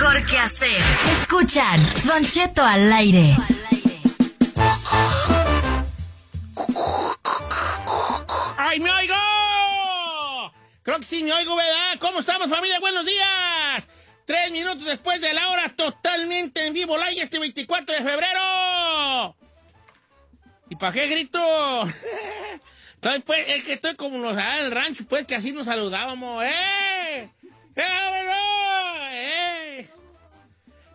mejor que hacer. Escuchan Don Cheto al aire. ¡Ay, me oigo! Creo que sí me oigo, ¿verdad? ¿Cómo estamos, familia? Buenos días. Tres minutos después de la hora, totalmente en vivo, live este 24 de febrero. ¿Y para qué grito? Estoy, pues, es que estoy como nos en el rancho, pues, que así nos saludábamos. ¡Eh! ¡Eh, ¡Eh!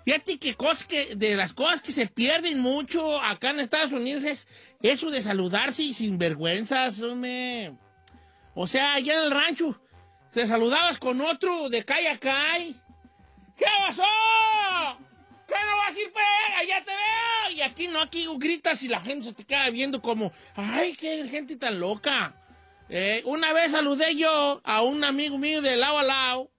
Fíjate que, cosas que de las cosas que se pierden mucho acá en Estados Unidos es eso de saludarse y sin vergüenzas, hombre. O sea, allá en el rancho, te saludabas con otro de calle a calle. ¿Qué pasó? ¿Qué no vas a ir pues? Allá te veo. Y aquí no, aquí gritas y la gente se te queda viendo como, ay, qué gente tan loca. Eh, una vez saludé yo a un amigo mío de lado a lado,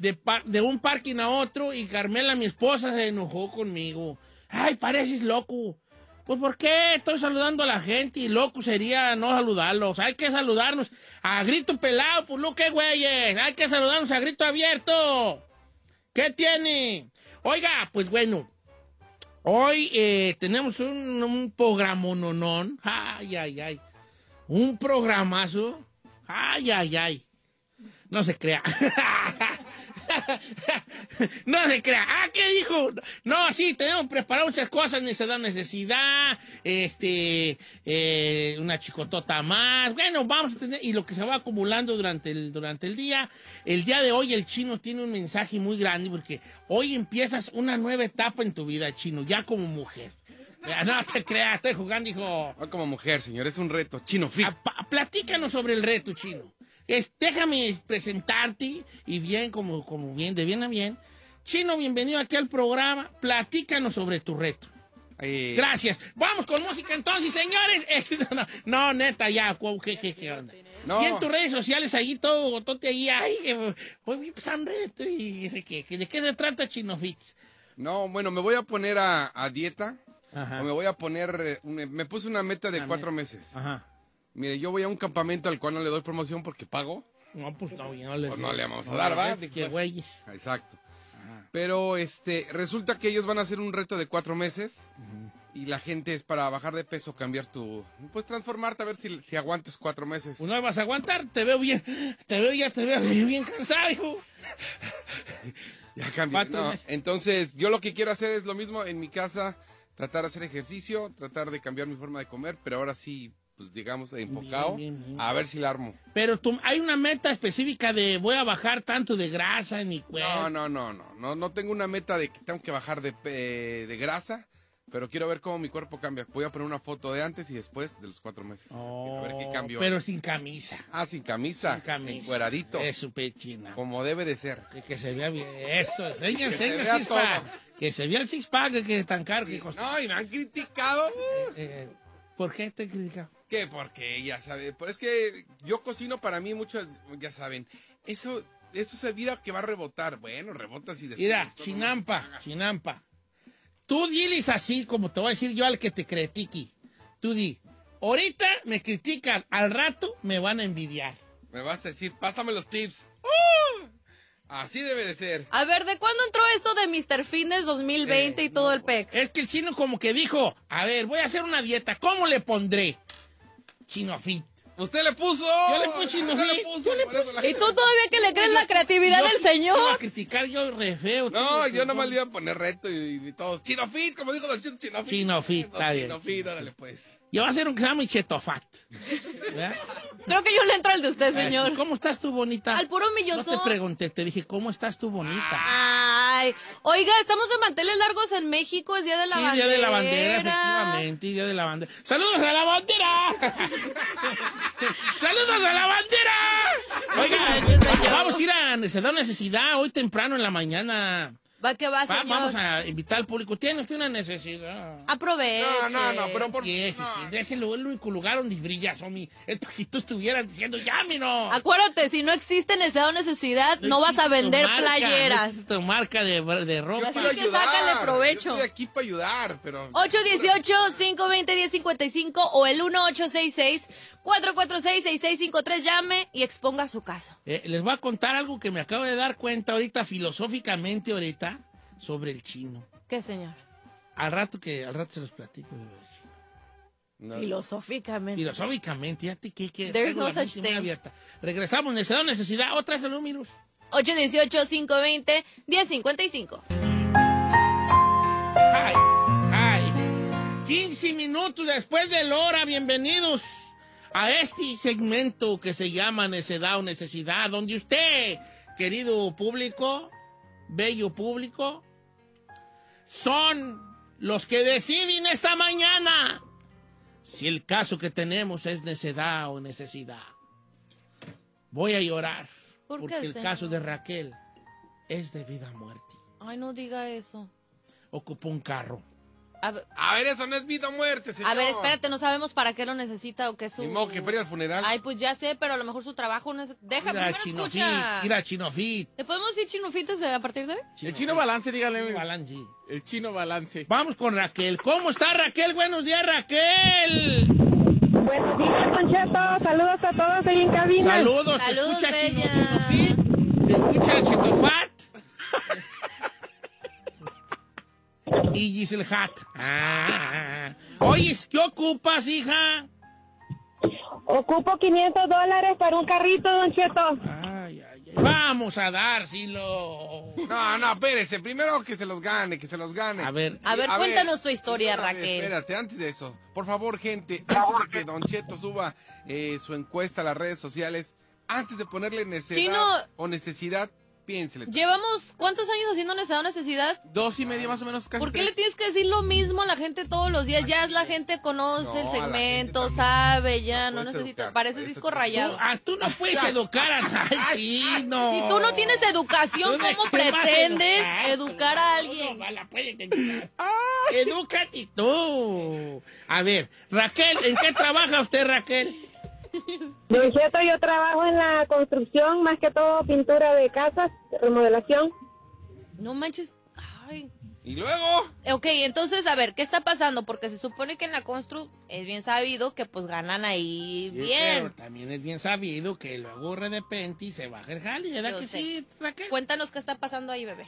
de, de un parking a otro, y Carmela, mi esposa, se enojó conmigo. Ay, pareces loco. Pues, ¿por qué estoy saludando a la gente y loco sería no saludarlos? Hay que saludarnos a grito pelado, pues, no, qué güeyes. Hay que saludarnos a grito abierto. ¿Qué tiene? Oiga, pues bueno, hoy eh, tenemos un, un programononón. Ay, ay, ay. Un programazo. Ay, ay, ay. No se crea. no se crea. Ah, ¿qué dijo? No, sí, tenemos preparado muchas cosas, necesidad, necesidad, este, eh, una chicotota más. Bueno, vamos a tener, y lo que se va acumulando durante el, durante el día. El día de hoy el chino tiene un mensaje muy grande porque hoy empiezas una nueva etapa en tu vida, chino, ya como mujer. Ya, No te creas, estoy jugando, hijo. No como mujer, señor, es un reto. Chino fit. Ah, platícanos sobre el reto, chino. Es- déjame presentarte y bien, como, como bien, de bien a bien. Chino, bienvenido aquí al programa. Platícanos sobre tu reto. Eh, Gracias. Vamos con música entonces, señores. No, no, no, neta, ya. ¿Qué, qué, qué onda? No. Y en tus redes sociales, ahí todo, todo ahí, ay, eh, voy reto y ¿de qué se trata Chino Fits? No, bueno, me voy a poner a, a dieta. Ajá. O me voy a poner. eh, me puse una meta de cuatro meta. meses. Ajá. Mire, yo voy a un campamento al cual no le doy promoción porque pago. No, pues no, ya no les Pues no le vamos a no, dar, ¿va? de que güeyes. Exacto. Pero este, resulta que ellos van a hacer un reto de cuatro meses. Y la gente es para bajar de peso, cambiar tu. Pues transformarte a ver si, si aguantas cuatro meses. Pues no vas a aguantar, te veo bien, te veo ya, te veo bien cansado, hijo. Ya cambié. Cuatro No, meses. entonces, yo lo que quiero hacer es lo mismo en mi casa, tratar de hacer ejercicio, tratar de cambiar mi forma de comer, pero ahora sí, pues digamos, enfocado, Bien, bien, bien. a ver si la armo. Pero tú, hay una meta específica de voy a bajar tanto de grasa en mi cuerpo. No, no, no, no, no, no tengo una meta de que tengo que bajar de, de grasa, pero quiero ver cómo mi cuerpo cambia. Voy a poner una foto de antes y después de los cuatro meses. a ver qué cambió. Oh, Pero sin camisa. Ah, sin camisa, Sin camisa. encueradito, Eso, pechina. como debe de ser. Que, que se vea bien. Eso, enseña, Que se enseña el six pack. Que se vea el six pack que, que tan caro que costó. No, y me han criticado. Eh, ¿Por qué te critica? ¿Qué? Porque ya sabe, pero es que yo cocino para mí muchos, ya saben, eso, eso se mira que va a rebotar. Bueno, rebota si después. Mira, chinampa, chinampa. Tú diles así como te voy a decir yo al que te critique. Tú di, ahorita me critican, al rato me van a envidiar. Me vas a decir, pásame los tips. ¡Uh! Así debe de ser. A ver, ¿de cuándo entró esto de Mr. Fitness 2020 Eh, y todo no, el PEC? Es que el chino como que dijo, a ver, voy a hacer una dieta, ¿cómo le pondré? Chino fit. Usted le puso. Yo le puse chino le fit. puso, Yo le la ¿Y tú todavía que le crees la creatividad Yo- del Yo iba a señor? criticar yo re feo. No, Tú, yo nomás le iba a poner reto y, y todos. Chino fit, como dijo Don Chito, chino fit. Chino fit, está bien. Chino fit, órale pues. Yo voy a hacer un que se llama chetofat. ¿Verdad? Creo que yo le entro al de usted, señor. Así, ¿Cómo estás tú, bonita? Al puro No te pregunté, te dije, ¿cómo estás tú, bonita? Ay, oiga, estamos de manteles largos en México, es Día de la sí, Bandera. Día de la Bandera, efectivamente, Día de la Bandera. ¡Saludos a la bandera! ¡Saludos a la bandera! Oiga, vamos a ir a necesidad o necesidad hoy temprano en la mañana. Va que va, Va- señor. vamos a invitar al público. ¿Tiene usted una necesidad? Aproveche. No, no, no, pero por. Sí, sí, no. sí. Es el único lugar donde brillas, Omi. Es para que tú estuvieras diciendo, llámenos. Acuérdate, si no existe necesidad o necesidad, no, vas a vender marca, No playeras. existe tu marca de, de ropa. Así que ayudar. sácale provecho. Yo estoy aquí para ayudar, pero. 818-520-1055 o el 1866-446-6653. Llame y exponga su caso. Eh, les voy a contar algo que me acabo de dar cuenta ahorita, filosóficamente ahorita. sobre el chino. ¿Qué, señor? Al rato que al rato se los platico. No. Filosóficamente. Filosóficamente, fíjate que, que There's no such thing. abierta. Regresamos, necesidad o necesidad, otra el número. 818-520-1055. Ay, ay. 15 minutos después de la hora, bienvenidos a este segmento que se llama Necedad o Necesidad, donde usted, querido público, bello público, son los que deciden esta mañana si el caso que tenemos es necedad o necesidad. Voy a llorar ¿Por qué, porque el señor? caso de Raquel es de vida o muerte. Ay, no diga eso. Ocupó un carro. A ver, A ver, eso no es vida o muerte, señor. a ver, espérate, no sabemos para qué lo necesita o qué es su... Ni modo que para ir al funeral. Ay, pues ya sé, pero a lo mejor su trabajo... neces- Deja, Mira, primero Chinofit, escucha. mira, Chinofit. ¿Le podemos decir chinofites a partir de hoy? El chino balance, dígale. Balance. El chino balance. Vamos con Raquel. ¿Cómo está Raquel? Buenos días, Raquel. Buenos días, Don Cheto. Saludos a todos ahí en cabina. Saludos, te escucha Chino. Chinofit, te escucha Chetofat. y Giselle Hat. Ah. Oye, ¿qué ocupas, hija? Ocupo 500 dólares para un carrito, Don Cheto. Ay, ay, ay. Vamos a dárselo. No, no, espérese. Primero que se los gane, que se los gane. A ver. A ver, cuéntanos tu historia, ver, Raquel. Espérate, antes de eso, por favor, gente, antes de que Don Cheto suba eh, su encuesta a las redes sociales, antes de ponerle necesidad o necesidad, piénsele. Llevamos, ¿cuántos años haciendo necesidad necesidad? Dos y medio más o menos casi ¿Por qué le tienes que decir lo mismo a la gente todos los días? Ya es la gente conoce No, el segmento, sabe, ya, No no necesita. educar, Parece disco Tú, rayado. ah, tú no puedes educar a nadie, chino. Si tú no tienes educación, ¿Tú de ¿cómo pretendes educar? educar a No, alguien? no, la puedes educar. Edúcate tú. A ver, Raquel, ¿en qué trabaja usted, Raquel? Don Cheto, yo trabajo en la construcción, más que todo pintura de casas, remodelación. No manches. Ay. Y luego, Ok, entonces, a ver, ¿qué está pasando? Porque se supone que en la constru es bien sabido que pues ganan ahí Sí, bien. Pero también es bien sabido que luego de repente y se baja el jale, ¿verdad Yo que sé. sí, Raquel? Cuéntanos qué está pasando ahí, bebé.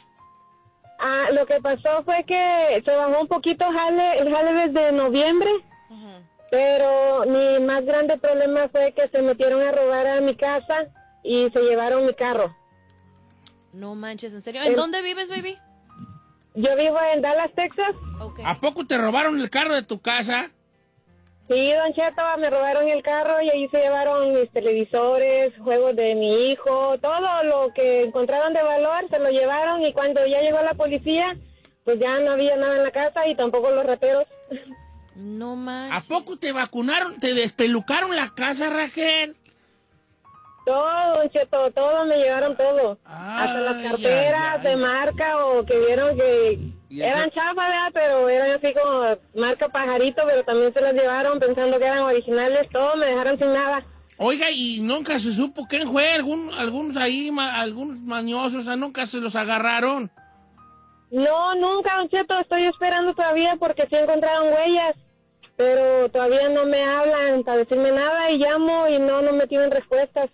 Ah, lo que pasó fue que se bajó un poquito jale, el jale desde noviembre, Ujú. Pero mi más grande problema fue que se metieron a robar a mi casa y se llevaron mi carro. No manches, ¿en serio? ¿En El- dónde vives, baby? Yo vivo en Dallas, Texas. Ok. ¿A poco te robaron el carro de tu casa? Sí, Don Cheto, me robaron el carro y ahí se llevaron mis televisores, juegos de mi hijo, todo lo que encontraron de valor se lo llevaron y cuando ya llegó la policía, pues ya no había nada en la casa y tampoco los rateros. No ¿A manches. poco te vacunaron, te despelucaron la casa, Raquel? Todo, Don Cheto, todo, me llevaron todo. Hasta las carteras de marca o que vieron que ¿Y eran chafas, ¿verdad? pero eran así como marca pajarito, pero también se las llevaron pensando que eran originales, todo, me dejaron sin nada. Oiga, y nunca se supo quién fue, algún, algunos ahí, ma- algunos mañosos, o sea, nunca se los agarraron. No, nunca, Don Cheto, estoy esperando todavía porque sí encontraron huellas, pero todavía no me hablan para decirme nada y llamo y no, no me tienen respuestas.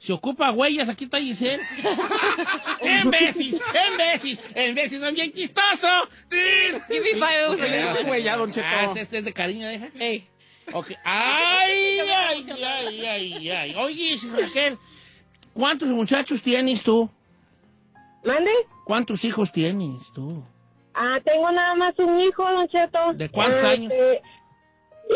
Se ocupa huellas, aquí está Giselle. ¡En veces! ¡En veces! ¡En veces son bien chistosos! Give me five, güey, ya, don Cheto. Ah, este es de cariño, deja. Ey. Ok. ¡Ay, ay, ay, ay, ay! Oye, Raquel, ¿cuántos muchachos tienes tú? ¿Mande? ¿Cuántos hijos tienes tú? Ah, tengo nada más un hijo, Don Cheto. ¿De cuántos Ah, años?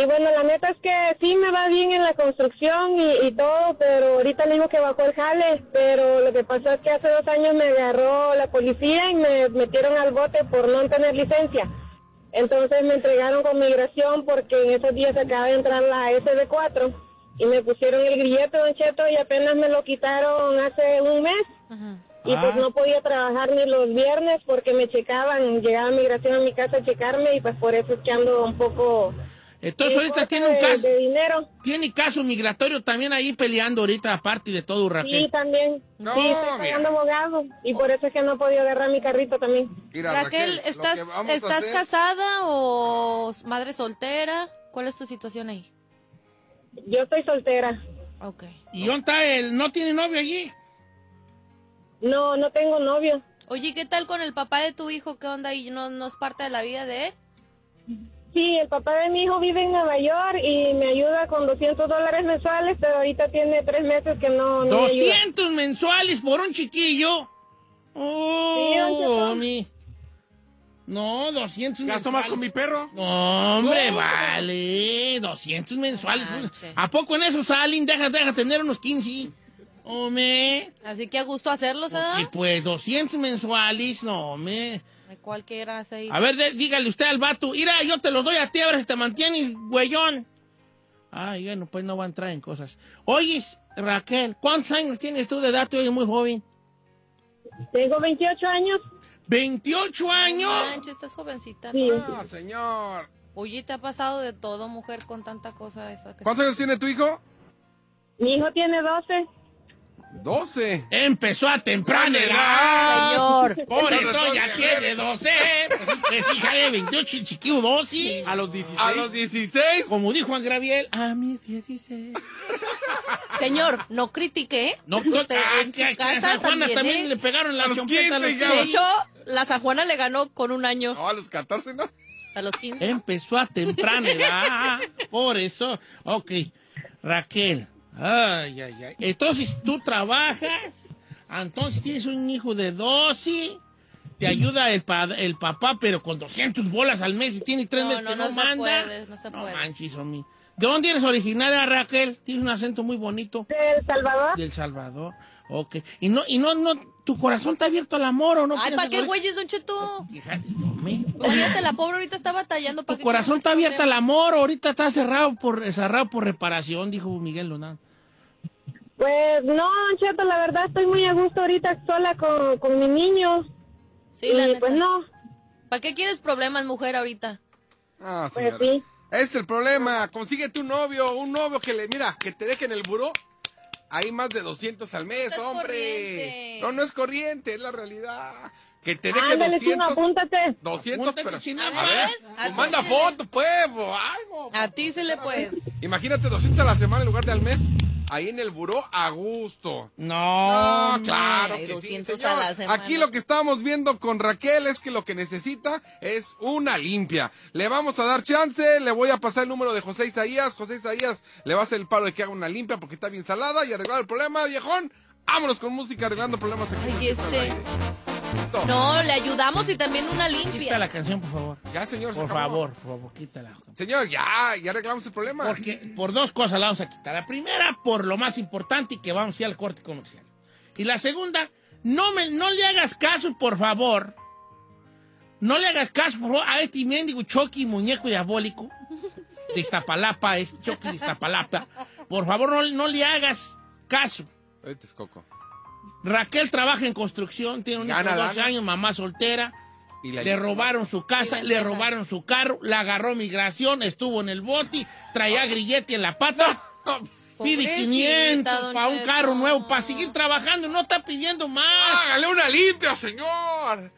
Y bueno, la neta es que sí me va bien en la construcción y, y todo, pero ahorita le digo que bajó el jale, pero lo que pasó es que hace dos años me agarró la policía y me metieron al bote por no tener licencia. Entonces me entregaron con migración porque en esos días acaba de entrar la SB4 y me pusieron el grillete, Don Cheto, y apenas me lo quitaron hace un mes. Ajá. Y pues Ah. no podía trabajar ni los viernes porque me checaban, llegaba migración a mi casa a checarme y pues por eso es que ando un poco... Entonces ahorita tiene un caso, De dinero. tiene caso migratorio también ahí peleando ahorita, aparte de todo, Sí, Raquel. también. No, sí, estoy pagando abogado y por eso es que no podía agarrar mi carrito también. mira, Raquel, ¿estás, ¿estás hacer- casada o madre soltera? ¿Cuál es tu situación ahí? Yo estoy soltera. Ok. ¿Y dónde está él? ¿No tiene novio allí? No, no tengo novio. Oye, ¿qué tal con el papá de tu hijo? ¿Qué onda? ¿Y no, no es parte de la vida de él? Sí, el papá de mi hijo vive en Nueva York y me ayuda con 200 dólares mensuales, pero ahorita tiene tres meses que no, no me ayuda. 200 mensuales por un chiquillo. Oh, Sí, mi. No, 200 Gasto más con mi perro. No, hombre, vale. 200 mensuales. Manche. ¿A poco en eso salen? Deja, deja tener unos 15. Hombre. Así que a gusto hacerlo, Pues ¿sabes? sí, pues 200 mensuales, no, hombre. Cualquiera hace ahí. A ver, de- dígale usted al vato. Mira, yo te lo doy a ti, a ver si te mantienes, güeyón. Ay, bueno, pues no va a entrar en cosas. Oye, Raquel, ¿cuántos años tienes tú de edad? Tú eres muy joven. Tengo 28 años. ¿28 años? Manche, estás jovencita. Sí. No, señor. Oye, te ha pasado de todo, mujer, con tanta cosa esa que... ¿Cuántos años tiene tu hijo? Mi hijo tiene 12. 12. Empezó a temprana edad. Señor. Por eso ya tiene ves. 12. Pues, pues hija de 28 y chiquillo 12. A los 16. A los 16. Como dijo Juan Graviel, a mis 16. Señor, no critique. ¿eh? No, Usted ah, en que a- casa San Juana también, también ¿eh? le pegaron la A los chompeta a los 15. De 15. hecho, la San Juana le ganó con un año No, a los 14, ¿no? a los 15. Empezó a temprana edad. Por eso. Ok. Raquel. Ay, ay, ay. Entonces tú trabajas. Entonces tienes un hijo de 12. Te ayuda el, pa- el papá, pero con 200 bolas al mes y tiene tres No, meses no, que no no, se manda. puede, no se no puede. manches, homie. ¿De dónde eres originaria, Raquel? Tienes un acento muy bonito. De El Salvador. De El Salvador. Ok. Y no, y no, no, tu corazón está abierto al amor, ¿o no? Ay, ¿para qué dejar- güeyes, Don Cheto? Hombre. Imagínate, la pobre ahorita está batallando para Tu corazón está abierto al amor, ahorita está cerrado por, cerrado por reparación, dijo Miguel Luna. Pues no, Don Cheto, la verdad estoy muy a gusto ahorita sola con, con mi niño. Sí, la y neta. pues no, ¿Para qué quieres problemas, mujer, ahorita? Ah, pues señora. sí. Ese es el problema. Consíguete un novio, un novio que le, mira, que te deje en el buró. Hay más de 200 al mes, Estás hombre. corriente. No, no es corriente, es la realidad. Que te deje Ándale, chino, 200. apúntate. 200, Apúntate, pero. chino, a ¿ves? ver, A pues manda ti. foto, pues, o algo. A ti se le pues. Imagínate 200 a la semana en lugar de al mes. Ahí en el buró, a gusto. No, No, claro que 200 sí, señor. Aquí lo que estamos viendo con Raquel es que lo que necesita es una limpia. Le vamos a dar chance, le voy a pasar el número de José Isaías. José Isaías le va a hacer el paro de que haga una limpia porque está bien salada y arreglar el problema, viejón. Vámonos con música arreglando problemas aquí. Ay, este. No, le ayudamos y también una Quita limpia. la canción, por favor. Ya, señor. se Por favor, por favor, quítala. Señor, ya, ya arreglamos el problema. Porque por dos cosas la vamos a quitar. La primera, por lo más importante, y que vamos a ir al corte comercial. Y la segunda, no, me, no le hagas caso, por favor. No le hagas caso, por favor, a este mendigo Chucky, muñeco diabólico de Iztapalapa, este Chucky de Iztapalapa. Por favor, no, no le hagas caso. Ahorita es Coco. Raquel trabaja en construcción, tiene un hijo de Gana 12 lana. años, mamá soltera. Y Le robaron su casa, le robaron su carro, la agarró migración, estuvo en el bote, traía grillete en la pata. Pide Pobrecita, 500 don para un carro nuevo, para seguir trabajando, no está pidiendo más. ¡Hágale una limpia, señor!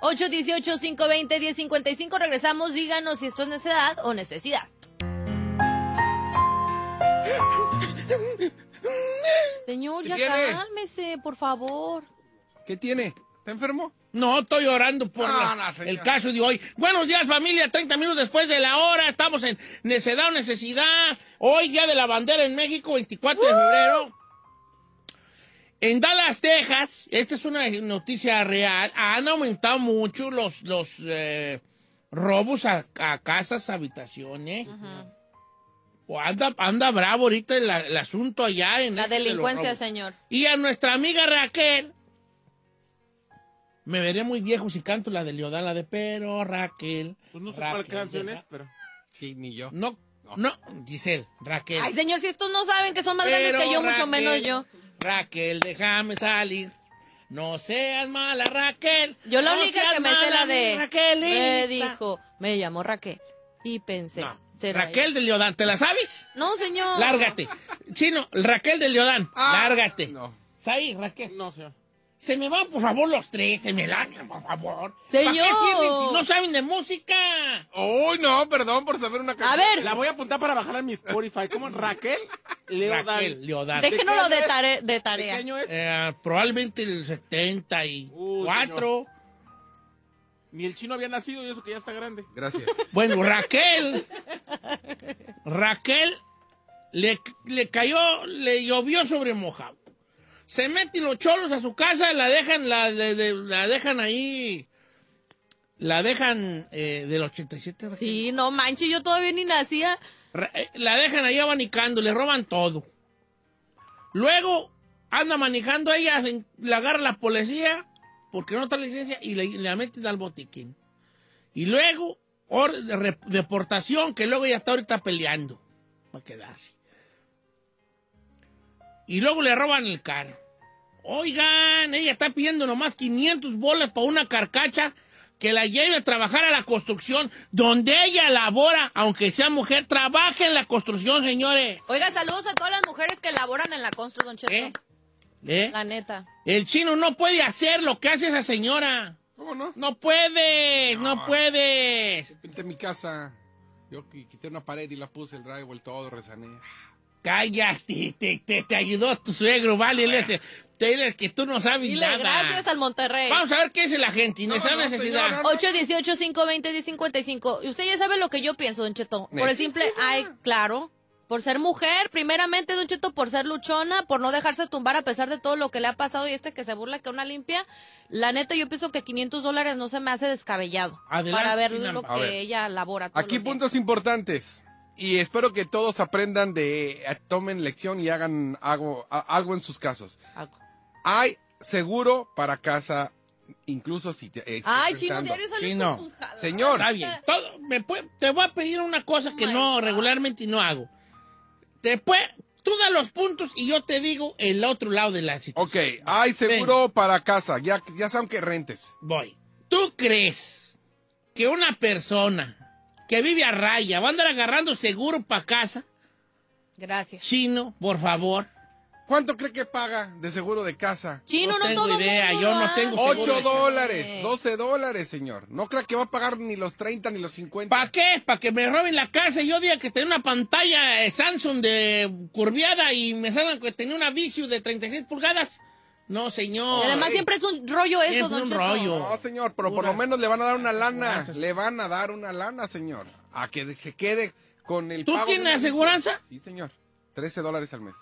818-520-1055. Regresamos. Díganos si esto es necedad o necesidad. Señor, ¿Qué ya tiene? cálmese, por favor. ¿Qué tiene? ¿Está enfermo? No, estoy orando por No, la- no, señor. el caso de hoy. Buenos días, familia. 30 minutos después de la hora. Estamos en necedad o necesidad. Hoy, día de la bandera en México, 24 de febrero. En Dallas, Texas, esta es una noticia real, han aumentado mucho los, los eh, robos a, a casas, habitaciones. O anda, anda bravo ahorita el, el asunto allá en La este delincuencia, señor. Y a nuestra amiga Raquel. Me veré muy viejo si canto la de Leodán, la de pero Raquel. Pues no sé Raquel, cuál canción es, pero. Sí, ni yo. No, no, Giselle, Raquel. Ay, señor, si estos no saben que son más grandes que yo, mucho menos yo. Raquel, déjame salir. No seas mala, Raquel. Yo la No única que me sé la de. Raquelita. Me dijo, me llamó Raquel. Y pensé. No, ¿será Raquel de Leodán, ¿te la sabes? No, señor. Lárgate. Chino, Raquel de Leodán, Ah, lárgate. no. ¿Sabes, Raquel? No, señor. Se me van, por favor, los tres. Se me largan, por favor. Señor. ¿Para qué sirven si no saben de música? Uy, no, perdón por saber una A canción. ver, La voy a apuntar para bajar a mi Spotify. ¿Cómo? Raquel Leodal. Raquel, Leodal. déjenoslo ¿De tare- de ¿De qué tarea. año es? Eh, probablemente el 74. Ni el chino había nacido y eso que ya está grande. Gracias. Bueno, Raquel. Raquel le, le cayó, le llovió sobre mojado. Se meten los cholos a su casa, la dejan, la, de- de- la dejan ahí. La dejan eh, del 87. Raquel. Sí, no manches, yo todavía ni nacía. Eh, La dejan ahí abanicando, le roban todo. Luego anda manejando ella, la agarra la policía porque no trae licencia y le, le meten al botiquín. Y luego, or- re- deportación, que luego ella está ahorita peleando para quedarse. Y luego le roban el carro. Oigan, ella está pidiendo nomás 500 bolas para una carcacha que la lleve a trabajar a la construcción, donde ella labora, aunque sea mujer, trabaja en la construcción, señores. Oiga, saludos a todas las mujeres que laboran en la constru, don Cheto. ¿Eh? ¿Eh? La neta. El chino no puede hacer lo que hace esa señora. ¿Cómo no? No puedes, no, No. puedes. Pinté mi casa. Yo qui- quité una pared y la puse el drywall todo, resané. Cállate, te, te, te ayudó tu suegro, vale. Él es, te- él es que tú no sabes Dile nada. gracias al Monterrey. Vamos a ver qué es la gente, No, esa no, necesidad. señora, no. 818-520-1055. Y usted ya sabe lo que yo pienso, Don Cheto. Por el simple, ay, claro. Por ser mujer, primeramente, Don Cheto, por ser luchona, por no dejarse tumbar a pesar de todo lo que le ha pasado y este que se burla que una limpia. La neta, yo pienso que 500 dólares no se me hace descabellado. Adelante, para ver lo que ver. ella labora. Aquí días. puntos importantes. Y espero que todos aprendan de, eh, tomen lección y hagan algo, algo en sus casos. Algo. Hay seguro para casa, incluso si te, eh, Ay, chino, diario Chino. tus Señor. Está bien. Todo- me puede- te voy a pedir una cosa que my no, God. regularmente no hago. Después, tú da los puntos y yo te digo el otro lado de la situación. Ok, hay seguro para casa, ya, ya sea aunque rentes. Voy. ¿Tú crees que una persona que vive a raya va a andar agarrando seguro para casa? Gracias. Chino, por favor. ¿Cuánto cree que paga de seguro de casa? Chino, No no, tengo todo idea, mundo yo no tengo seguro Ocho de casa. dólares, 12 dólares, señor. No crea que va a pagar ni los 30 ni los 50. ¿Para qué? ¿Para que me roben la casa y yo diga que tenía una pantalla eh, Samsung de curviada y me salgan que tenía una Vizio de 36 pulgadas? No, señor. Y además siempre es un rollo eso, Siempre Don un Cheto. rollo. No, señor, pero por lo menos le van a dar una lana. Le van a dar una lana, señor. A que se quede con el ¿Tú pago tienes aseguranza? Sí, señor. 13 dólares al mes.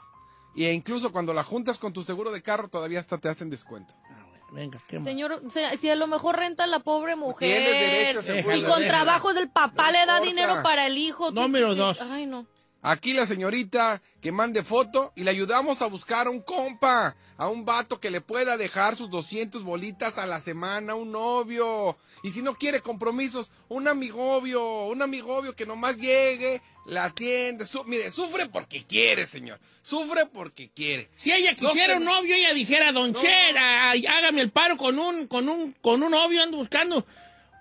Y e incluso cuando la juntas con tu seguro de carro, todavía hasta te hacen descuento. Ah, venga, ¿qué más? Señor, se- si a lo mejor renta la pobre mujer. Tienes derecho a seguro. y con déjalo. trabajos del papá No le da importa. dinero para el hijo. Número ¿Qué- qué- dos. Ay, no. Aquí la señorita que mande foto y le ayudamos a buscar a un compa, a un vato que le pueda dejar sus 200 bolitas a la semana, un novio. Y si no quiere compromisos, un amigovio, un amigovio que nomás llegue, la atiende. Su- mire, sufre porque quiere, señor. Sufre porque quiere. Si ella quisiera No, un novio, ella dijera, Don Che, ay, hágame el paro con un, con un, con un novio, ando buscando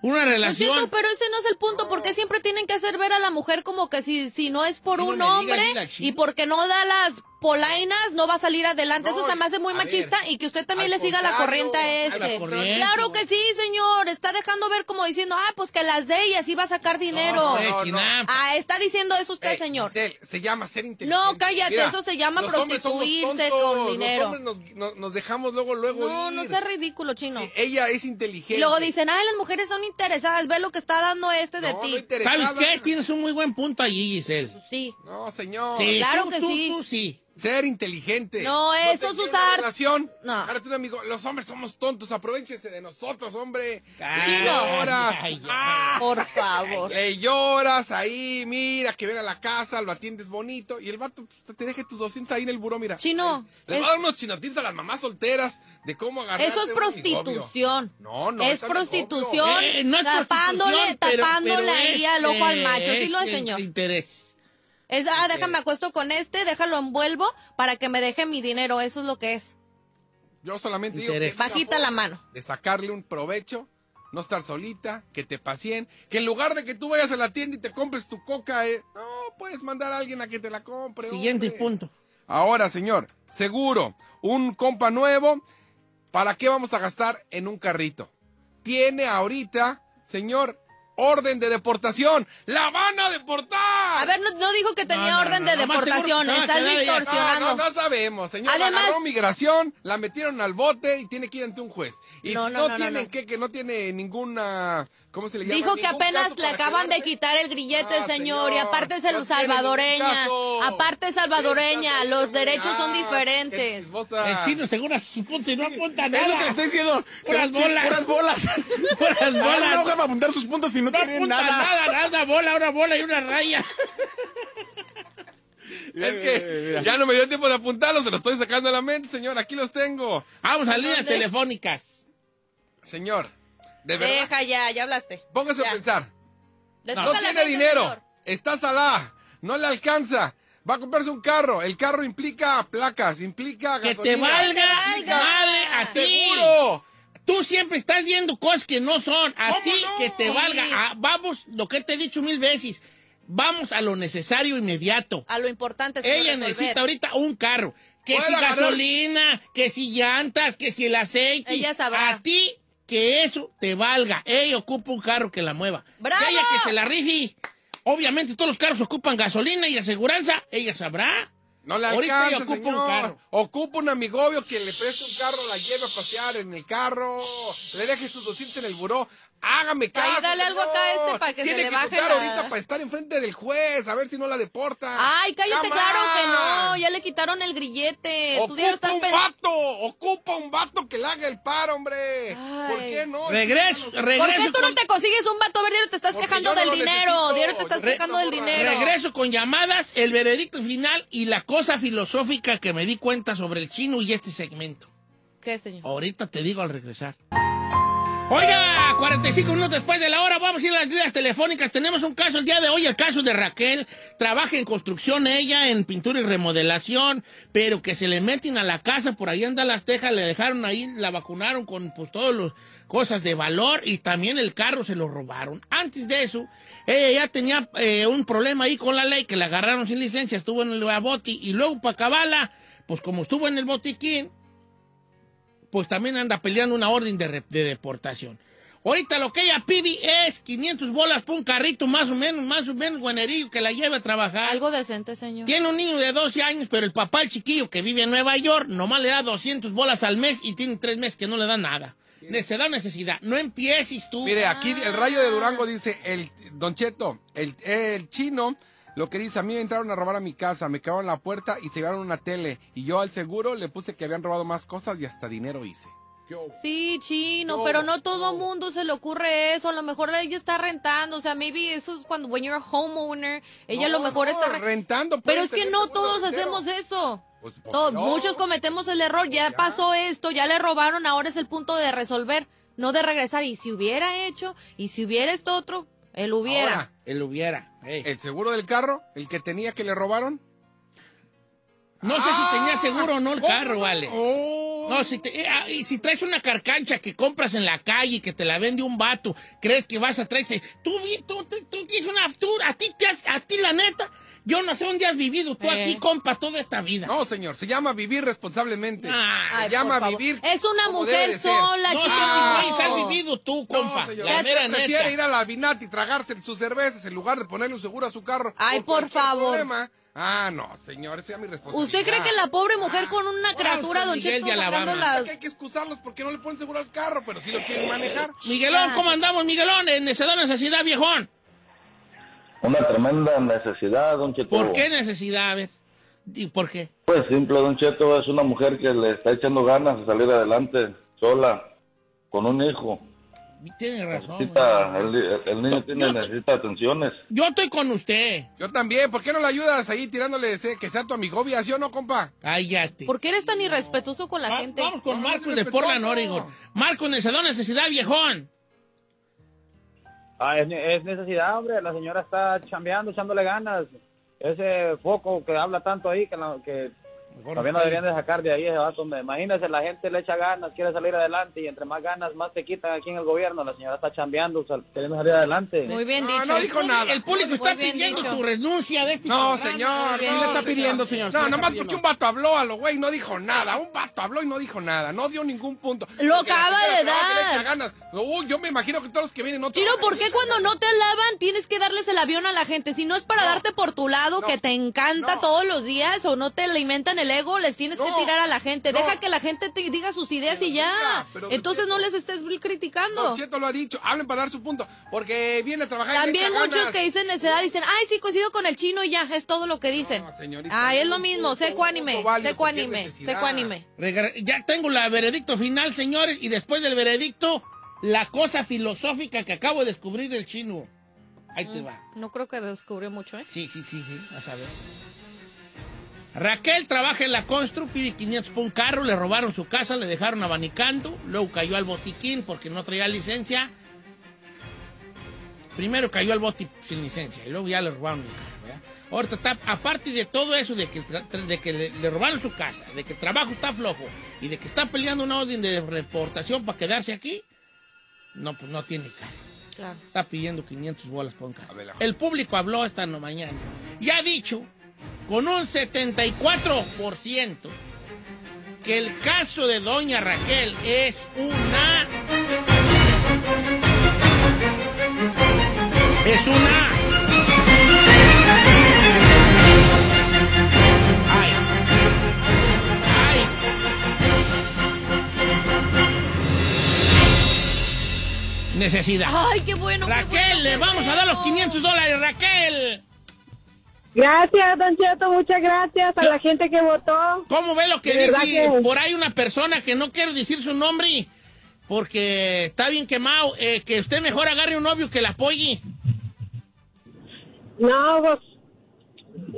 una relación. siento, pero ese no es el punto, porque siempre tienen que hacer ver a la mujer como que si, si no es por Sí, un hombre y porque no da las polainas, no va a salir adelante. No, Eso se me hace muy a machista ver, y que usted también le siga la corriente a a este. la corriente. Claro que sí, señor. Está dejando ver como diciendo, ah, pues que las de y así va a sacar dinero. No, Eh, no, China, Ah, está diciendo eso usted, Ey, señor. Giselle, se llama ser inteligente. No, cállate, eso se llama prostituirse tontos, con dinero. Los hombres nos, nos- nos dejamos luego, luego No, no sea ridículo, chino. Sí, ella es inteligente. Y luego dicen, ay, las mujeres son interesadas, ve lo que está dando este de ti. ¿Sabes qué? Tienes un muy buen punto allí, Giselle. Sí. No, señor. Sí, Claro tú, que tú, sí. tú sí. Ser inteligente. No, eso es quiere usar- una relación. No. Agárrate un amigo. Los hombres somos tontos. Aprovechense de nosotros, hombre. Ay, Le lloras. ay, ay. Ah, Por favor. Le lloras ahí, mira, que ven a la casa, lo atiendes bonito. Y el vato te deje tus 200 ahí en el buró, mira. Chino, Le es- va a dar unos chinotips a las mamás solteras de cómo agarrar. Eso es prostitución. No, no. es prostitución. Eh, no es tapándole, prostitución, pero- tapándole pero ahí es, al ojo al eh, macho. Sí lo es, de- señor. interés. Es, ah, déjame acuesto con este, déjalo envuelvo para que me deje mi dinero. Eso es lo que es. Yo solamente digo que es Bajita la mano. De sacarle un provecho, no estar solita, que te pacien, que en lugar de que tú vayas a la tienda y te compres tu coca, eh, no, puedes mandar a alguien a que te la compre. Siguiente hombre. punto. Ahora, señor, seguro, un compa nuevo, ¿para qué vamos a gastar en un carrito? Tiene ahorita, señor, orden de deportación. ¡La van a deportar! A ver, no, no dijo que tenía No, no, orden no, de deportación. a Estás distorsionando. no, no sabemos, señor. Además- Agarró migración, la metieron al bote y tiene que ir ante un juez. Y No, si no, no, no, no, tienen no. que, que no tiene ninguna, ¿cómo se le llama? Dijo que apenas le acaban de quitar el grillete, Ah, señor, y aparte es el salvadoreña. Aparte es salvadoreña, los derechos son ah, diferentes. El chino seguro sus puntos y no apunta Es lo que le nada. estoy diciendo. Puras bolas. Puras bolas. Puras Agarra bolas. una hoja para apuntar sus puntos y no, No tiene apunta nada. nada, bola, una bola y una raya. Es que ya no me dio tiempo de apuntarlos, se los estoy sacando de la mente, señor. Aquí los tengo. Vamos a líneas ¿Dónde? telefónicas. Señor, de verdad, Deja ya, ya hablaste. póngase Ya. a pensar. Le No a tiene dinero, señor. está salada, no le alcanza. Va a comprarse un carro. El carro implica placas, implica Que gasolina. te valga, valga. madre, a ti. ¡Seguro! Tú siempre estás viendo cosas que no son. A ¿Cómo ti no? que te valga. Ah, vamos, lo que te he dicho mil veces. Vamos a lo necesario inmediato. A lo importante Ella resolver. necesita ahorita un carro. Que si agarrar- gasolina, que si llantas, que si el aceite. Ella sabrá. A ti que eso te valga. Ella ocupa un carro que la mueva. ¡Bravo! Ella que se la rifi. Obviamente todos los carros ocupan gasolina y aseguranza. Ella sabrá. No le Ahorita alcanza, ocupa un carro. Ocupa un que le preste un carro, la lleve a pasear en el carro, le deje sus 200 en el buró. Hágame Ahí caso, dale algo acá a este para que se Tiene le que baje juntar la- ahorita para estar enfrente del juez, a ver si no la deporta. Ay, cállate, claro que no. Ya le quitaron el grillete. Tú ya lo Ocupa estás un vato, ocupa un vato que le haga el paro, hombre. Ay. ¿Por qué no? Regreso, ¿Por qué regreso. tú no te consigues un vato verde y te estás Porque quejando no del dinero? necesito. Diario te estás quejando del dinero. Regreso con llamadas, el veredicto final y la cosa filosófica que me di cuenta sobre el chino y este segmento. ¿Qué, señor? Ahorita te digo al regresar. Oiga, 45 minutos después de la hora, vamos a ir a las líneas telefónicas. Tenemos un caso el día de hoy, el caso de Raquel. Trabaja en construcción ella, en pintura y remodelación, pero que se le meten a la casa, por ahí anda las tejas, le dejaron ahí, la vacunaron con pues todas las cosas de valor y también el carro se lo robaron. Antes de eso, ella ya tenía eh, un problema ahí con la ley, que la agarraron sin licencia, estuvo en el boti y luego para acabarla, pues como estuvo en el botiquín, pues también anda peleando una orden de, de deportación. Ahorita lo que ella pide es 500 bolas por un carrito más o menos, más o menos guanerillo que la lleve a trabajar. Algo decente, señor. Tiene un niño de 12 años, pero el papá, el chiquillo que vive en Nueva York, nomás le da 200 bolas al mes y tiene tres meses que no le da nada. Se da necesidad. No empieces tú. Mire, aquí el rayo de Durango dice, el Don Cheto, el, el chino, lo que dice, a mí me entraron a robar a mi casa, me quedaron la puerta y se llevaron una tele. Y yo al seguro le puse que habían robado más cosas y hasta dinero hice. Sí, chino, No, pero no todo no. mundo se le ocurre eso. A lo mejor ella está rentando. O sea, maybe eso es cuando when you're a homeowner. Ella a lo mejor no, está re- rentando. Pero pueden es que no todos rentero. hacemos eso. Pues. Muchos cometemos el error. Ya, pasó esto, ya le robaron. Ahora es el punto de resolver, no de regresar. Y si hubiera hecho, y si hubiera esto otro, él hubiera. Ahora, Él hubiera. el seguro del carro, el que tenía que le robaron. No sé si tenía seguro o no el ¿Cómo carro, vale. Oh. No, si, te- eh, ah, y si traes una carcancha que compras en la calle y que te la vende un vato, crees que vas a traerse. Tú, vi- tú, tú, tú tienes una. Tú, a, ti, te has- a ti, la neta, yo no sé dónde has vivido. Tú Eh. aquí, compa, toda esta vida. No, señor, se llama vivir responsablemente. Ah, Ay, se llama por vivir. Es una mujer sola, no sé dónde has vivido tú, compa. No, señor. la mera prefiere neta. ir a la Vinati y tragarse sus cervezas en lugar de ponerle un seguro a su carro. Ay, por cualquier favor. problema. Ah, no, señor, es mi responsabilidad. ¿Usted cree que la pobre mujer con una criatura, don Miguel Cheto, de Alabama. las- que hay que excusarlos porque no le ponen seguro al carro, pero si lo quieren manejar. Miguelón, ¿cómo andamos, Miguelón? En necesidad, necesidad, viejón. Una tremenda necesidad, don Cheto. ¿Por qué necesidad? A ver. ¿Y por qué? Pues simple, don Cheto, es una mujer que le está echando ganas de salir adelante, sola, con un hijo. Tiene razón. Necesita, el, el niño Yo- tiene, yo- necesita atenciones. Yo estoy con usted. Yo también, ¿por qué no le ayudas ahí tirándole ese, que sea tu amigovia, sí o no, compa? Cállate. ¿Por qué eres tan irrespetuoso con la Va- gente? Vamos con No, Marcos de Portland. Oregon. Marcos, necesidad, necesidad, viejón. Ah, es, ne- es necesidad, hombre. La señora está chambeando, echándole ganas. Ese foco que habla tanto ahí, que, la- que Todavía no deberían de sacar de ahí ese vato. hombre. Imagínese, la gente le echa ganas, quiere salir adelante y entre más ganas, más te quitan aquí en el gobierno. La señora está chambeando, sal- queriendo salir adelante. Muy bien No, dicho. no dijo nada. El público está pidiendo dicho. tu renuncia de este No, programa. señor. bien. no, ¿Qué le está pidiendo, señor? ¿Qué No, le nomás porque un vato habló a lo güey, no dijo nada. Un vato habló y no dijo nada. No dio ningún punto. Lo Porque acaba de le dar. echa ganas. Uy, yo me imagino que todos los que vienen no Chino, trabajan ¿por qué cuando no te alaban tienes que darles el avión a la gente? Si no es para No. darte por tu lado, No. que te encanta No. todos los días, o no te alimentan el ego, les tienes que tirar a la gente. No. Deja que la gente te diga sus ideas Pero y ya. diga, pero Don Entonces no les estés criticando. Don Cheto lo ha dicho, hablen para dar su punto, porque viene a trabajar También muchos ganas. que dicen necedad dicen, ay, sí, coincido con el chino y ya, es todo lo que dicen. No, señorita, ay, es lo mismo, punto, sé un cuánime, punto válido, sé porque es cuánime, sé necesidad. cuánime. Regra- Ya tengo la veredicto final, señores, y después del veredicto, la cosa filosófica que acabo de descubrir del chino. Ahí te va. No creo que descubrió mucho, ¿eh? Sí, sí, sí, sí, a ver. Raquel trabaja en la Constru, pide 500 por un carro, le robaron su casa, le dejaron abanicando, luego cayó al botiquín porque no traía licencia. Primero cayó al botiquín sin licencia y luego ya le robaron el carro. ¿verdad? Ahorita está, aparte de todo eso, de que, de le, le robaron su casa, de que el trabajo está flojo y de que está peleando una orden de reportación para quedarse aquí, no, pues no tiene carro Claro. está pidiendo 500 bolas por un carro. A ver, la- El público habló esta no- mañana y ha dicho con un 74% que el caso de doña Raquel es una... Es una... Ay. Ay. Necesidad. Ay, qué bueno. qué Raquel, bueno, le vamos a dar los bueno. 500 dólares, Raquel. Gracias, Don Cheto, muchas gracias a la gente que votó. ¿Cómo ve lo que De dice que- por ahí una persona que no quiero decir su nombre porque está bien quemado? eh, que usted mejor agarre un novio que la apoye. No, pues,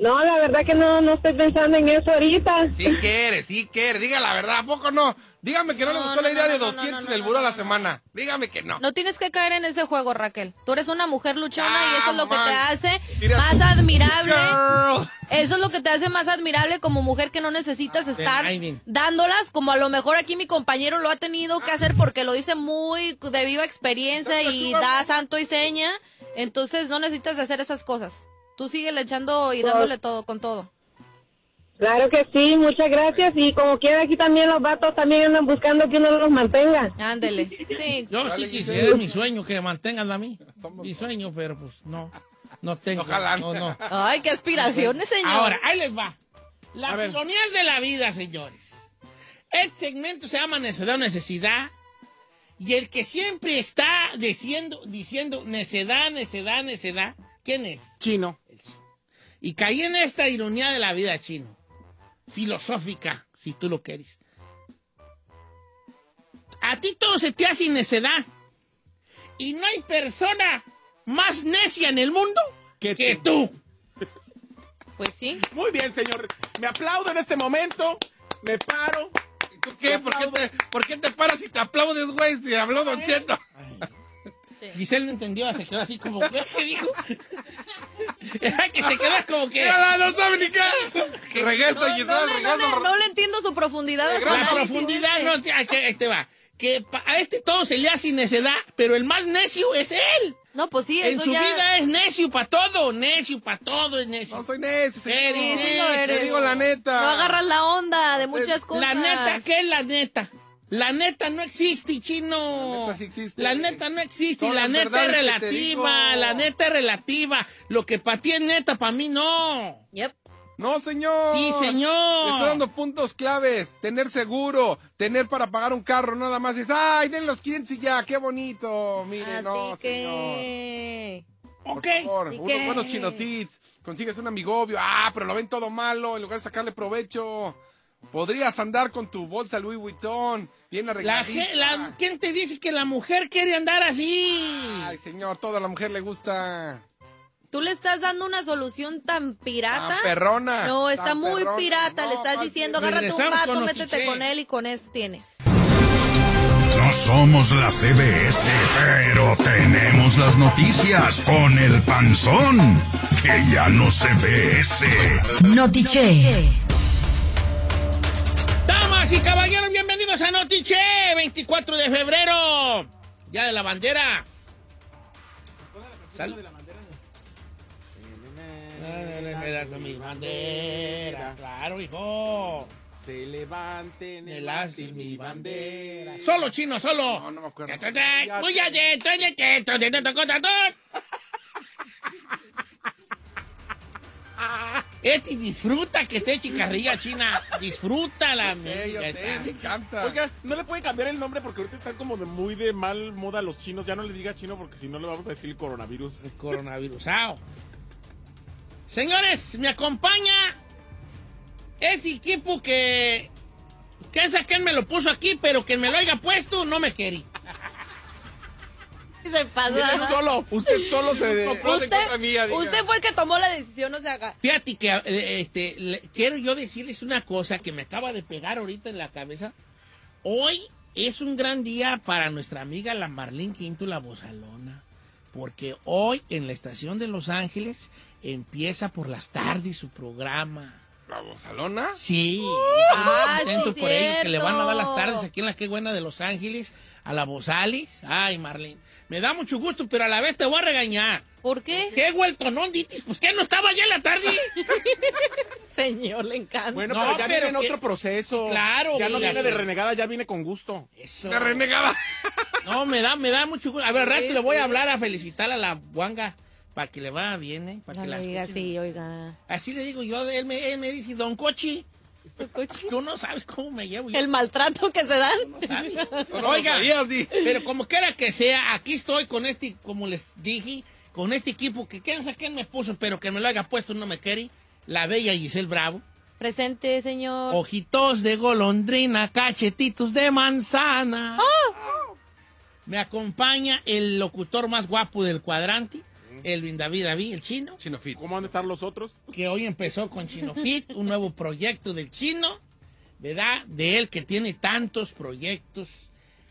no, la verdad que no, no estoy pensando en eso ahorita. Sí quiere, sí quiere, diga la verdad, ¿a poco no? Dígame que no, le gustó no, la idea no, de no, no, 200 no, en el no, buró a la semana. Dígame que no. No tienes que caer en ese juego, Raquel. Tú eres una mujer luchona y eso es lo que te hace Tiras- más admirable. Girl. Eso es lo que te hace más admirable como mujer que no necesitas estar dándolas, como a lo mejor aquí mi compañero lo ha tenido que hacer porque lo dice muy de viva experiencia y da santo y seña. Entonces no necesitas hacer esas cosas. Tú sigue echando y dándole todo con todo. Claro que sí, muchas gracias. Y como quiera, aquí también los vatos también andan buscando que uno los mantenga. Ándele. Sí. Yo Dale, sí quisiera, es mi sueño que mantengan a mí. Somos- Mi sueño, pero pues no. No tengo. Ojalá. No, no. Ay, qué aspiraciones, señor. Ahora, ahí les va. Las ironías de la vida, señores. Este segmento se llama Necedad o Necesidad. Y el que siempre está diciendo, diciendo necedad, necedad, necedad, ¿quién es? Chino. Y caí en esta ironía de la vida chino. Filosófica, si tú lo quieres. A ti todo se te hace necedad. Y no hay persona más necia en el mundo Que que tú. Pues sí. Muy bien, señor. Me aplaudo en este momento. Me paro. ¿Y ¿Tú qué? ¿Por qué, te, ¿Por qué te paras y te aplaudes, güey? Si habló Don Cheto. Giselle no entendió, se quedó así como, ¿qué dijo? Era que se quedó como que... ¡Mírala, no sabe ni qué! Reguesto, No, Giselle, no le, no, le, no le entiendo su profundidad. La profundidad no te, ahí te- ahí te va. Que a este todo se le hace necedad, pero el más necio es él. No, pues sí, En eso su ya... vida es necio para todo, necio para todo es necio. No soy necio, señor. Sí, eres. Te digo la neta. No agarras la onda de muchas cosas. La neta, ¿qué es la neta? La neta no existe, chino. La neta sí existe. La neta no existe. La neta es relativa. La neta es relativa. Lo que para ti es neta, para mí no. Yep. No, señor. Sí, señor. Le estoy dando puntos claves. Tener seguro, tener para pagar un carro, nada más. Es, ay, den los 500 y ya, qué bonito. Mire, Así no, señor. que... Ok. Por favor, ¿Y unos buenos chinotips. Consigues un amigobio. Ah, pero lo ven todo malo en lugar de sacarle provecho. Podrías andar con tu bolsa Louis Vuitton, bien La, la- ¿Quién te dice que la mujer quiere andar así? Ay, señor, toda la mujer le gusta. Tú le estás dando una solución tan pirata. Ah, perrona. No, está Tan muy perrona. pirata. le estás ¿cuál diciendo, pirata? agárrate un vato, con métete Notiche. con él y con eso tienes. No somos la CBS, pero tenemos las noticias con el panzón, que ya no se ve ese. Notiche. Damas y caballeros, bienvenidos a Notiche, 24 de febrero, Día de la Bandera. Sal- Mi bandera, claro, hijo. Se levanten El mi bandera. Solo chino, solo. No, no me acuerdo. Muy adentro, Este disfruta que te eche carrilla china. Disfruta la Sí, yo sé, me encanta. Oiga, no le puede cambiar el nombre porque ahorita están como de muy de mal moda los chinos. Ya no le diga chino porque si no le vamos a decir el coronavirus. coronavirusado. Señores, me acompaña ese equipo que. Que esa quien me lo puso aquí, pero que me lo haya puesto no me quería. Se Usted pasa. solo, usted solo se... Usted, mía, usted fue el que tomó la decisión, no se haga. Fíjate que eh, este, le- quiero yo decirles una cosa que me acaba de pegar ahorita en la cabeza. Hoy es un gran día para nuestra amiga la Marlene Quinto, la bozalona. Porque hoy en la estación de Los Ángeles empieza por las tardes su programa. ¿La bozalona? Sí, Ah, estamos contentos sí, por ello, que le van a dar las tardes aquí en la que buena de Los Ángeles a la Bozales. Ay, Marlene, me da mucho gusto, pero a la vez te voy a regañar. ¿Por qué? ¿Qué vuelto, no, Ditis? Pues que no estaba ya en la tarde. Señor, le encanta. Bueno, No, pero ya pero viene en otro proceso. Claro, Ya no viene de renegada, ya viene con gusto. Eso. ¡La renegada! No, me da, me da mucho gusto. A ver, al rato Sí, le voy a hablar a felicitar a la guanga para que le vaya bien, ¿eh? Para No que la diga escuchen. así, oiga. Así le digo yo, él me, él me dice, Don Cochi, tú no sabes cómo me llevo yo. El maltrato que se dan. No sabes. Oiga, sabía, sí. pero como quiera que sea, aquí estoy con este, como les dije, con este equipo que quién sabe quién me puso, pero que me lo haya puesto no me quiere, la bella Giselle Bravo. Presente, señor. Ojitos de golondrina, cachetitos de manzana. Me acompaña el locutor más guapo del cuadrante, Elvin David David, el chino, Chino Fit. ¿Cómo han de estar los otros? que hoy empezó con Chino Fit, un nuevo proyecto del chino, ¿verdad? De él que tiene tantos proyectos.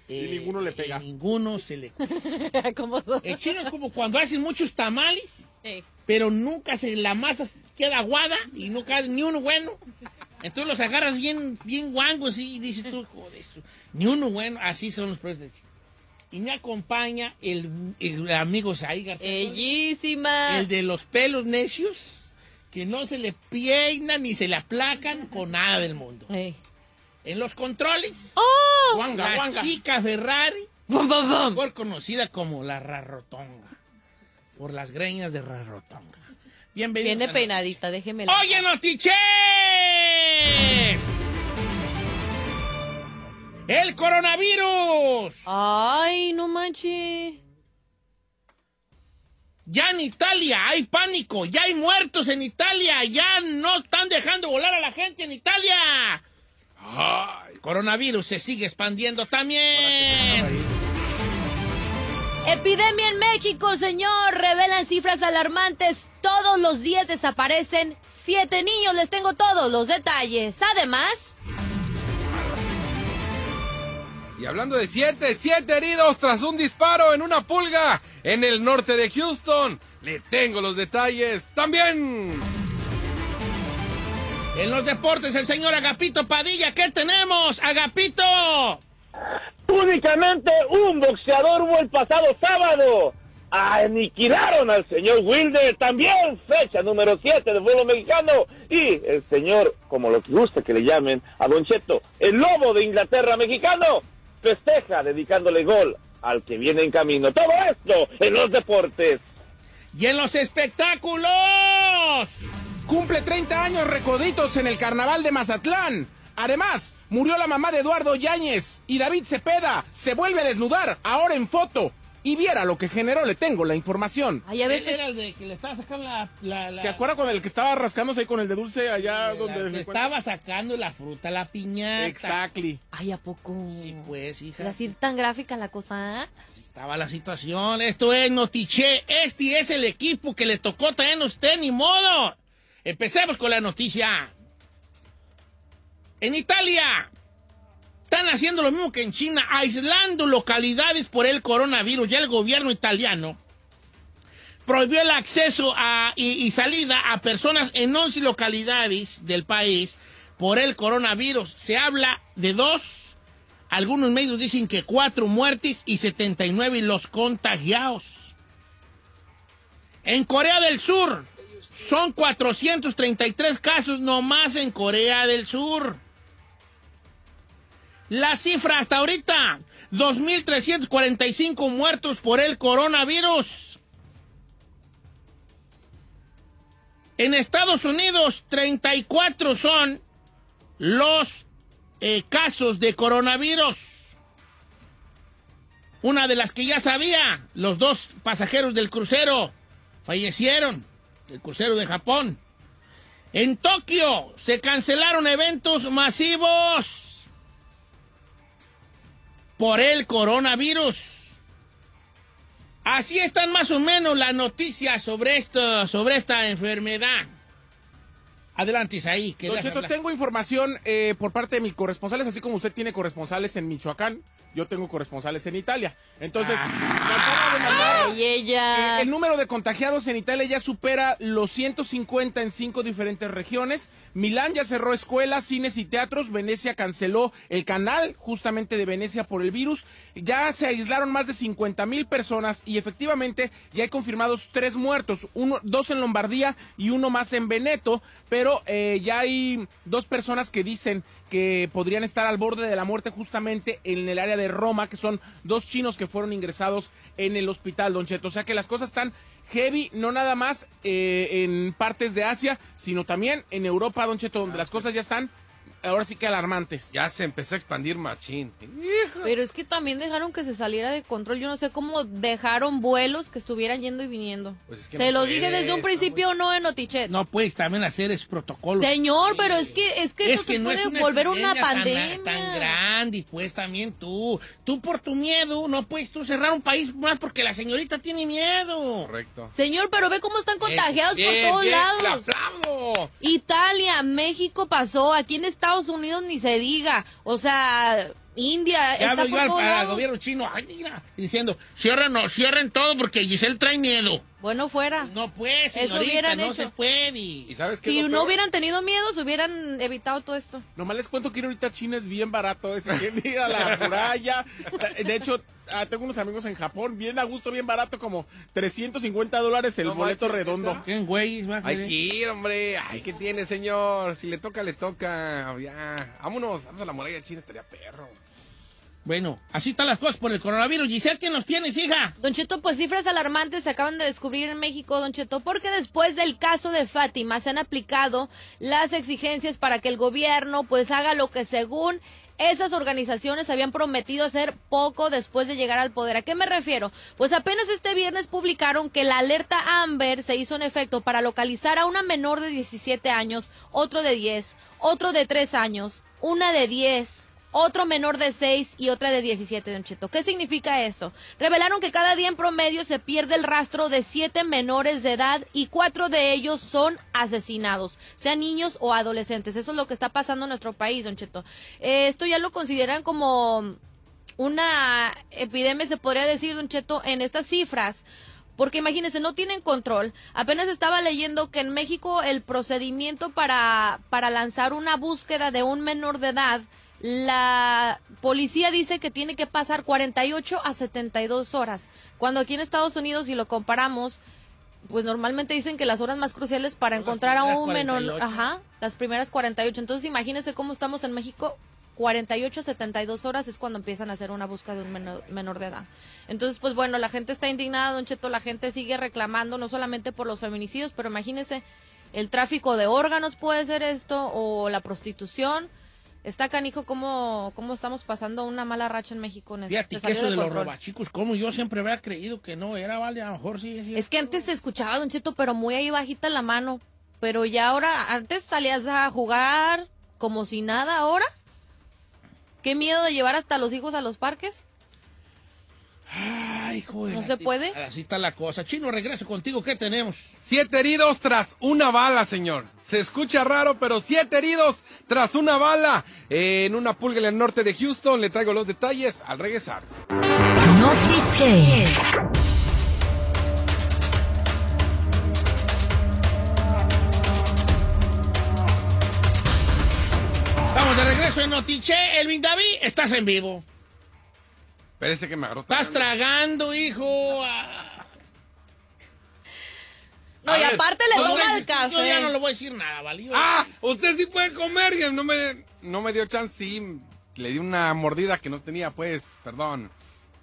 eh, Y ninguno le pega. y ninguno se le. El chino es como cuando hacen muchos tamales, Sí. pero nunca se la masa queda aguada y no cae ni uno bueno. Entonces los agarras bien, bien guangos y dices tú, joder, eso, ni uno bueno. Así son los proyectos del chino. Y me acompaña el, el amigo Saí Bellísima. el de los pelos necios, que no se le peinan ni se le aplacan con nada del mundo. En los controles, ¡Oh! Guanga, la guanga. chica Ferrari, ¡Bum, bum, bum! mejor conocida como la Rarrotonga, por las greñas de Rarrotonga. Bienvenidos. Viene peinadita, déjeme. ¡Oye, Notiche! ¡El coronavirus! Ay, no manches. Ya en Italia hay pánico, ya hay muertos en Italia, ya no están dejando volar a la gente en Italia. Ay, coronavirus se sigue expandiendo también. Epidemia en México, señor. Revelan cifras alarmantes. Todos los días desaparecen siete niños. Les tengo todos los detalles. Además, Y hablando de siete, siete heridos tras un disparo en una pulga en el norte de Houston. Le tengo los detalles también. En los deportes, el señor Agapito Padilla, ¿qué tenemos? Agapito. Únicamente un boxeador hubo el pasado sábado. Aniquilaron al señor Wilder, también fecha número 7 del fútbol mexicano. Y el señor, como lo que gusta que le llamen, a Don Cheto, el lobo de Inglaterra mexicano, festeja dedicándole gol al que viene en camino. Todo esto en los deportes. Y en los espectáculos. Cumple 30 años recoditos en el carnaval de Mazatlán. Además, murió la mamá de Eduardo Yáñez y David Cepeda se vuelve a desnudar, ahora en foto. Y viera lo que generó, le tengo la información. ay, a Él ver, era el de que le estaba sacando la... la- la- ¿Se acuerda con el que estaba rascándose ahí con el de dulce allá la- donde le estaba sacando la fruta, la piñata. Exactly. ay, ¿a poco? Sí, pues, hija. ¿Y así tan gráfica la cosa? Así estaba la situación. Esto es Notiche. Este es el equipo que le tocó traer a usted, ni modo. Empecemos con la noticia. En Italia están haciendo lo mismo que en China, aislando localidades por el coronavirus. Ya el gobierno italiano prohibió el acceso a, y, salida a personas en 11 localidades del país por el coronavirus. Se habla de dos. Algunos medios dicen que cuatro muertes y 79 los contagiados. En Corea del Sur son 433 casos nomás en Corea del Sur. La cifra hasta ahorita, 2.345 muertos por el coronavirus. En Estados Unidos, 34 son los eh, casos de coronavirus. Una de las que ya sabía, los dos pasajeros del crucero fallecieron, el crucero de Japón. En Tokio se cancelaron eventos masivos por el coronavirus. Así están más o menos las noticias sobre, esto, sobre esta enfermedad. Adelante, Isaí. Don Cheto, tengo información eh, por parte de mis corresponsales, así como usted tiene corresponsales en Michoacán, yo tengo corresponsales en Italia. Entonces, me acaba de mandar, Ay, ella. el número de contagiados en Italia ya supera los 150 en cinco diferentes regiones. Milán ya cerró escuelas, cines y teatros. Venecia canceló el canal justamente de Venecia por el virus. Ya se aislaron más de 50 mil personas y efectivamente ya hay confirmados tres muertos, uno, dos en Lombardía y uno más en Veneto. Pero eh, ya hay dos personas que dicen que podrían estar al borde de la muerte justamente en el área de Roma, que son dos chinos que fueron ingresados en el hospital, Don Cheto. O sea que las cosas están heavy, no nada más eh, en partes de Asia, sino también en Europa, Don Cheto, donde las cosas ya están ahora sí que alarmantes. Ya se empezó a expandir machín. Pero es que también dejaron que se saliera de control. Yo no sé cómo dejaron vuelos que estuvieran yendo y viniendo. Pues es que Se no lo puedes, dije desde un no principio, no en Notichet. No puedes también hacer ese protocolo. Señor, pero es que es que Es esto que se no puede es una volver una epidemia tan- pandemia. Tan, grande, y pues también tú. Tú por tu miedo, no puedes tú cerrar un país más porque la señorita tiene miedo. Correcto. Señor, pero ve cómo están contagiados Bien, por todos bien, lados. Italia, México pasó, aquí en Estados Unidos ni se diga. O sea, India Ya está hablo yo por al, gobierno chino, ay, mira, diciendo, cierren, no, cierren todo porque Giselle trae miedo. Bueno, fuera. No pues, Eso señorita, hubieran no hecho. se puede. ¿Y sabes qué? Si no peor? hubieran tenido miedo, se hubieran evitado todo esto. Nomás les cuento que ir ahorita a China es bien barato, es bien ir a la muralla. De hecho, ah, tengo unos amigos en Japón, bien a gusto, bien barato, como 350 dólares el No boleto redondo. ¿Quién, güey? Hay que ir, hombre. Ay, ¿qué tiene, señor? Si le toca, le toca. Ya. Vámonos. Vamos a la muralla china, estaría perro. Bueno, así están las cosas por el coronavirus. Giselle, ¿quién nos tienes, hija? Don Cheto, pues cifras alarmantes se acaban de descubrir en México, Don Cheto, porque después del caso de Fátima se han aplicado las exigencias para que el gobierno pues haga lo que según esas organizaciones habían prometido hacer poco después de llegar al poder. ¿A qué me refiero? Pues apenas este viernes publicaron que la alerta Amber se hizo en efecto para localizar a una menor de 17 años, otro de 10, otro de 3 años, una de 10, otro menor de 6 y otra de 17, Don Cheto. ¿Qué significa esto? Revelaron que cada día en promedio se pierde el rastro de 7 menores de edad y 4 de ellos son asesinados, sean niños o adolescentes. Eso es lo que está pasando en nuestro país, Don Cheto. Eh, esto ya lo consideran como una epidemia, se podría decir, Don Cheto, en estas cifras. Porque imagínense, no tienen control. Apenas estaba leyendo que en México el procedimiento para, para lanzar una búsqueda de un menor de edad, la policía dice que tiene que pasar 48 a 72 horas. Cuando aquí en Estados Unidos, si lo comparamos, pues normalmente dicen que las horas más cruciales para Son encontrar a un menor, 48. ajá, las primeras 48. Entonces imagínense cómo estamos en México 48 a 72 horas es cuando empiezan a hacer una búsqueda de un menor, menor de edad. Entonces, pues bueno, la gente está indignada, Don Cheto, la gente sigue reclamando no solamente por los feminicidios, pero imagínese, el tráfico de órganos puede ser esto, o la prostitución. Está canijo cómo, cómo estamos pasando una mala racha en México. en- Fíjate que eso de los robachicos, como yo siempre había creído que no era, vale, a lo mejor sí. sí. Es que antes se escuchaba, Don Cheto, pero muy ahí bajita la mano. Pero ya ahora, antes salías a jugar como si nada ahora. Qué miedo de llevar hasta los hijos a los parques. Ay, joder. ¿No se puede? Así está la cosa. Chino, regreso contigo. ¿Qué tenemos? Siete heridos tras una bala, señor. Se escucha raro, pero siete heridos tras una bala en una pulga en el norte de Houston. Le traigo los detalles al regresar. Notiche. notiche, Elvin David, estás en vivo. Parece que me agarró. Estás tragando. hijo. No, A y ver, aparte le ¿dónde- toma el Yo ya no café. le voy a decir nada, ¿vale? ¡Ah! Usted sí puede comer. y No me, no me dio chance. Sí, le di una mordida que no tenía, pues. Perdón.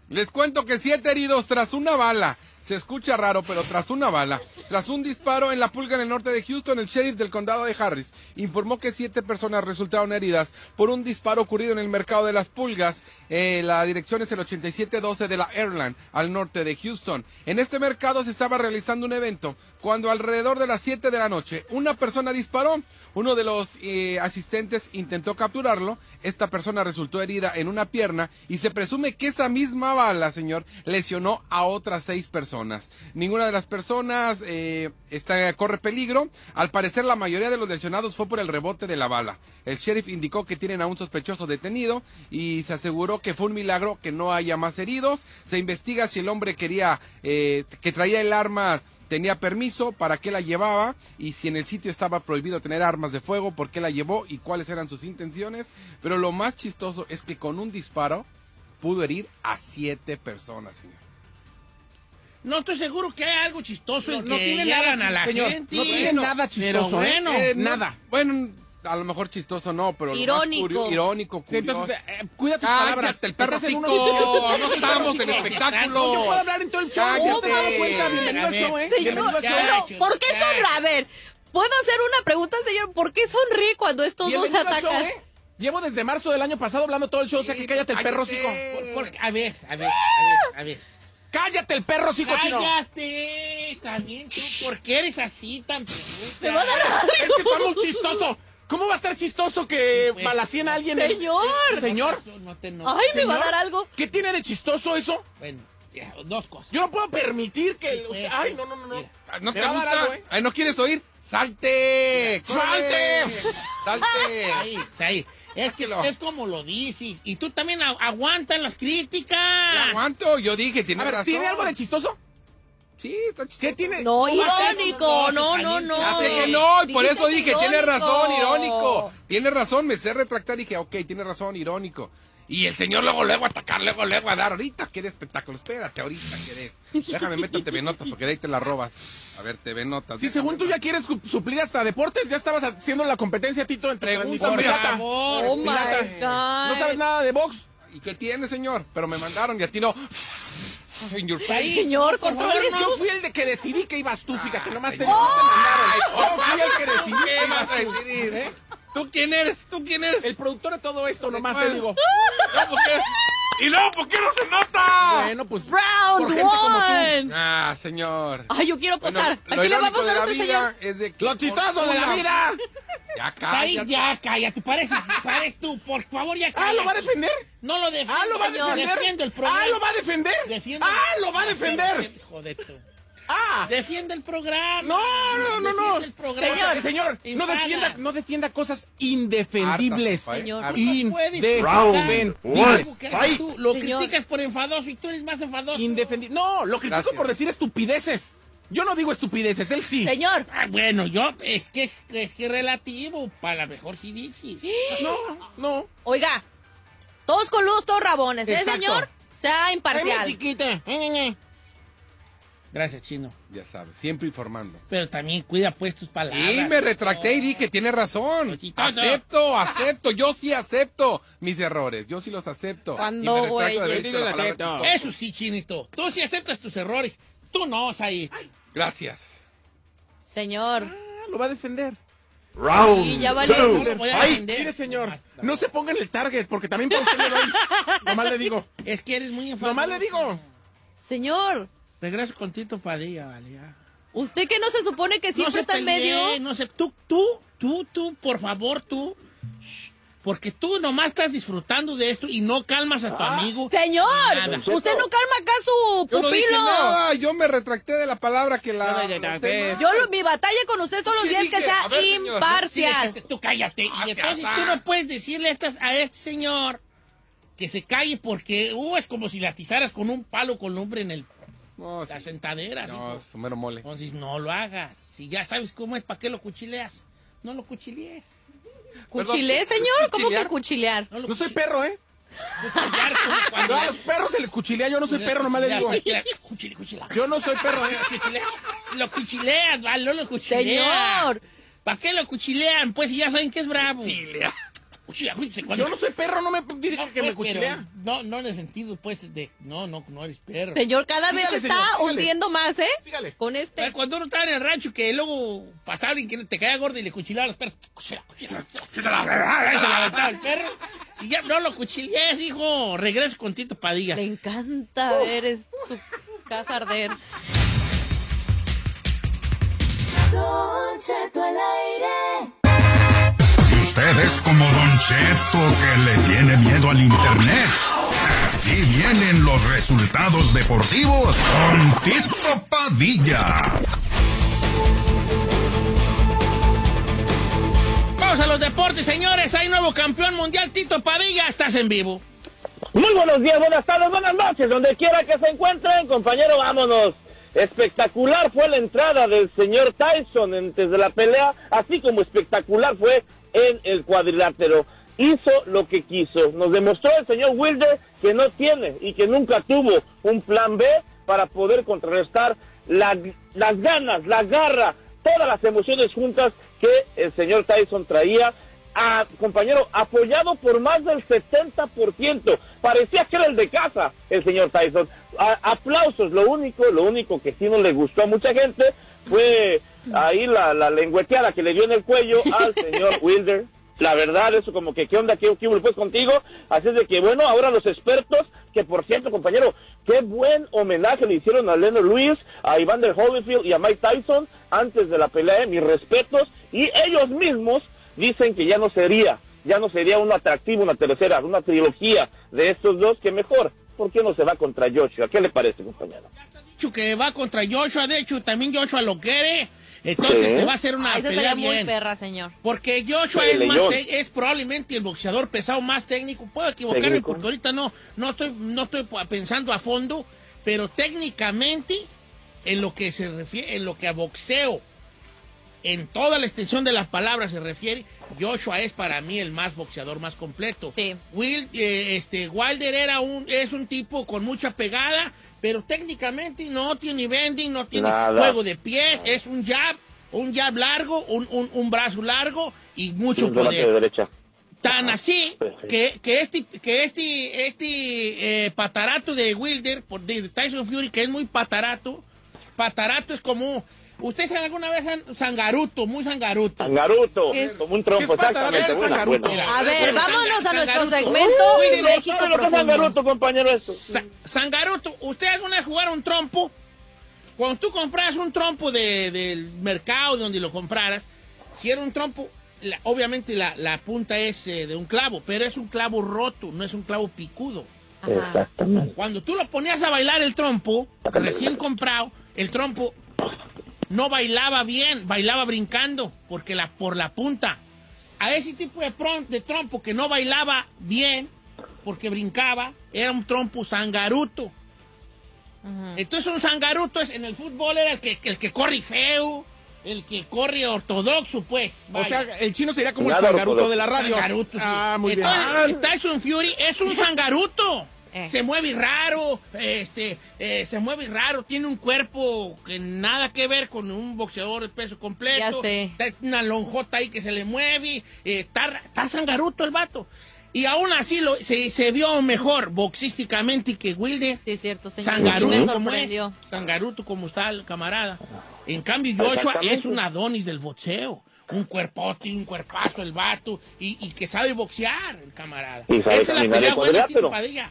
Les cuento que siete heridos tras una bala. Se escucha raro, pero tras una bala. Tras un disparo en la pulga en el norte de Houston, el sheriff del condado de Harris informó que siete personas resultaron heridas por un disparo ocurrido en el mercado de las pulgas. Eh, la dirección es el 8712 de la Airline, al norte de Houston. En este mercado se estaba realizando un evento cuando alrededor de las 7 de la noche una persona disparó. Uno de los eh, asistentes intentó capturarlo. Esta persona resultó herida en una pierna y se presume que esa misma bala, señor, lesionó a otras seis personas. Ninguna de las personas eh, está, corre peligro. Al parecer, la mayoría de los lesionados fue por el rebote de la bala. El sheriff indicó que tienen a un sospechoso detenido y se aseguró que fue un milagro que no haya más heridos. Se investiga si el hombre quería eh, que traía el arma tenía permiso, para qué la llevaba y si en el sitio estaba prohibido tener armas de fuego, por qué la llevó y cuáles eran sus intenciones. Pero lo más chistoso es que con un disparo pudo herir a siete personas, señor. No estoy seguro que hay algo chistoso No, en no que tiene hieren nada, a la señor, gente. no tiene nada chistoso, Pero ¿eh? bueno, Eh, no- nada. bueno, a lo mejor chistoso no, pero lo más Irónico. curio- irónico, Sí, curioso. entonces, eh, cuida tus palabras. Cállate, el perro una- No estamos en No, espectáculo. No, yo puedo hablar en todo el show. Cállate. No me he dado cuenta. Bienvenido al show, ¿eh? señor, Bienvenido al show. ¿por qué sonríe? A ver, ¿puedo hacer una pregunta, señor? ¿Por qué sonríe cuando estos dos se atacan? ¿eh? Llevo desde marzo del año pasado hablando todo el show, o sea que cállate el perro, por- a ver, a ver, a ver, a ver. Cállate el perro, hocico chino. Cállate, también tú, ¿por qué eres así tan Me va a dar algo. Es que está muy chistoso. ¿Cómo va a estar chistoso que pues. balacien a alguien? en- Señor. Señor. No te enojes. Ay, me va a Señor. dar algo. ¿Qué tiene de chistoso eso? Bueno, ya, dos cosas. Yo no puedo permitir que... pues, usted- Ay, no, no, no, no. mira. Ah, ¿No te va a dar gusta? algo, ¿eh? Ay, ¿No quieres oír? ¡Salte! ¡Salte! ¡Salte! Ahí, ahí. Es que Lo- es como lo dices. Y tú también agu- aguantas las críticas. aguanto, yo dije, tiene razón. ¿tiene algo de chistoso? Sí, está chistoso. ¿Qué tiene? No, irónico. No, no, no. Ya sé que no, y por eso dije, tiene irónico. razón, irónico. Tiene razón, me sé retractar y dije, ok, tiene razón, irónico. Y el señor luego, luego a atacar, luego, luego a dar. Ahorita, qué de espectáculo. Espérate, ahorita, qué des. Déjame meter TV Notas porque de ahí te la robas. A ver, TV Notas. Si déjame según tú ya quieres suplir hasta deportes, ya estabas haciendo la competencia, Tito, en tu transmisión Pregúntame. pirata. Por favor. Oh my. God. ¿No sabes nada de box? ¿Y qué tiene, señor? Pero me mandaron y a ti no. Your face. Señor, por favor, controle. no. Yo fui el de que decidí que ibas tú, fíjate, nomás te, no mandaron. Yo fui el que decidí ¿Qué que ibas a tú. decidir? ¿Eh? ¿Tú quién eres? ¿Tú quién eres? El productor de todo esto, nomás te digo. No, ¿por qué? ¿Y luego por qué no se nota? Bueno, pues. por Round gente como tú. one. Ah, señor. Ay, yo quiero Bueno, pasar. lo ¿A quién le va a pasar a este señor? es de Lo chistoso de la vida. Ya Ahí, cállate. ya, cállate. Parece, pareces tú. Por favor, ya Ah, cállate. ¿lo va a defender? No lo defiendo. Ah, ¿lo va a defender? Defiendo el programa. Ah, ¿lo va a defender? Defiendo- Ah, ¿lo va a defender? Joder, tú. Ah. Defiende el programa. No, no, no, no. Defiende el programa. Señor, señor, no defienda, no defienda cosas indefendibles. Señor. harta. No puedes Indefendibles. Tú lo Señor. criticas por enfadoso y tú eres más enfadoso. Indefendible. No, lo critico Gracias. por decir estupideces. Yo no digo estupideces, él sí. Señor, Ah, bueno, yo, es que es, es que es relativo. Para mejor si dices. No, no. oiga, todos con luz, todos rabones, ¿eh, Exacto. señor? Sea Ay, imparcial. chiquita. Gracias, chino. Ya sabes, siempre informando. Pero también cuida pues tus palabras. Y me retracté y dije, tiene razón. Pues. Acepto, acepto. Yo sí acepto mis errores. Yo sí los acepto. Cuando, güey. Eso sí, chinito. Tú sí aceptas tus errores. Tú no, Said. Gracias. Señor. Ah, lo va a defender. Y ya No vale. lo voy a defender. Mire, señor, no se ponga en el target, porque también por usted le doy. Nomás le digo. Es que eres muy enfadoso. Nomás le digo. Señor, Regreso con Tito Padilla, vale. ya. usted que no se supone que siempre se está en medio. No sé, tú, tú, tú, tú, por favor, tú. Porque tú nomás estás disfrutando de esto y no calmas a tu amigo. Señor, Nada. usted no calma acá su Yo no dije pupilo. nada. Yo me retracté de la palabra que la. Yo no dije. Yo lo- mi batalla con usted todos los ¿Qué días es que dije? sea A ver, señor. Sí, imparcial. déjate, tú cállate. Ah, y entonces tú no puedes decirle a, estas- a este señor que se calle porque uh, es como si la atizaras con un palo con lumbre en el, No, sí. las sentaderas. No, hijo. su mero mole. Entonces no lo hagas. Si ya sabes cómo es, ¿para qué lo cuchileas? No lo cuchilees. ¿Cuchilé, Perdón, señor? ¿Cómo que ¿cuchilear? No soy perro, ¿eh? Cuchillar como cuando... A los perros se les cuchilea, yo no soy perro, nomás le digo. Cuchile, cuchila. Yo no soy perro, ¿eh? Cuchilea. Lo cuchilean, ¿vale? No lo cuchilean. Señor. ¿Para qué lo cuchilean? Pues si ya saben que es bravo. Cuchilea. Cuchilea. Yo no soy perro, no me dice No, que me pues, cuchilea. No, no en el sentido, pues, de... No, no, no eres perro. Señor, cada Sígale, vez se está sígale. hundiendo más, ¿eh? Sígale. Con Eh, este. Cuando uno estaba en el rancho que luego pasaba y que te caía gordo y le cuchilaba a los perros. Cuchila, cuchila, cuchila, Ahí se la aventaba el perro. Y ya no lo cuchilees, hijo. Regreso con Tito Padilla. Le encanta ver es- su casa arder. Y usted es como Don Cheto que le tiene miedo al internet. Aquí vienen los resultados deportivos con Tito Padilla. Vamos a los deportes, señores. Hay nuevo campeón mundial, Tito Padilla. Estás en vivo. Muy buenos días, buenas tardes, buenas noches, donde quiera que se encuentren, compañero, vámonos. Espectacular fue la entrada del señor Tyson antes de la pelea, así como espectacular fue en el cuadrilátero. Hizo lo que quiso. Nos demostró el señor Wilder que no tiene y que nunca tuvo un plan B para poder contrarrestar la- las ganas, la garra, todas las emociones juntas que el señor Tyson traía compañero, apoyado por más del 70%. Parecía que era el de casa, el señor Tyson. Aplausos, lo único, lo único que sí no le gustó a mucha gente fue ahí la, la lengüeteada que le dio en el cuello al señor Wilder. La verdad, eso como que, ¿qué onda? ¿Qué, qué hubo pues contigo? Así es de que, bueno, ahora los expertos, que por cierto, compañero, qué buen homenaje le hicieron a Leonard Lewis, a Evander Holyfield y a Mike Tyson antes de la pelea, mis respetos, y ellos mismos dicen que ya no sería, ya no sería un atractivo, una tercera, una trilogía de estos dos, que mejor, ¿por qué no se va contra Joshua? ¿Qué le parece, compañero? Dicho que va contra Joshua, de hecho, también Joshua lo quiere. Entonces Sí. te va a hacer una Ah, pelea muy bien. perra, señor. Porque Joshua es, más es probablemente el boxeador pesado más técnico. Puedo equivocarme Técnico. porque ahorita no, no estoy, no estoy pensando a fondo, pero técnicamente, en lo que se refiere, en lo que a boxeo, en toda la extensión de las palabras se refiere, Joshua es para mí el más boxeador más completo. Sí. Will, eh, este, Wilder era un, es un tipo con mucha pegada, pero técnicamente no tiene bending, no tiene Nada. juego de pies, es un jab, un jab largo, un, un, un brazo largo y mucho poder. derecha. Tan así Perfecto. que, que este, que este, este eh, patarato de Wilder, de Tyson Fury, que es muy patarato, patarato es como, ¿ustedes saben alguna vez han- sangaruto, muy sangaruto? Es- como un ¿Qué trompo, exactamente. Buena, Sangaruto? buena. A ver, Bueno, vámonos a nuestro Sangaruto. segmento Wilder, ¿No México lo que es. Sangaruto, compañero, esto? Sa- Sangaruto, ¿usted alguna vez jugaron un trompo? Cuando tú compras un trompo de- del mercado donde lo compraras, si era un trompo, la- obviamente la, la punta es eh, de un clavo, pero es un clavo roto, no es un clavo picudo. Ajá. Exactamente. Cuando tú lo ponías a bailar el trompo, recién comprado, el trompo no bailaba bien, bailaba brincando, porque la, por la punta. A ese tipo de, prom- de trompo que no bailaba bien, porque brincaba, era un trompo sangaruto. Entonces un sangaruto es, en el fútbol era el que, el que corre feo, el que corre ortodoxo, pues. O sea, el chino sería como el sangaruto ortodoxo. de la radio. Sangaruto, sí. Ah, muy bien. Entonces, Tyson Fury es un sangaruto. Eh. Se mueve raro, este, eh, se mueve raro, tiene un cuerpo que nada que ver con un boxeador de peso completo. Ya sé. Está una lonjota ahí que se le mueve, eh, está, está sangaruto el vato. Y aún así lo, se, se vio mejor boxísticamente que Wilder. Sí, cierto, señor. Sangaruto como es. sorprendió. Sangaruto como está el camarada. En cambio, Joshua es un Adonis del boxeo. Un cuerpote, un cuerpazo el vato. Y, y que sabe boxear el camarada. Y sabe Esa es la pelea buena, Padilla.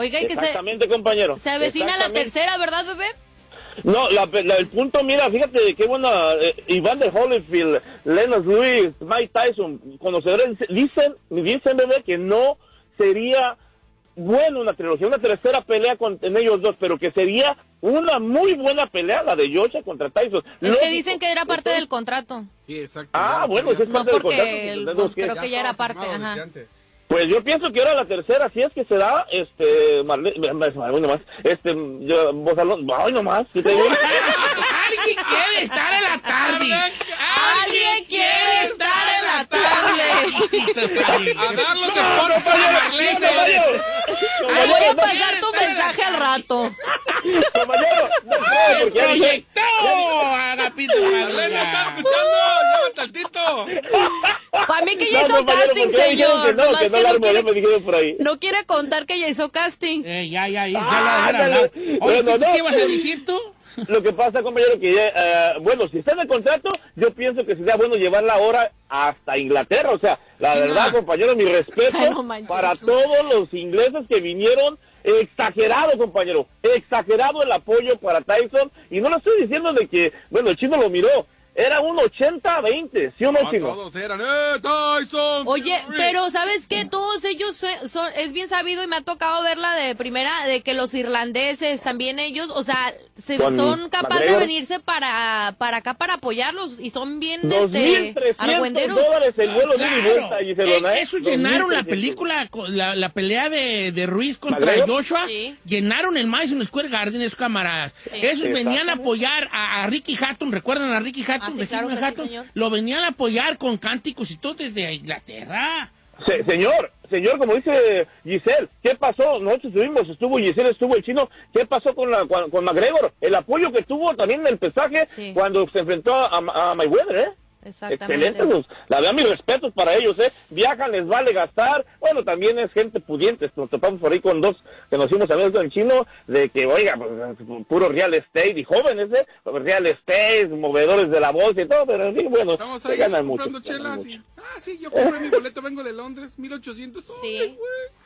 Oiga, y que se, Exactamente, compañero. se avecina la tercera, ¿verdad, bebé? No, la- la- el punto, mira, fíjate qué buena. Eh, Evander Holyfield, Lennox Lewis, Mike Tyson, conocedores, dicen, dicen, bebé, que no sería bueno una trilogía, una tercera pelea con, en ellos dos, pero que sería una muy buena pelea la de Joshua contra Tyson. Es que dicen que era parte del contrato. Sí, exacto. Ah, bueno, es No parte del porque contrato, pues, que- creo que ya era parte, ajá. Pues yo pienso que ahora la tercera, si es que se da, este, Marle, ay, nomás, este, yo, vos, Alonso, ay, nomás, ¿sí te digo? Alguien quiere estar en la tarde. Alguien quiere estar en la tarde. A dar los deportes a compañero, Marlene. voy a pasar tu mensaje al rato. compañero, no ¡Proyectó! Agapito. Marlene, ¿estás escuchando? Llama tantito. Para mí que ya hizo casting, señor. Que no, que me quiere, dijeron por ahí. no quiere contar que ya hizo casting. Eh, ya, ya, ya. ya Ah, la ándale. hablar. Oye, Bueno, ¿qué, no. ¿qué ibas a decir tú? Lo que pasa, compañero, que eh, bueno, si está en el contrato, yo pienso que sería bueno llevarla ahora hasta Inglaterra. O sea, la Sí, verdad, no. compañero, mi respeto para todos los ingleses que vinieron. Exagerado, compañero. Exagerado el apoyo para Tyson. Y no lo estoy diciendo de que, bueno, el chino lo miró. Era un 80-20, ¿sí o no, No, chino? todos eran, ¡eh, Tyson! Oye, Fury". pero ¿sabes qué? Todos ellos son, son- es bien sabido y me ha tocado verla de primera, de que los irlandeses, también ellos, o sea, se- Con son capaces de venirse para, para acá para apoyarlos y son bien, este, 2.300 argüenderos. dólares el vuelo de ida y Claro. vuelta, Giselona, Eh, ¿eh? eso llenaron la 2.300. película, la, la pelea de, de Ruiz contra ¿McGregor? Joshua. Sí. Llenaron el Madison Square Garden, esos camaradas. Esos venían a apoyar a, a Ricky Hatton. ¿Recuerdan a Ricky Hatton? Ah, sí, claro sí. Lo venían a apoyar con cánticos y todo desde Inglaterra. Se- señor, señor, como dice Giselle, ¿qué pasó? Nosotros estuvimos, estuvo Giselle, estuvo el chino, ¿qué pasó con, la, con, con McGregor? El apoyo que tuvo también en el pesaje Sí. cuando se enfrentó a, a Mayweather, ¿eh? Exactamente. Excelente, pues, la verdad, mis respetos para ellos, ¿eh? Viajan, les vale gastar. Bueno, también es gente pudiente. Nos topamos por ahí con dos que nos hicimos amigos con el chino, de que, oiga, pues, puro real estate y jóvenes, ¿eh? Real estate, movedores de la bolsa y todo, pero en fin, bueno, Estamos ahí ganan mucho. comprando ganan chelas mucho. y... Ah, sí, yo compré mi boleto, vengo de Londres, 1800 Sí.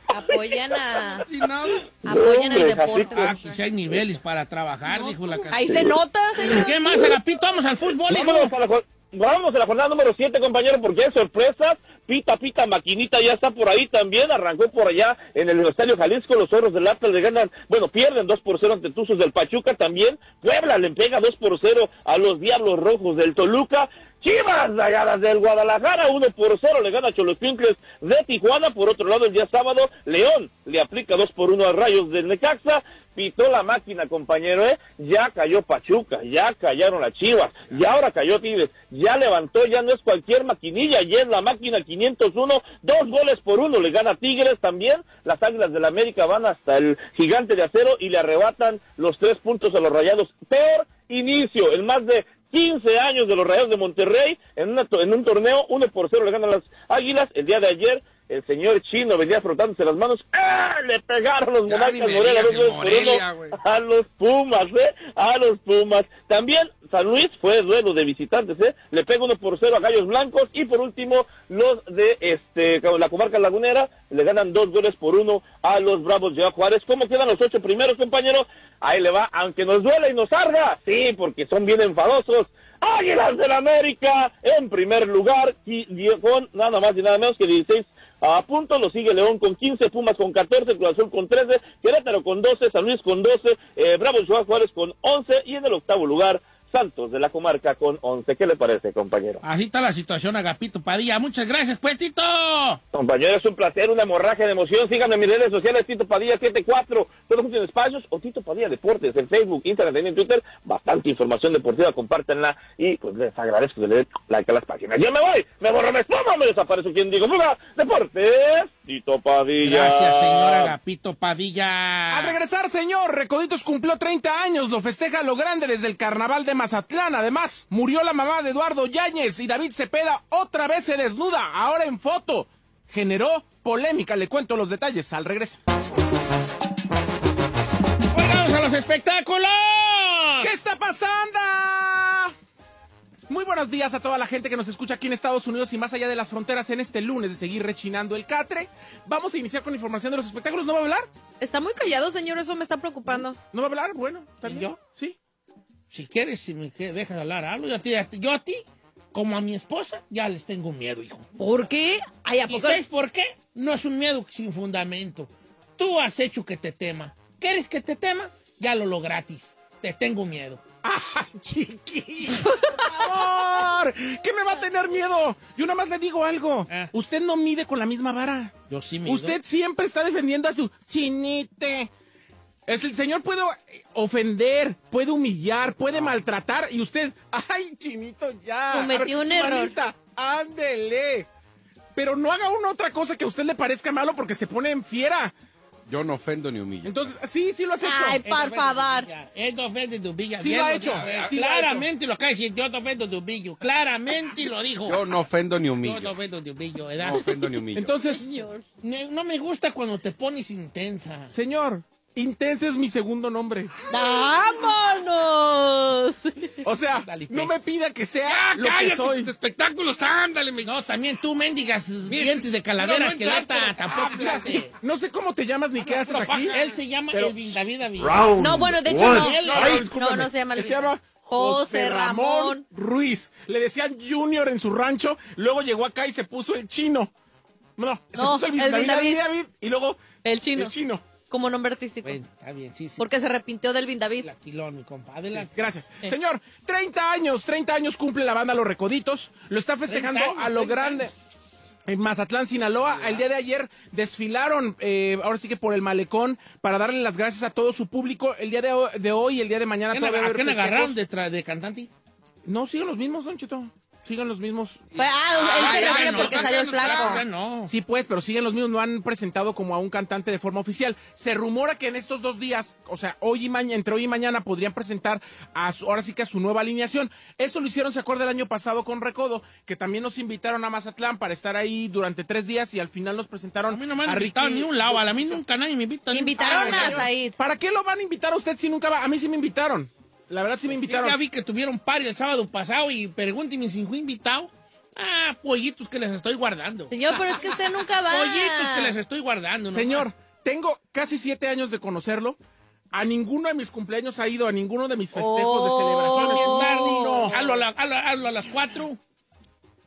Apoyan a, Sin nada. apoyan Hombre, deporte. Ah, que si hay niveles para trabajar, No, dijo la canción. Ahí se nota, señor. ¿Qué más, Agapito? Vamos al fútbol, hijo. Vámonos a, la, vámonos a la jornada número 7, compañero, porque hay sorpresas. Pita, pita, maquinita ya está por ahí también. Arrancó por allá en el Estadio Jalisco. Los zorros del Atlas le ganan, bueno, pierden 2 por 0 ante Tuzos del Pachuca también. Puebla le pega 2 por 0 a los Diablos Rojos del Toluca. Chivas Rayadas del Guadalajara, 1 por 0 le gana a Cholospincles de Tijuana. Por otro lado, el día sábado, León le aplica 2 por 1 a Rayos del Necaxa. Pitó la máquina, compañero, ¿eh? Ya cayó Pachuca, ya callaron las Chivas, y ahora cayó Tigres, ya levantó, ya no es cualquier maquinilla, ya es la máquina 501, dos goles por uno, le gana Tigres también, las Águilas del América van hasta el gigante de acero y le arrebatan los tres puntos a los Rayados. Peor inicio, en más de 15 años de los Rayados de Monterrey, en, una en un torneo, uno por cero le ganan las Águilas, el día de ayer el señor chino venía frotándose las manos. ¡Ah! Le pegaron los monarcas Morelia, dos por uno a los Pumas, ¿eh? A los Pumas. También San Luis fue duelo de visitantes, ¿eh? Le pega uno por cero a Gallos Blancos. Y por último, los de este la comarca lagunera le ganan dos goles por uno a los Bravos de Juárez. ¿Cómo quedan los ocho primeros, compañeros? Ahí le va, aunque nos duele y nos arda. Sí, porque son bien enfadosos. Águilas del América en primer lugar y con nada más y nada menos que 16 a punto, lo sigue León con 15, Pumas con 14, Cruz Azul con 13, Querétaro con 12, San Luis con 12, eh, Bravos Ciudad Juárez con 11 y en el octavo lugar Santos de la comarca con 11. ¿Qué le parece, compañero? Así está la situación, Agapito Padilla. Muchas gracias, pues, Tito. Compañero, es un placer, una hemorragia de emoción. Síganme en mis redes sociales, Tito Padilla 74, todos juntos en espacios, o Tito Padilla Deportes, en Facebook, Instagram, en Twitter. Bastante información deportiva, compártanla y pues les agradezco que le den like a las páginas. Yo me voy, me borro, me espuma, me desaparezco. quien digo, fuga, Deportes, Tito Padilla. Gracias, señor Agapito Padilla. Al regresar, señor, Recoditos cumplió 30 años, lo festeja lo grande desde el carnaval de Mazatlán. Además, murió la mamá de Eduardo Yáñez y David Cepeda otra vez se desnuda, ahora en foto. Generó polémica, le cuento los detalles al regreso. ¡Vamos a los espectáculos! ¿Qué está pasando? Muy buenos días a toda la gente que nos escucha aquí en Estados Unidos y más allá de las fronteras en este lunes de seguir rechinando el catre. Vamos a iniciar con información de los espectáculos. ¿No va a hablar? Está muy callado, señor, eso me está preocupando. ¿No va a hablar? Bueno, ¿también? yo? Sí. Si quieres, si me dejas hablar algo, yo a, ti, a ti- yo a ti, como a mi esposa, ya les tengo miedo, hijo. ¿Por qué? Ay, ¿a ¿Y sabes por qué? No es un miedo sin fundamento. Tú has hecho que te tema. ¿Quieres que te tema? Ya lo logratis. Te tengo miedo. ¡Ay, chiqui! ¡Por favor! ¿Qué me va a tener miedo? Yo nada más le digo algo. Ah. Usted no mide con la misma vara. Yo sí me Usted siempre está defendiendo a su chinite. Es el señor puede eh, ofender, puede humillar, puede maltratar y usted, ay, chinito, ya. Cometió un error. manita, ándele. pero no haga una otra cosa que a usted le parezca malo porque se pone en fiera. Yo no ofendo ni humillo. Entonces, sí, sí lo has hecho. Ay, por favor. Él no ofende tu villa. Sí lo ha hecho, Claramente lo acaba de decir. Yo no ofendo tu pillo. Claramente lo dijo. Yo no ofendo ni Yo no humillo. ofendo tu pillo, ¿verdad? No ofendo ni humillo. Entonces, No me gusta cuando te pones intensa. señor, Intensa es mi segundo nombre. ¡Vámonos! O sea, no pues. me pida que sea ¡Ya, lo que cállate! soy. tus espectáculos, ándale. me- No, también tú, mendigas dientes de calavera, no esqueleta, entraste. tampoco. No sé cómo te llamas ni qué haces aquí. Él se llama Pero- el David David. No, bueno, de hecho no. Él- No, Ay, no, no, se llama Luis. se llama José Ramón. Ruiz. Le decían Junior en su rancho, luego llegó acá y se puso el chino. No, se No, puso el, el David, David. David, David, y luego El chino. el chino. Como nombre artístico. Bueno, está bien, sí, sí. Porque se arrepintió del Bin David. Laquilón, mi compa. Adelante. Gracias. Señor, 30 años, 30 años cumple la banda Los Recoditos. Lo está festejando 30 años, a lo 30 grande. años. En Mazatlán, Sinaloa, el día de ayer desfilaron, eh, ahora sí que por el malecón, para darle las gracias a todo su público. El día de, ho- de hoy, el día de mañana, ¿Quién todavía a quién agarraron de, de cantante? No, siguen los mismos, Don Chito. Sigan los mismos. Pues, ah, él se ya refiere no, porque ya salió el no, flaco. no. Sí, pues, pero siguen los mismos, no han presentado como a un cantante de forma oficial. Se rumora que en estos dos días, o sea, hoy y mañana, entre hoy y mañana, podrían presentar a su- ahora sí que a su nueva alineación. Eso lo hicieron, se acuerda, el año pasado con Recodo, que también nos invitaron a Mazatlán para estar ahí durante tres días y al final nos presentaron A mí no me han a invitado Ricky- ni un lado. A mí nunca nadie me invita. Invitaron a. Said. ¿Para qué lo van a invitar a usted si nunca va? A mí sí me invitaron. La verdad sí me Sí, invitaron. ya vi que tuvieron party el sábado pasado y pregúnteme si fue invitado. Ah, pollitos que les estoy guardando. Señor, pero es que usted nunca va. Pollitos que les estoy guardando. ¿no? Señor, tengo casi siete años de conocerlo. A ninguno de mis cumpleaños ha ido, a ninguno de mis festejos Oh. de celebraciones. Bien tarde. No. Hazlo a, la- hazlo- hazlo a las cuatro.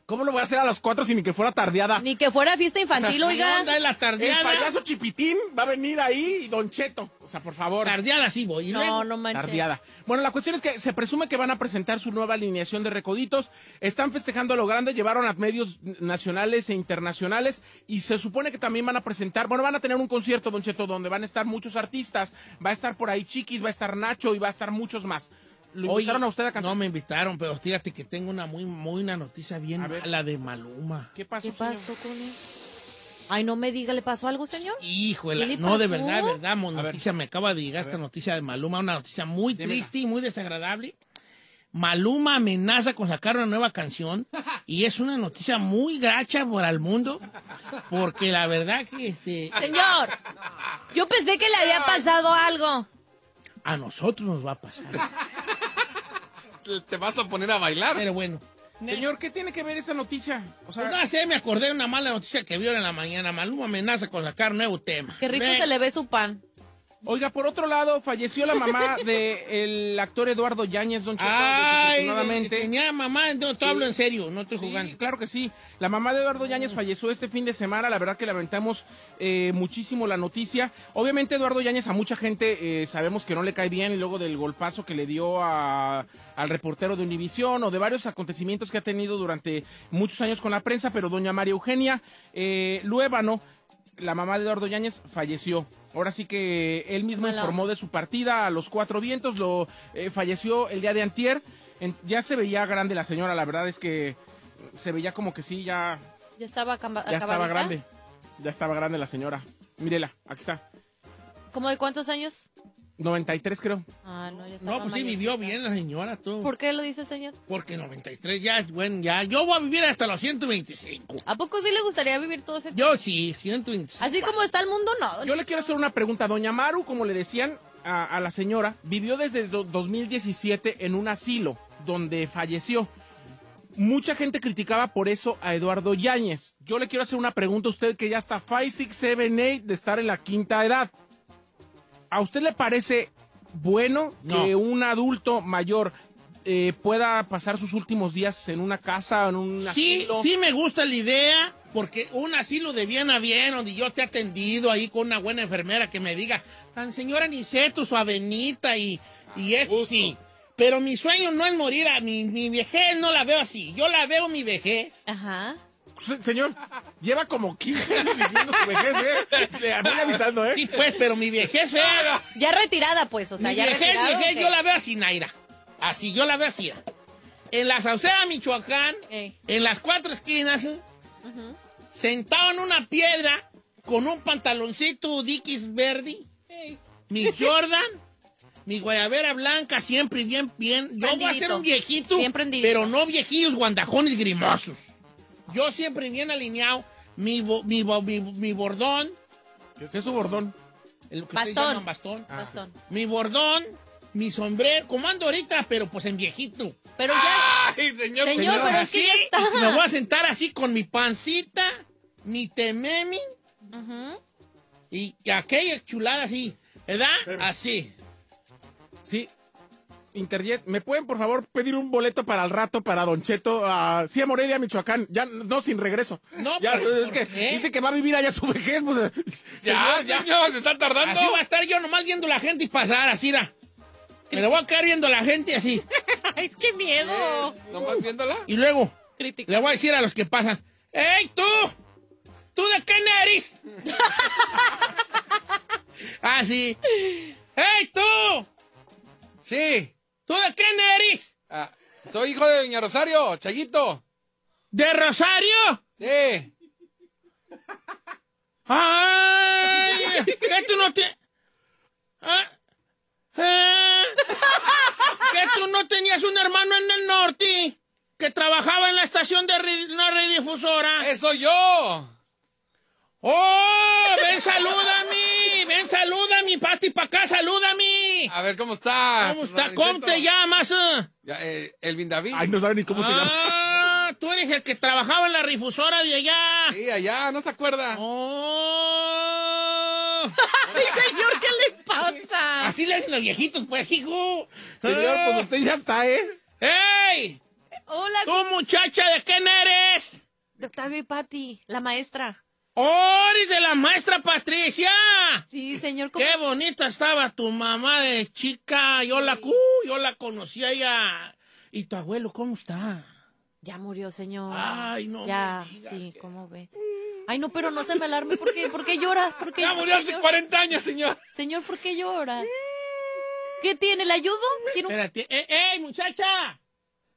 ¿Cómo lo voy a hacer a las cuatro sin ni que fuera tardeada? Ni que fuera fiesta infantil, ¿Qué oiga. onda es la El tardeada? payaso Chipitín va a venir ahí y Don Cheto. O sea, por favor. Tardeada sí voy. No, luego- no manches. Tardeada. Bueno, la cuestión es que se presume que van a presentar su nueva alineación de recoditos. Están festejando a lo grande, llevaron a medios nacionales e internacionales y se supone que también van a presentar, bueno, van a tener un concierto, Don Cheto, donde van a estar muchos artistas. Va a estar por ahí Chiquis, va a estar Nacho y va a estar muchos más. ¿Lo Oye, invitaron a usted a cantar? No me invitaron, pero fíjate que tengo una muy, muy una noticia bien A ver. mala de Maluma. ¿Qué pasó, ¿Qué pasó con él? Ay, no me diga, ¿le pasó algo, señor? Híjole, ¿Qué le no, de verdad, de verdad, ver. noticia, me acaba de llegar esta noticia de Maluma, una noticia muy Dímela. triste y muy desagradable. Maluma amenaza con sacar una nueva canción y es una noticia muy gracha para el mundo porque la verdad que este Señor, yo pensé que le había pasado algo. A nosotros nos va a pasar. Te vas a poner a bailar. Pero bueno, Señor, ¿qué tiene que ver esa noticia? O sea, pues no sé, me acordé de una mala noticia que vio en la mañana. Maluma amenaza con sacar nuevo tema. Qué rico se le ve su pan. Oiga, por otro lado, falleció la mamá del actor Eduardo Yáñez, Don Cheto, Ay, desafortunadamente. tenía mamá, no, te hablo en serio, no estoy Sí, jugando. claro que sí. La mamá de Eduardo Yáñez falleció este fin de semana. La verdad que lamentamos eh, muchísimo la noticia. Obviamente Eduardo Yáñez a mucha gente eh, sabemos que no le cae bien y luego del golpazo que le dio a- al reportero de Univisión o de varios acontecimientos que ha tenido durante muchos años con la prensa, pero doña María Eugenia eh, Luébano, la mamá de Eduardo Yáñez, falleció. Ahora sí que él mismo Mala informó de su partida a los cuatro vientos, lo eh, falleció el día de antier. En- ya se veía grande la señora, la verdad es que se veía como que sí, ya, Ya estaba ya estaba grande. Ya estaba grande la señora. Mírela, aquí está. ¿Cómo de cuántos años? 93 creo. Ah, no, ya estaba No, pues sí mayorcita. vivió bien la señora, tú. ¿Por qué lo dice, señor? Porque 93 ya es bueno, ya. Yo voy a vivir hasta los 125. ¿A poco sí le gustaría vivir todo ese tiempo? Yo sí, 125. Así como está el mundo, no. Yo le quiero hacer una pregunta. Doña Maru, como le decían a, a la señora, vivió desde do- 2017 en un asilo donde falleció. Mucha gente criticaba por eso a Eduardo Yáñez. Yo le quiero hacer una pregunta a usted que ya está 5, 6, 7, 8 de estar en la quinta edad. ¿A usted le parece bueno No. que un adulto mayor eh, pueda pasar sus últimos días en una casa, en un Sí, asilo? sí me gusta la idea, porque un asilo de bien a bien, donde yo te he atendido ahí con una buena enfermera que me diga, tan señora Niceto, su avenita y, y eso sí. Pero mi sueño no es morir, a mi, mi vejez no la veo así. Yo la veo mi vejez. Ajá. Se- Señor, lleva como 15 años viviendo su vejez, ¿eh? Le voy avisando, ¿eh? Sí, pues, pero mi vejez fea. Ya retirada, pues, o sea, mi ya vejez, retirada. vejez, ¿o yo la veo así, Naira. Así, yo la veo así. En la Sauceda, Michoacán, Ey. en las cuatro esquinas, sentado en una piedra con un pantaloncito Dickies verde, mi Jordan, mi guayabera blanca, siempre bien, bien. Yo voy a ser un viejito, pero no viejillos guandajones grimosos. Yo siempre bien alineado, mi, bo- mi, bo- mi, mi bordón, ¿Qué es su bordón? el que ustedes Bastón. llaman bastón, Bastón. mi bordón, mi sombrero, como ando ahorita, pero pues en viejito. Pero ya, Ay, señor. señor, pero es que ya está. y me voy a sentar así con mi pancita, mi tememi y, y aquella chulada así, ¿verdad? Así. Sí. Interjet, ¿me pueden por favor pedir un boleto para el rato para Don Cheto? a sí, a Morelia, Michoacán. Ya, no, sin regreso. No, ya, pero, es que dice que va a vivir allá su vejez. Pues, Ya, señor, ya. señor, se está tardando. Así va a estar yo nomás viendo la gente y pasar, así, ra. Me lo voy a quedar viendo a la gente así. Ay, es que miedo. ¿Nomás viéndola? Y luego Crítica. le voy a decir a los que pasan, ¡Ey, tú! ¿Tú de qué eres? ah, sí. ¡Ey, tú! Sí. ¿Tú de qué eres? Ah, soy hijo de Doña Rosario, Chayito. ¿De Rosario? Sí. ¡Ay! ¿Qué tú no te... ¿Ah? ¿Ah? ¿Que tú no tenías un hermano en el norte que trabajaba en la estación de una radiodifusora? ¡Eso yo! ¡Oh! ¡Ven, salúdame! ¡Ven, salúdame! ¡Pasti para acá, salúdame! A ver, ¿cómo está? ¿Cómo está? ¿Cómo te llamas? Ya, eh, Elvin David. Ay, no sabe ni cómo se llama. Ah, tú eres el que trabajaba en la rifusora de allá. Sí, allá, ¿no se acuerda? ¡Oh! Señor, ¿qué le pasa? Así le hacen los viejitos, pues, hijo. Señor, pues usted ya está, ¿eh? ¡Ey! Hola, ¡Tú, muchacha, de quién eres! de Octavio y Pati, la maestra. ¡Oh, eres de la maestra Patricia! Sí, señor. ¿cómo- ¡Qué bonita estaba tu mamá de chica! Yo la, uh, yo la conocí a ella. ¿Y tu abuelo cómo está? Ya murió, señor. Ay, no Ya, me digas sí, que- ¿cómo ve? Ay, no, pero no se me alarme. ¿Por qué, ¿Por qué llora? ¿Por qué, Ya murió hace llora? 40 años, señor. Señor, ¿por qué llora? ¿Qué tiene? ¿Le ayudo? ¿Tiene un- Espérate. ¡Eh, ¡Ey, muchacha!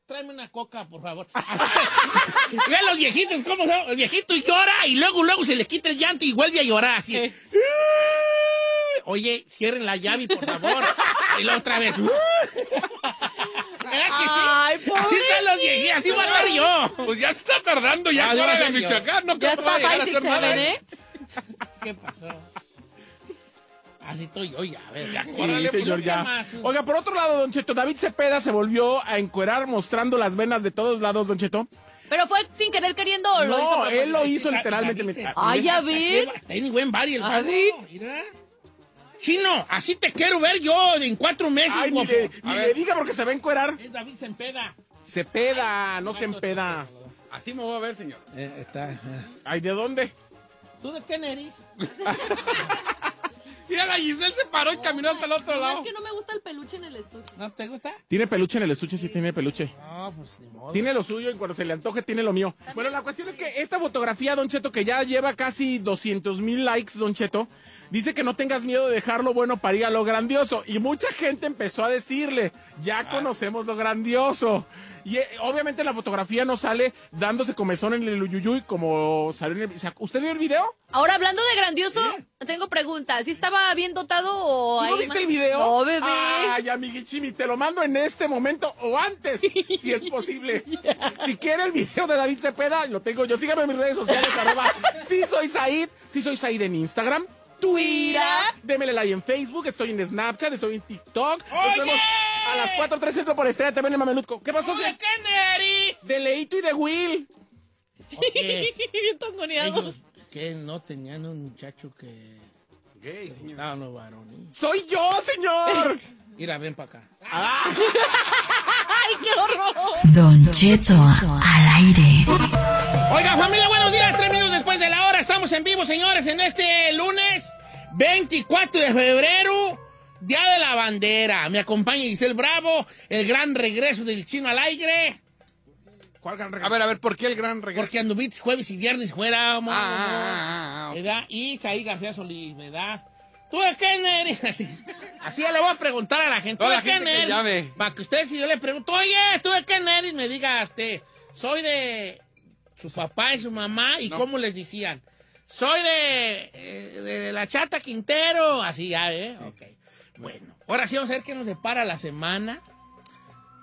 Tráeme una coca, por favor. Ve a los viejitos cómo son. El viejito llora y luego, luego se le quita el llanto y vuelve a llorar así. Oye, cierren la llave, por favor. Y luego otra vez. ¿Verdad que sí? Ay, Así están los viejitos, así voy a estar yo. Pues ya se está tardando, ya Ah, ya fuera va a de ser yo. Michoacán. No Ya creo que a llegar a Five, ser Six, nada. ¿eh? ¿Qué pasó? Así estoy yo ya, a ver, ya. Sí, córrale, señor, pues, ya. ¿qué más? Oiga, por otro lado, Don Cheto, David Cepeda se volvió a encuerar mostrando las venas de todos lados, Don Cheto. ¿Pero fue sin querer queriendo o lo hizo? a No, él lo hizo literalmente. David, Me- Ay, a ver. Tiene buen el vato, mira. Chino, así te quiero ver yo en cuatro meses, Ay, ni guapo. le, ni le diga porque se va a encuerar. Es David Sempeda. Se peda, no se empeda. Así me voy a ver, señor. está. Ay, ¿de dónde? ¿Tú de quién eres? Mira, la Giselle se paró y caminó hasta el otro No, lado. Es que no me gusta el peluche en el estudio. ¿No te gusta? Tiene peluche en el estuche, sí tiene peluche. No, pues ni modo. Tiene lo suyo y cuando se le antoje tiene lo mío. Bueno, la cuestión es que esta fotografía, Don Cheto, que ya lleva casi 200 mil likes, Don Cheto, dice que no tengas miedo de dejar lo bueno para ir a lo grandioso. Y mucha gente empezó a decirle, ya conocemos lo grandioso. Y eh, obviamente la fotografía no sale dándose comezón en el uyuyuy como salió en el... o sea, ¿Usted vio el video? Ahora, hablando de grandioso, tengo preguntas. ¿Sí estaba bien dotado o ¿Tú ahí ¿No viste el video? No, bebé. Ay, amiguichimi, te lo mando en este momento o antes, si es posible. Si quiere el video de David Cepeda, lo tengo yo. Sígame en mis redes sociales, arroba, sí soy Said, sí soy Said en Instagram. Twitter, démele like en Facebook, estoy en Snapchat, estoy en TikTok. Nos ¡Oye! vemos a las 4.3 centro por Estrella TV en el Mamelutco. ¿Qué pasó? ¿Tú de señor? quién eres? De Leito y de Will. Oye, bien tongoneado. ellos que no tenían un muchacho que... Gay, señor. Estaban los varones. ¡Soy yo, señor! Mira, ven para acá. ¡Ay, qué horror! Don Cheto al aire. Oiga, familia, buenos días. Tres minutos después de la hora. Estamos en vivo, señores, en este lunes 24 de febrero, Día de la Bandera. Me acompaña Giselle Bravo, el gran regreso del chino al aire. ¿Cuál gran A regalo? ver, a ver, ¿por qué el gran regreso? Porque anduviste jueves y viernes fuera, Ah, amor. ah, ah, ah. ¿verdad? Y Saí García Solís, ¿verdad? ¿Tú de quién eres? Así, así ya le voy a preguntar a la gente. ¿Tú de quién eres? Para que usted, si yo le pregunto, oye, ¿tú de quién eres? Me diga, este, soy de... Su papá y su mamá, ¿y cómo les decían? Soy de, eh, de la chata Quintero, así ya, ¿eh? Ok. Bueno, ahora sí vamos a ver qué nos depara la semana.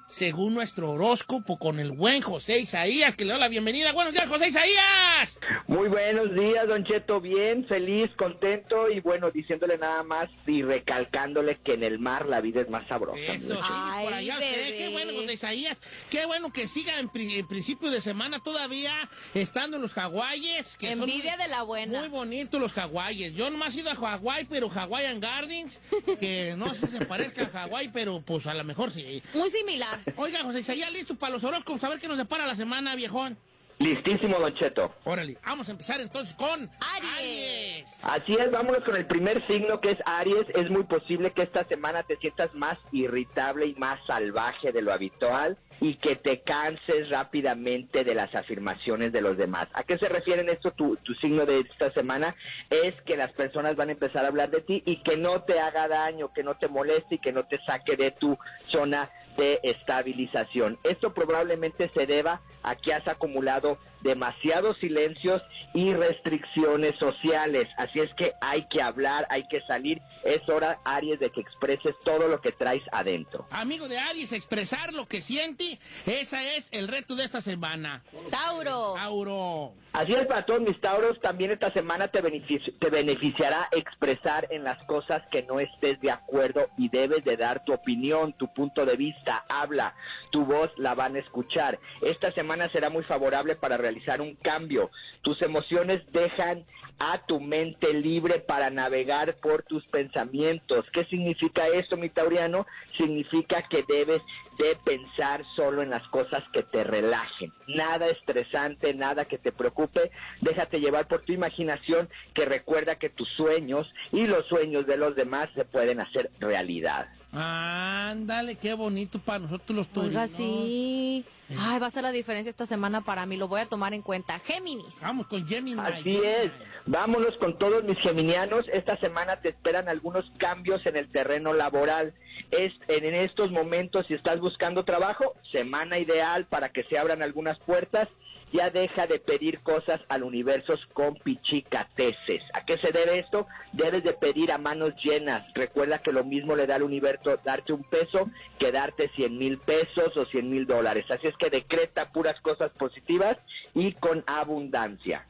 Según nuestro horóscopo con el buen José Isaías, que le doy la bienvenida. Buenos días, José Isaías. Muy buenos días, Don Cheto. Bien, feliz, contento y bueno, diciéndole nada más y recalcándole que en el mar la vida es más sabrosa. Eso, sí, por allá usted. Qué bueno, José Isaías. Qué bueno que siga en, pri- en principio de semana todavía estando en los Hawaiis. Que son Envidia muy- de la buena. Muy bonitos los Hawaiis. Yo nomás he ido a Hawái, pero Hawaiian Gardens, que no sé si se parezca a Hawái, pero pues a lo mejor sí. Muy similar. Oiga, José Isaías, listo para los horóscopos, a ver qué nos depara la semana, viejón. Listísimo, Don Cheto. Órale, vamos a empezar entonces con Aries. Así es, vámonos con el primer signo que es Aries. Es muy posible que esta semana te sientas más irritable y más salvaje de lo habitual y que te canses rápidamente de las afirmaciones de los demás. ¿A qué se refiere en esto tu, tu signo de esta semana? Es que las personas van a empezar a hablar de ti y que no te haga daño, que no te moleste y que no te saque de tu zona de estabilización. Esto probablemente se deba a que has acumulado demasiados silencios y restricciones sociales. Así es que hay que hablar, hay que salir. Es hora, Aries, de que expreses todo lo que traes adentro. Amigo de Aries, expresar lo que siente, ese es el reto de esta semana. Tauro. Tauro. Así es para todos mis Tauros, también esta semana te, benefici- te beneficiará expresar en las cosas que no estés de acuerdo y debes de dar tu opinión, tu punto de vista, habla, tu voz la van a escuchar. Esta semana será muy favorable para realizar un cambio. Tus emociones dejan a tu mente libre para navegar por tus pensamientos. ¿Qué significa esto, mi tauriano? Significa que debes de pensar solo en las cosas que te relajen. Nada estresante, nada que te preocupe. Déjate llevar por tu imaginación que recuerda que tus sueños y los sueños de los demás se pueden hacer realidad. Ándale, qué bonito para nosotros los taurinos. Oiga, sí. Ay, va a ser la diferencia esta semana para mí. Lo voy a tomar en cuenta. Géminis. Vamos con Gemini. Así es. Vámonos con todos mis geminianos. Esta semana te esperan algunos cambios en el terreno laboral. Es, en estos momentos, si estás buscando trabajo, semana ideal para que se abran algunas puertas. Ya deja de pedir cosas al universo con pichicateces. ¿A qué se debe esto? Debes de pedir a manos llenas. Recuerda que lo mismo le da al universo darte un peso que darte 100 mil pesos o 100 mil dólares. Así es que decreta puras cosas positivas y con abundancia.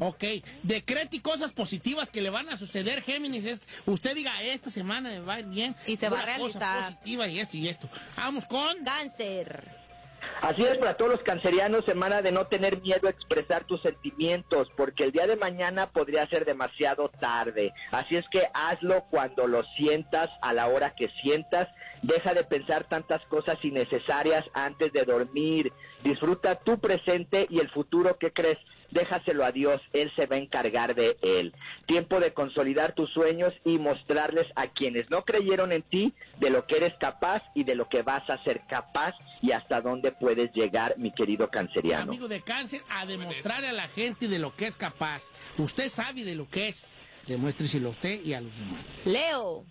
Ok, decrete cosas positivas que le van a suceder, Géminis. Usted diga, esta semana me va a ir bien. Y se va a Pura cosa realizar. positiva y esto y esto. Vamos con... Cáncer. Así es para todos los cancerianos, semana de no tener miedo a expresar tus sentimientos, porque el día de mañana podría ser demasiado tarde. Así es que hazlo cuando lo sientas, a la hora que sientas. Deja de pensar tantas cosas innecesarias antes de dormir. Disfruta tu presente y el futuro que crees. Déjaselo a Dios, Él se va a encargar de él. Tiempo de consolidar tus sueños y mostrarles a quienes no creyeron en ti de lo que eres capaz y de lo que vas a ser capaz y hasta dónde puedes llegar, mi querido canceriano. Amigo de cáncer, a demostrarle a la gente de lo que es capaz. Usted sabe de lo que es. Demuéstreselo a usted y a los demás. Leo.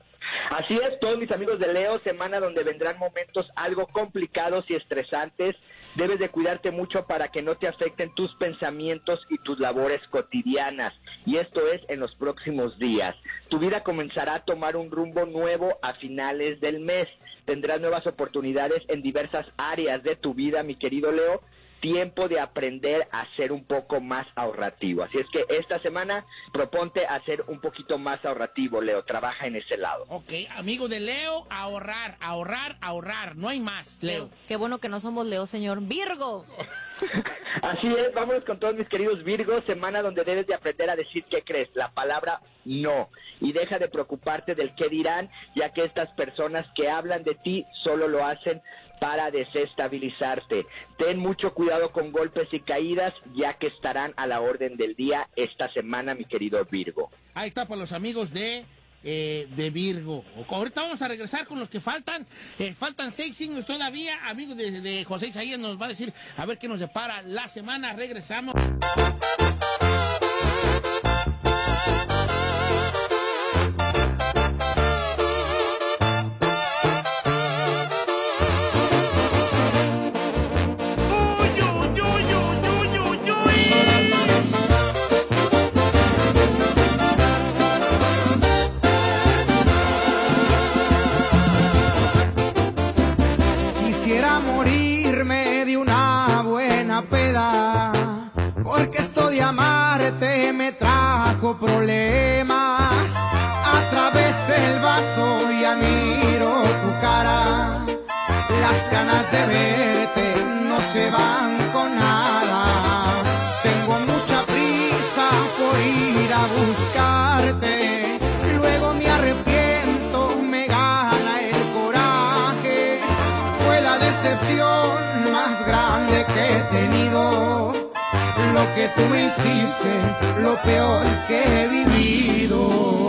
Así es, todos mis amigos de Leo, semana donde vendrán momentos algo complicados y estresantes. Debes de cuidarte mucho para que no te afecten tus pensamientos y tus labores cotidianas. Y esto es en los próximos días. Tu vida comenzará a tomar un rumbo nuevo a finales del mes. Tendrás nuevas oportunidades en diversas áreas de tu vida, mi querido Leo. Tiempo de aprender a ser un poco más ahorrativo. Así es que esta semana proponte a ser un poquito más ahorrativo, Leo. Trabaja en ese lado. Ok, amigo de Leo, ahorrar, ahorrar, ahorrar. No hay más, Leo. Qué bueno que no somos Leo, señor. Virgo. Así es, vámonos con todos mis queridos Virgos, semana donde debes de aprender a decir qué crees, la palabra no. Y deja de preocuparte del qué dirán, ya que estas personas que hablan de ti solo lo hacen para desestabilizarte. Ten mucho cuidado con golpes y caídas, ya que estarán a la orden del día esta semana, mi querido Virgo. Ahí está para los amigos de, eh, de Virgo. Ahorita vamos a regresar con los que faltan. Eh, faltan seis signos todavía. Amigo de, de José Isaías nos va a decir a ver qué nos depara la semana. Regresamos. Se van con nada. Tengo mucha prisa por ir a buscarte, luego me arrepiento, me gana el coraje. Fue la decepción más grande que he tenido. Lo que tú me hiciste, lo peor que he vivido.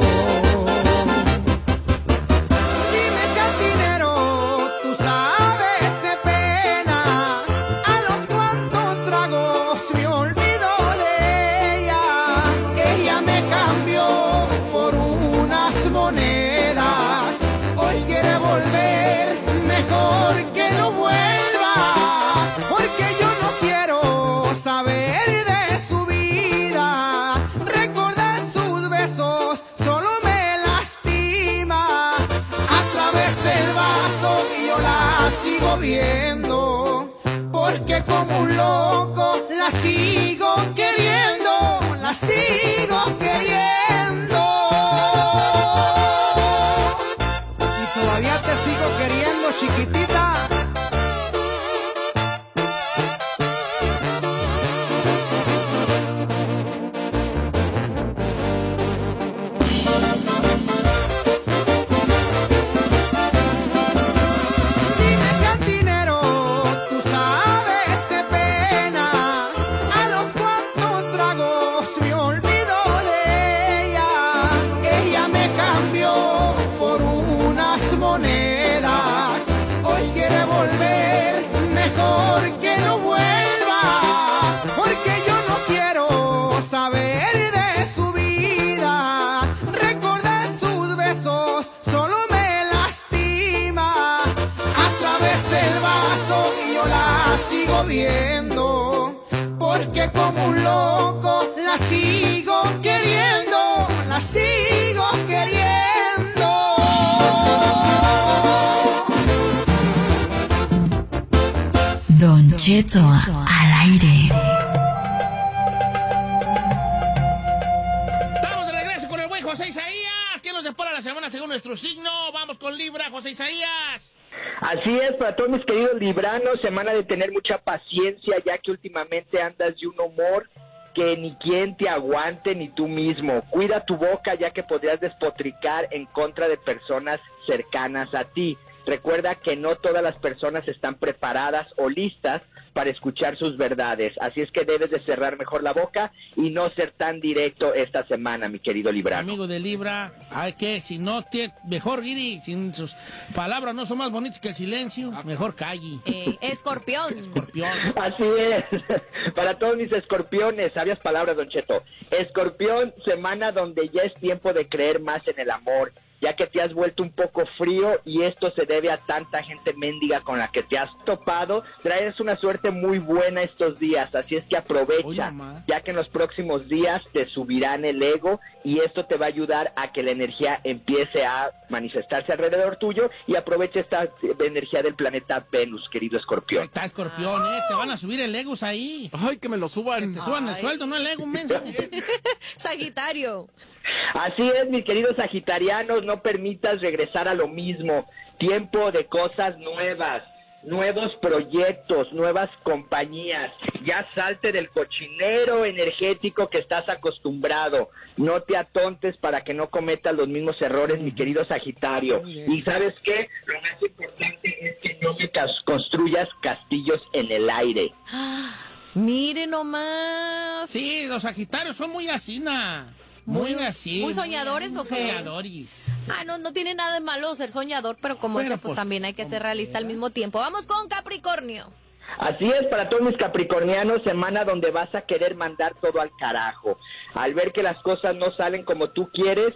Libranos, semana de tener mucha paciencia, ya que últimamente andas de un humor que ni quien te aguante ni tú mismo. Cuida tu boca, ya que podrías despotricar en contra de personas cercanas a ti. Recuerda que no todas las personas están preparadas o listas para escuchar sus verdades. Así es que debes de cerrar mejor la boca y no ser tan directo esta semana, mi querido librano. Amigo de Libra, hay que, si no, te, mejor Giri, sin sus palabras no son más bonitas que el silencio, mejor calle. Eh, escorpión. Escorpión. Así es. Para todos mis escorpiones, sabias palabras, Don Cheto. Escorpión, semana donde ya es tiempo de creer más en el amor, ya que te has vuelto un poco frío y esto se debe a tanta gente mendiga con la que te has topado. Traes una suerte muy buena estos días, así es que aprovecha, ya que en los próximos días te subirán el ego y esto te va a ayudar a que la energía empiece a manifestarse alrededor tuyo y aprovecha esta energía del planeta Venus, querido escorpión. Está escorpión, ¿eh? Te van a subir el ego ahí. Ay, que me lo suban. Que te suban el sueldo, no el ego, menso. Sagitario. Así es, mis queridos sagitarianos, no permitas regresar a lo mismo. Tiempo de cosas nuevas, nuevos proyectos, nuevas compañías. Ya salte del cochinero energético que estás acostumbrado. No te atontes para que no cometas los mismos errores, mi querido Sagitario. Y sabes qué? Lo más importante es que no me construyas castillos en el aire. Mire nomás. Sí, los Sagitarios son muy asina. Muy, así. ¿Muy soñadores o qué? Soñadores. Ah, no, no tiene nada de malo ser soñador, pero como Bueno, ese, pues, pues, también hay que ser realista al mismo tiempo. Vamos con Capricornio. Así es, para todos mis capricornianos, semana donde vas a querer mandar todo al carajo. Al ver que las cosas no salen como tú quieres,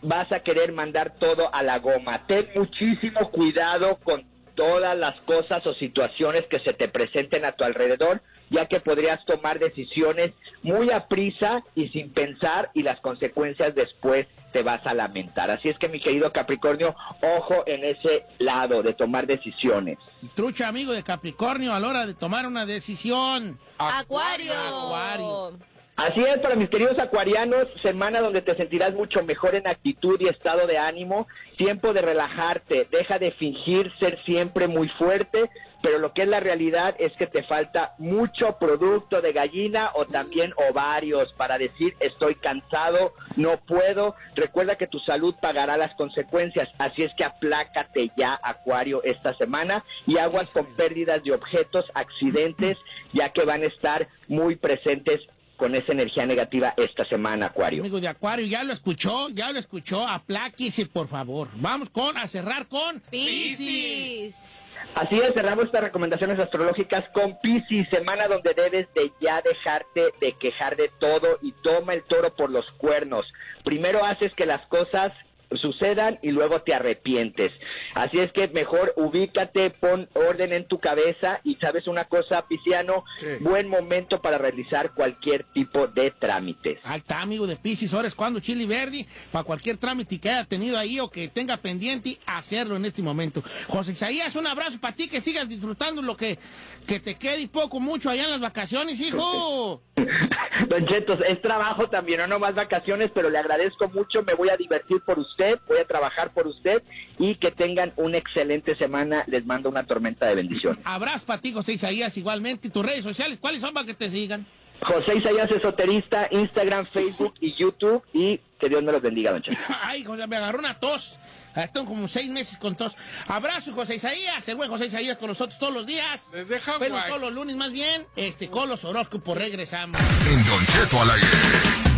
vas a querer mandar todo a la goma. Ten muchísimo cuidado con todas las cosas o situaciones que se te presenten a tu alrededor, ya que podrías tomar decisiones muy a prisa y sin pensar y las consecuencias después te vas a lamentar. Así es que mi querido Capricornio, ojo en ese lado de tomar decisiones. Trucha, amigo de Capricornio, a la hora de tomar una decisión. Acuario. Acuario. Así es, para mis queridos acuarianos, semana donde te sentirás mucho mejor en actitud y estado de ánimo, tiempo de relajarte, deja de fingir ser siempre muy fuerte, pero lo que es la realidad es que te falta mucho producto de gallina o también ovarios para decir estoy cansado, no puedo. Recuerda que tu salud pagará las consecuencias, así es que aplácate ya, Acuario, esta semana y aguas con pérdidas de objetos, accidentes, ya que van a estar muy presentes con esa energía negativa esta semana, Acuario. Amigo de Acuario, ya lo escuchó, ya lo escuchó. Apláquese, por favor. Vamos con, a cerrar con Piscis. Así es, cerramos estas recomendaciones astrológicas con Piscis, semana donde debes de ya dejarte de quejar de todo y toma el toro por los cuernos. Primero haces que las cosas sucedan y luego te arrepientes. Así es que mejor ubícate, pon orden en tu cabeza y sabes una cosa, Pisciano, Sí. buen momento para realizar cualquier tipo de trámites. Ahí está, amigo de Piscis. Ahora es cuando Chili Verdi, para cualquier trámite que haya tenido ahí o que tenga pendiente, hacerlo en este momento. José Isaías, un abrazo para ti, que sigas disfrutando lo que, que te quede y poco, mucho allá en las vacaciones, hijo. Don Chetos, es trabajo también, no nomás vacaciones, pero le agradezco mucho, me voy a divertir por usted, voy a trabajar por usted y que tengan una excelente semana. Les mando una tormenta de bendiciones. Abrazo para ti, José Isaías, igualmente. ¿Y tus redes sociales cuáles son para que te sigan? José Isaías Esoterista, Instagram, Facebook y YouTube y que Dios me los bendiga, Don. Ay, José, me agarró una tos. Ah, Tengo como seis meses con tos. Abrazo, José Isaías. El buen José Isaías con nosotros todos los días. Desde Hawái. Bueno, todos los lunes más bien. Este, con los horóscopos regresamos. En Don Cheto al aire.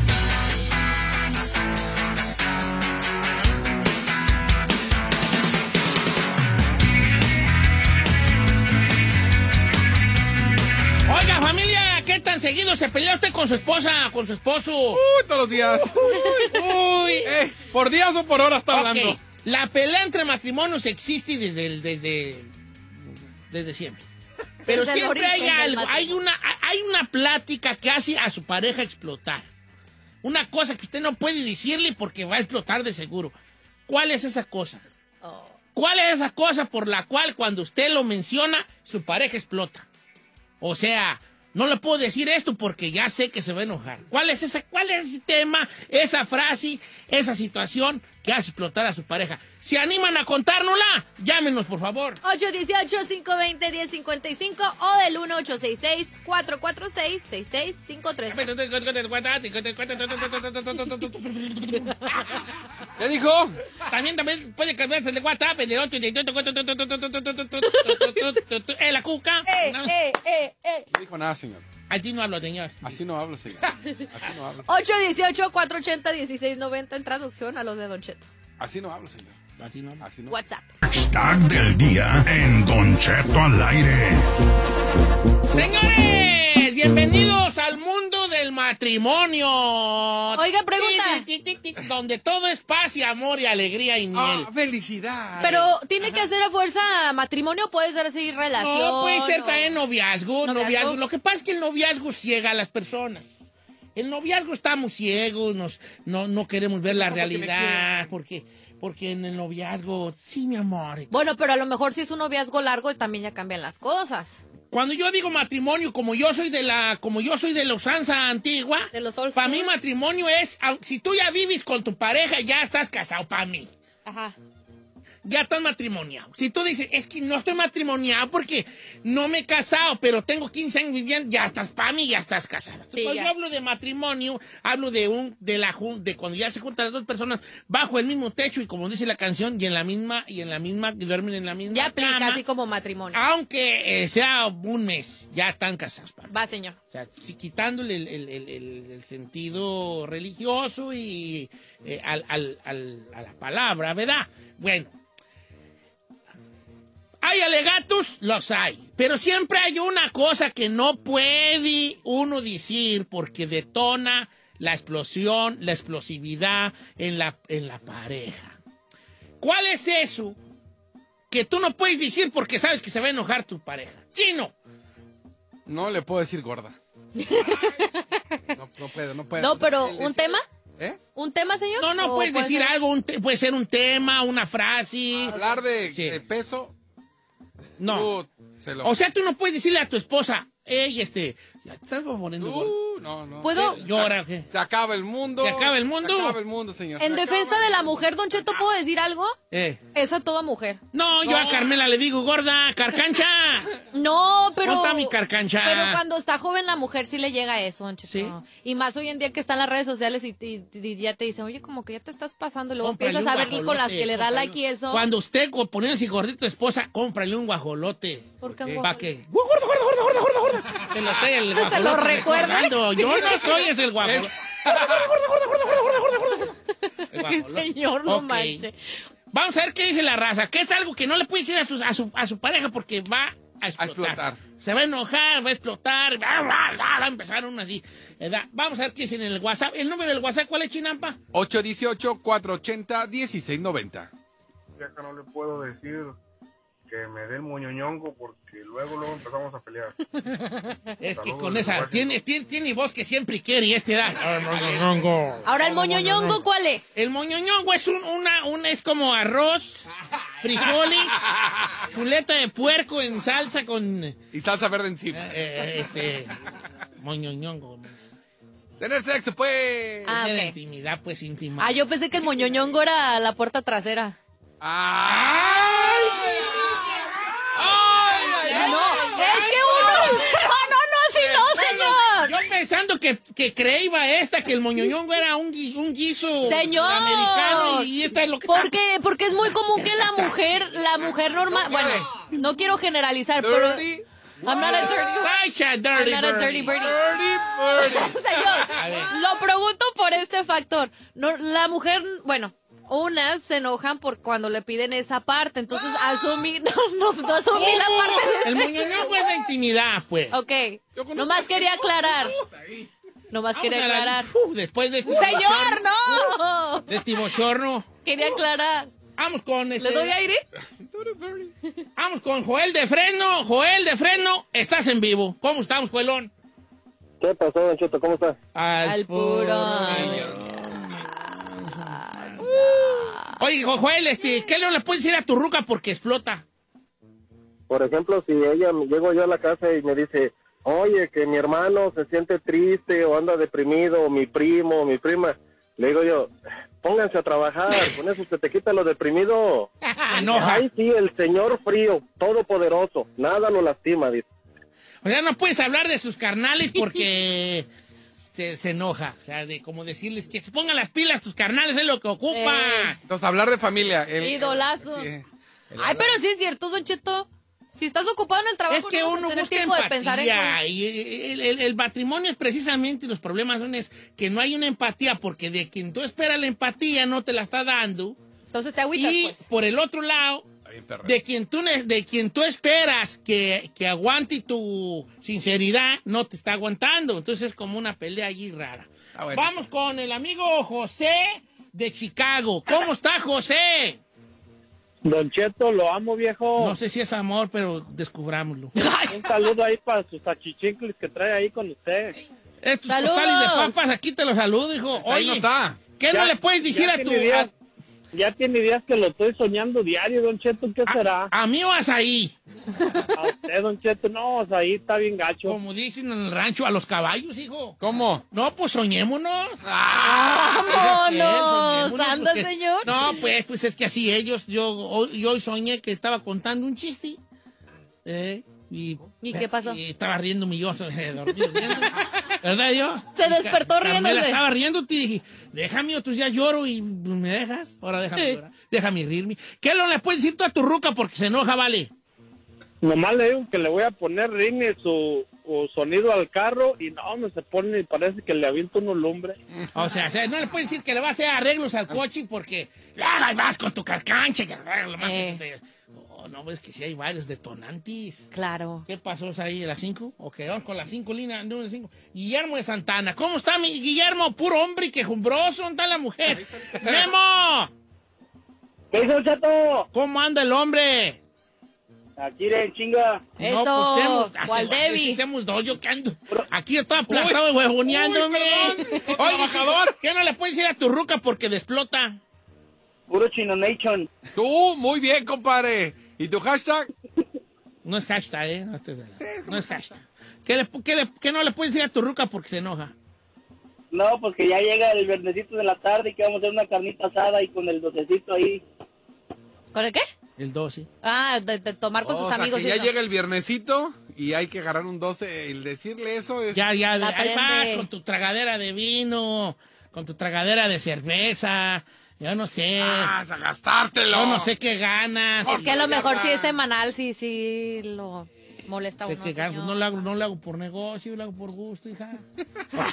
Tan seguido se pelea usted con su esposa, con su esposo? Uy, todos los días. Uy. Eh, ¿Por días o por horas está hablando? La pelea entre matrimonios existe desde, el- desde, desde siempre. Pero Desde siempre hay algo, hay una, hay una plática que hace a su pareja explotar. Una cosa que usted no puede decirle porque va a explotar de seguro. ¿Cuál es esa cosa? Oh. ¿Cuál es esa cosa por la cual cuando usted lo menciona, su pareja explota? O sea, no le puedo decir esto porque ya sé que se va a enojar. ¿Cuál es ese, cuál es ese tema, esa frase, esa situación que hace explotar a su pareja? ¿Se animan a contárnosla? Llámenos, por favor. 818-520-1055 o del 1866-446-6653. ¿Qué dijo? También, también puede cambiarse el de WhatsApp, el de 8 Eh, la cuca. ¡Eh, eh, eh, eh! No dijo nada, señor. Aquí no hablo, señor. Así no hablo, señor. Así no hablo. 818-480-1690 en traducción a los de Don Cheto. Así no hablo, señor. Así no. Así no. WhatsApp. Hashtag del día en Don Cheto al aire. Señores, bienvenidos al mundo del matrimonio. Oiga, pregunta. Donde todo es paz y amor y alegría y miel. Ah, felicidad. Pero tiene que ser a fuerza matrimonio, puede ser así relación. No, puede ser o- también noviazgo, ¿Noviazgo? noviazgo. Lo que pasa es que el noviazgo ciega a las personas. El noviazgo estamos ciegos, nos, no, no queremos ver la realidad, porque, porque en el noviazgo, sí, mi amor. Bueno, pero a lo mejor si es un noviazgo largo también ya cambian las cosas. Cuando yo digo matrimonio, como yo soy de la, como yo soy de la usanza antigua, De los old para mí matrimonio es, si tú ya vives con tu pareja, ya estás casado para mí. Ajá. Ya estás matrimoniado. Si tú dices, es que no estoy matrimoniado porque no me he casado, pero tengo 15 años viviendo, ya estás para mí, ya estás casada. Sí, cuando ya. yo hablo de matrimonio, hablo de un, de la de cuando ya se juntan las dos personas bajo el mismo techo y como dice la canción, y en la misma, y en la misma, y duermen en la misma Ya aplica cama, así como matrimonio. aunque eh, sea un mes, ya están casados para mí. Va, señor. O sea, si quitándole el, el- el- el- el sentido religioso y eh, al- al- al- a la palabra, ¿verdad? Bueno. ¿Hay alegatos? Los hay. Pero siempre hay una cosa que no puede uno decir porque detona la explosión, la explosividad en la, en la pareja. ¿Cuál es eso que tú no puedes decir porque sabes que se va a enojar tu pareja? Chino. No le puedo decir gorda. No, no puedo, no puedo. No, pero ¿un tema? ¿Eh? ¿Un tema, señor? No, no, ¿O puedes puede decir ser- algo, un puede ser un tema, una frase. Hablar de, Sí. de peso. No. se lo- O sea, tú no puedes decirle a tu esposa, ey, este, ya te estás poniendo. Uh, no, no. ¿Puedo? Llora. Se acaba el mundo. ¿Se acaba el mundo? Se acaba el mundo, señor. En Se defensa de la mujer, Don Cheto, ¿puedo decir algo? Eh. Es a toda mujer. No, yo a Carmela le digo gorda, carcancha. No, pero... ¿Dónde está mi carcancha? Pero cuando está joven la mujer sí le llega eso, Don Cheto. Sí. Y más hoy en día que están las redes sociales y, y- y ya te dicen, oye, como que ya te estás pasando. Y luego Cómprale empiezas a ver con las que le da cómprale like y eso. Cuando usted poniéndose gordito esposa, cómprale un guajolote. ¿Por qué ¿Para qué? ¡Uh, gordo, gordo, gordo, gordo, gordo, gordo! Se lo está el ¿Se guajolote lo recuerda? Yo no soy ese el guajolote. Guajolote. señor, no Ok. manche. Vamos a ver qué dice la raza. ¿Qué es algo que no le puede decir a su, a su, a su pareja porque va a explotar? explotar. Se va a enojar, va a explotar, va, va, va, va a empezar uno así. ¿verdad? Vamos a ver qué dice en el WhatsApp. ¿El número del WhatsApp cuál es, Chinampa? 818-480-1690. Ya que no le puedo decir que me dé el moñoñongo porque luego luego empezamos a pelear. Es que Saludos con esa, tiene, tiene, tiene voz que siempre quiere y este da. Ahora, ¿el moñoñongo cuál es? El moñoñongo es un, una, un, es como arroz, frijoles, chuleta de puerco en salsa con, eh, Y salsa verde encima. eh, este, moñoñongo. Tener sexo, pues. Ah, Tener ok. intimidad, pues íntima. Ah, yo pensé que el moñoñongo era la puerta trasera. No, es que uno... No, no, no, así no, señor. Yo pensando que, que creíba esta, que el moñoñongo era un, un guiso Señor. americano y esta es lo que... Porque, porque es muy común que la mujer, la mujer normal, bueno, no quiero generalizar, pero Dirty. I'm not a dirty, a dirty I'm not a birdie. dirty birdie. Dirty birdie. Señor, lo pregunto por este factor. No, la mujer, bueno, unas se enojan por cuando le piden esa parte, entonces asumí, no, no, no asumí la parte de El moñoñongo es la intimidad, pues. Ok, nomás quería aclarar. Nomás quería Vamos a la- aclarar. Uf, después de este Señor, no. De este bochorno. Quería aclarar. Vamos con este... ¿Le doy aire? Vamos con Joel de Fresno. Joel de Fresno, estás en vivo. ¿Cómo estamos, Joelón? ¿Qué pasó, Don Cheto? ¿Cómo está? Al puro. Oye, Jo- Joel, este, ¿qué le puedes decir a tu ruca porque explota? Por ejemplo, si ella llego yo a la casa y me dice, oye, que mi hermano se siente triste o anda deprimido, o mi primo, o mi prima, le digo yo, pónganse a trabajar, con eso se te quita lo deprimido. enoja. Ay, sí, el señor frío, todopoderoso, nada lo lastima, dice. O sea, no puedes hablar de sus carnales porque se, se enoja. O sea, de como decirles que se pongan las pilas tus carnales, es lo que ocupa. Eh. Entonces, hablar de familia. el- Idolazo. Sí. Ay, pero sí es cierto, Don Cheto. Si estás ocupado en el trabajo, Es que no uno busca tiempo de pensar en empatía eso. y el, el- el matrimonio es precisamente los problemas son es que no hay una empatía porque de quien tú esperas la empatía no te la está dando Entonces te agüitas, y pues. por el otro lado de quien tú de quien tú esperas que, que aguante tu sinceridad no te está aguantando entonces es como una pelea allí rara Ah, bueno. vamos con el amigo José de Chicago ¿cómo está José? Don Cheto, lo amo, viejo. no sé si es amor pero descubrámoslo Un saludo ahí para sus achichincles que trae ahí con usted. Estos ¡Saludos! de papas, aquí te los saludo, hijo. Pues Oye, no está. ¿qué no le puedes decir a tu... A, Ya tiene días que lo estoy soñando diario, Don Cheto, ¿qué será? a mí vas ahí, A usted, Don Cheto, no, o sea, ahí está bien gacho. como dicen en el rancho, a los caballos, hijo. ¿Cómo? No, pues soñémonos. ¡Vámonos! Soñémonos, ¡Anda, porque- señor! No, pues, pues es que así ellos, yo hoy, yo hoy soñé que estaba contando un chiste. ¿eh? Y, ¿Y qué pasó? Y estaba riendo mi yo, eh, dormido. ¿Verdad yo? Se despertó Carmela riéndose. estaba riéndote y dije, déjame, otros ya lloro y me dejas. Ahora déjame Sí. llorar. Déjame rirme. ¿Qué no le puedes decir tú a tu ruca porque se enoja, vale? Nomás le digo que le voy a poner ring su, su sonido al carro y no, me se pone y parece que le aviento uno lumbre. O sea, o sea, no le puedes decir que le va a hacer arreglos al coche porque ah, ahí vas con tu carcancha. Que, lo más Eh. No, ves que sí hay varios detonantes. Claro. ¿Qué pasó ahí las 5? Ok, vamos con las 5 líneas número 5. Guillermo de Santana. ¿Cómo está mi Guillermo? Puro hombre y quejumbroso. ¿Dónde está la mujer? ¡Memo! ¿Qué hizo, Cheto? ¿Cómo anda el hombre? Aquí en chinga. Eso, No, pues hemos, ¿cuál Debbie? hacemos dos, yo que ando. Aquí estoy aplastado y huevoneándome. Oye, trabajador. ¿Qué no le puedes decir a tu ruca porque desplota? Puro Chino Nation. Tú, muy bien, compadre. ¿Y tu hashtag? No es hashtag, ¿eh? No, es hashtag. ¿Qué, le, qué, le- qué no le puedes decir a tu ruca porque se enoja? No, porque ya llega el verdecito de la tarde y que vamos a hacer una carnita asada y con el docecito ahí. ¿Con el qué? El 2, sí. Ah, de, de tomar con O tus sea, amigos. que ya llega el viernesito y hay que agarrar un 12. El decirle eso es... Ya, ya, vas prende. con tu tragadera de vino, con tu tragadera de cerveza. Yo no sé. Vas a gastártelo. Yo no sé qué ganas. Es que a lo mejor si es semanal, sí, sí lo molesta sé uno. qué ganas. señor. No lo, hago, no lo hago por negocio, lo hago por gusto, hija.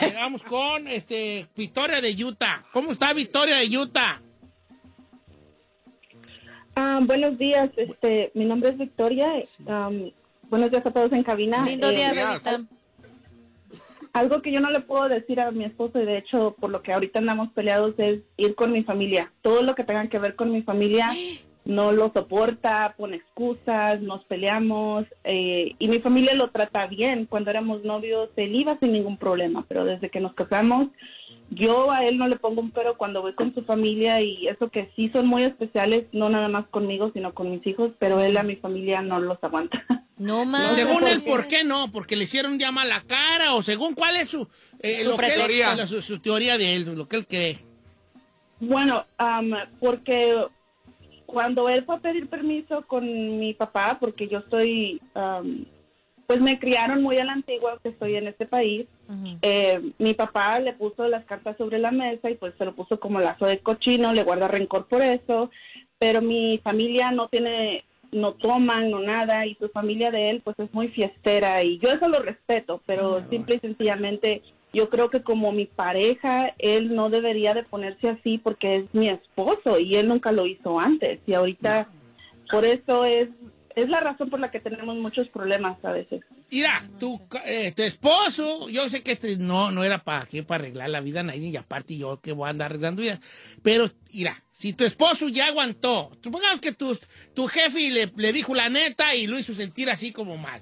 Llegamos con este, Victoria de Utah. ¿Cómo está Victoria de Utah? Ah, buenos días, este, mi nombre es Victoria. am, buenos días a todos en cabina. Lindo Eh, día. Algo que yo no le puedo decir a mi esposo y de hecho por lo que ahorita andamos peleados es ir con mi familia. Todo lo que tenga que ver con mi familia no lo soporta, pone excusas, nos peleamos eh, y mi familia lo trata bien. Cuando éramos novios él iba sin ningún problema, pero desde que nos casamos yo a él no le pongo un pero cuando voy con su familia y eso que sí son muy especiales, no nada más conmigo, sino con mis hijos, pero él a mi familia no los aguanta. No más. según él, ¿por qué no? ¿Porque le hicieron ya mala cara? ¿O según cuál es su, eh, Su lo que él- su, su teoría de él, lo que él cree? Bueno, am, porque cuando él fue a pedir permiso con mi papá, porque yo estoy, am, pues me criaron muy a la antigua que estoy en este país, eh, mi papá le puso las cartas sobre la mesa y pues se lo puso como lazo de cochino, le guarda rencor por eso, pero mi familia no tiene, no toman, no nada, y su familia de él pues es muy fiestera y yo eso lo respeto, pero simple y sencillamente yo creo que como mi pareja, él no debería de ponerse así porque es mi esposo y él nunca lo hizo antes y ahorita por eso es, es la razón por la que tenemos muchos problemas a veces. Mira, tu, eh, tu esposo, yo sé que este no, no era para qué, para arreglar la vida a nadie, y aparte yo que voy a andar arreglando vidas. Pero, mira, si tu esposo ya aguantó, supongamos que tu, tu jefe le, le dijo la neta y lo hizo sentir así como mal.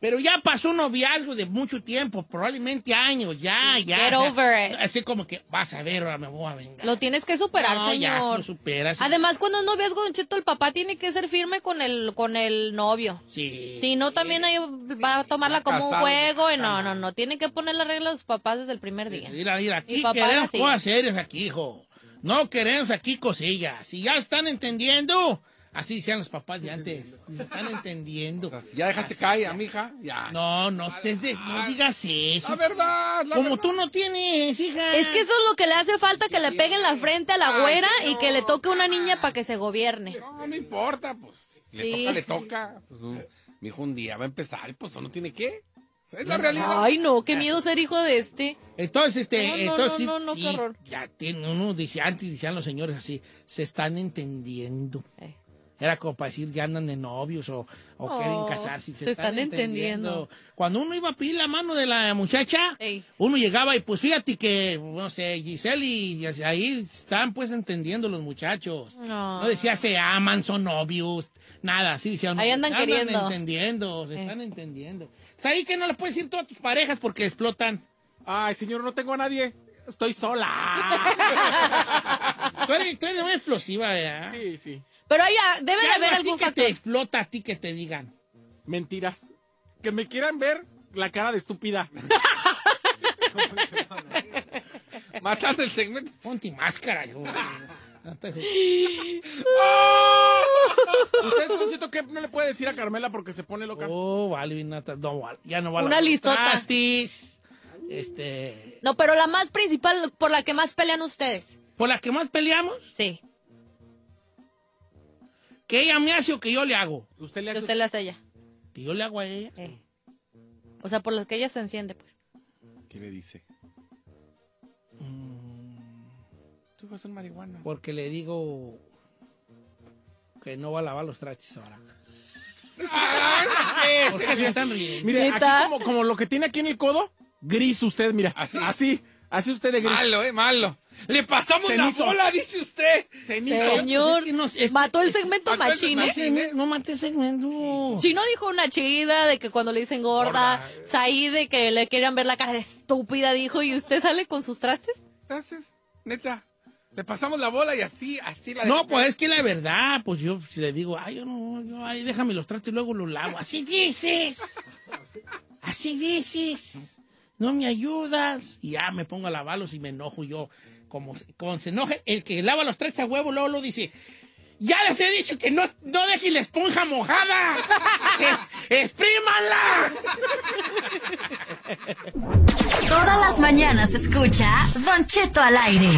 Pero ya pasó un noviazgo de mucho tiempo, probablemente años, ya, ya. Get sea, over it. Así como que, vas a ver, ahora me voy a vengar. Lo tienes que superar, No, ya, señor. lo superas. Además, cuando es noviazgo, Don Cheto, el papá tiene que ser firme con el, con el novio. Sí. Si no, también ahí va a tomarla como un casado, juego. Y no, no, no. Tiene que poner la regla a los papás desde el primer día. Mira, mira, aquí queremos cosas serias aquí, hijo. No queremos aquí cosillas. Si ya están entendiendo, así decían los papás de antes. Se están entendiendo. Ya dejaste caer, mija. Ya. No, no estés de- no digas eso. La verdad, la Como verdad. tú no tienes, hija. Es que eso es lo que le hace falta, que le peguen la frente a la güera y que le toque una niña para que se gobierne. No, no importa, pues. Le Sí. toca, le toca. Pues, un- mi hijo un día va a empezar y pues no tiene que. Es la realidad. Ay, no, qué miedo ser hijo de este. Entonces, este, No, no, entonces, no, no, no, sí, qué horror. ya tiene, uno dice, antes decían los señores así, se están entendiendo. Eh. Era como para decir que andan de novios o, o Oh, quieren casarse. Se, se están, están entendiendo. entendiendo. Cuando uno iba a pedir la mano de la muchacha, uno llegaba y pues fíjate que, no sé, Giselle y, y ahí están pues entendiendo los muchachos. No. No decía se aman, son novios, nada, sí decían. Ahí andan se queriendo. entendiendo, se Eh. están entendiendo. Es ahí que no le puedes decir todas tus parejas porque explotan. Ay, señor, no tengo a nadie. Estoy sola. Tú eres, tú eres muy explosiva, ¿verdad? Sí, sí. Pero ahí ah, debe ¿Qué de haber algún que factor. te explota a ti que te digan? Mentiras. Que me quieran ver la cara de estúpida. Matando el segmento. Ponte máscara, yo. No te- ¿Usted, Don Cheto, qué no le puede decir a Carmela porque se pone loca? Oh, vale, no, vale, ya no va a Una listota. Este, No, pero la más principal, por la que más pelean ustedes. por las que más peleamos, Sí, que ella me hace o que yo le hago. Usted le que hace... usted le hace a ella. Que yo le hago a ella. Eh. O sea, por las que ella se enciende, pues. ¿Qué le dice? Tú vas a marihuana. Porque le digo que no va a lavar los trastes ahora. ¿Qué ¿Por qué se están riendo? Mire, aquí como, como lo que tiene aquí en el codo, gris usted, mira. Así. Así. Así, usted de gris. Malo, eh, malo. Le pasamos Cenizo. la bola, dice usted. Cenizo. Señor, Es que no- es- mató el segmento el machine. ¿eh? segmento. No mates segmento. Chino dijo una chida de que cuando le dicen gorda, Saí de que le querían ver la cara de estúpida, dijo, y usted sale con sus trastes. Gracias, neta. Le pasamos la bola y así, así la No, pues es que la verdad, pues yo si le digo, ay, yo no, yo, ay, déjame los trastes y luego los lavo. Así dices. Así dices. No me ayudas. Y ya me pongo a lavarlos y me enojo yo. Como, como se enoja, el que lava los trastes a huevo, luego lo dice. Ya les he dicho que no, no dejen la esponja mojada. Es, ¡Exprímanla! Todas las mañanas escucha Don Cheto al aire.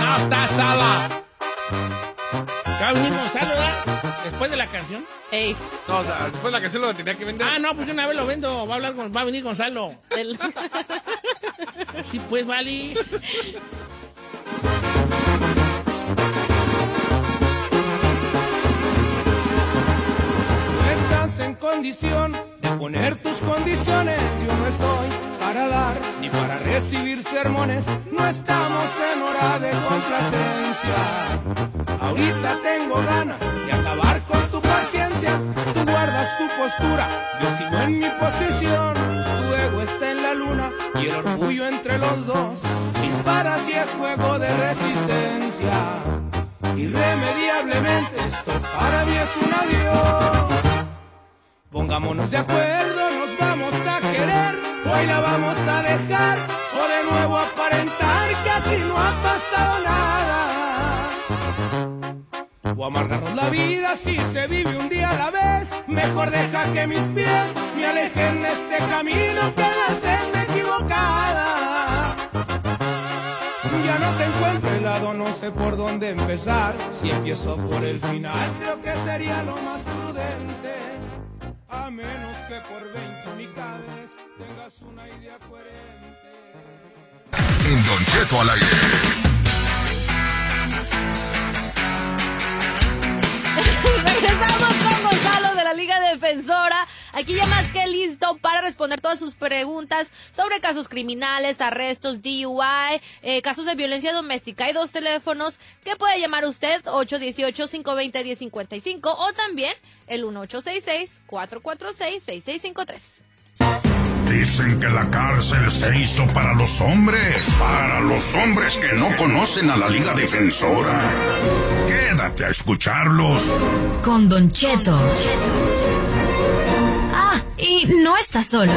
No está sala. Ya venimos, saluda. Después de la canción. Ey, No, o sea, después la canción lo tenía que vender. Ah, no, pues de una vez lo vendo. Va a hablar con, va a venir Gonzalo. del- Sí, pues, vale. No estás en condición de poner tus condiciones. Yo no estoy para dar ni para recibir sermones. No estamos en hora de complacencia. Ahorita tengo ganas de acabar paciencia. Tú guardas tu postura, yo sigo en mi posición. Tu ego está en la luna y el orgullo entre los dos. Sin para ti es juego de resistencia. Irremediablemente esto para mí es un adiós. Pongámonos de acuerdo, nos vamos a querer. Hoy la vamos a dejar o de nuevo aparentar que aquí no ha pasado nada. O amargarnos la vida si se vive un día a la vez. Mejor deja que mis pies me alejen de este camino que la senda equivocada. Ya no te encuentro helado, no sé por dónde empezar. Si empiezo por el final, creo que sería lo más prudente. A menos que por 20 mitades tengas una idea coherente. En Don Cheto al aire. Regresamos con Gonzalo de la Liga Defensora. Aquí ya más que listo para responder todas sus preguntas sobre casos criminales, arrestos, DUI, eh, casos de violencia doméstica. Hay dos teléfonos que puede llamar usted, 818-520-1055 o también el 1866-446-6653. Dicen que la cárcel se hizo para los hombres, para los hombres que no conocen a la Liga Defensora. Quédate a escucharlos. Con Don Cheto. Ah, y no está solo.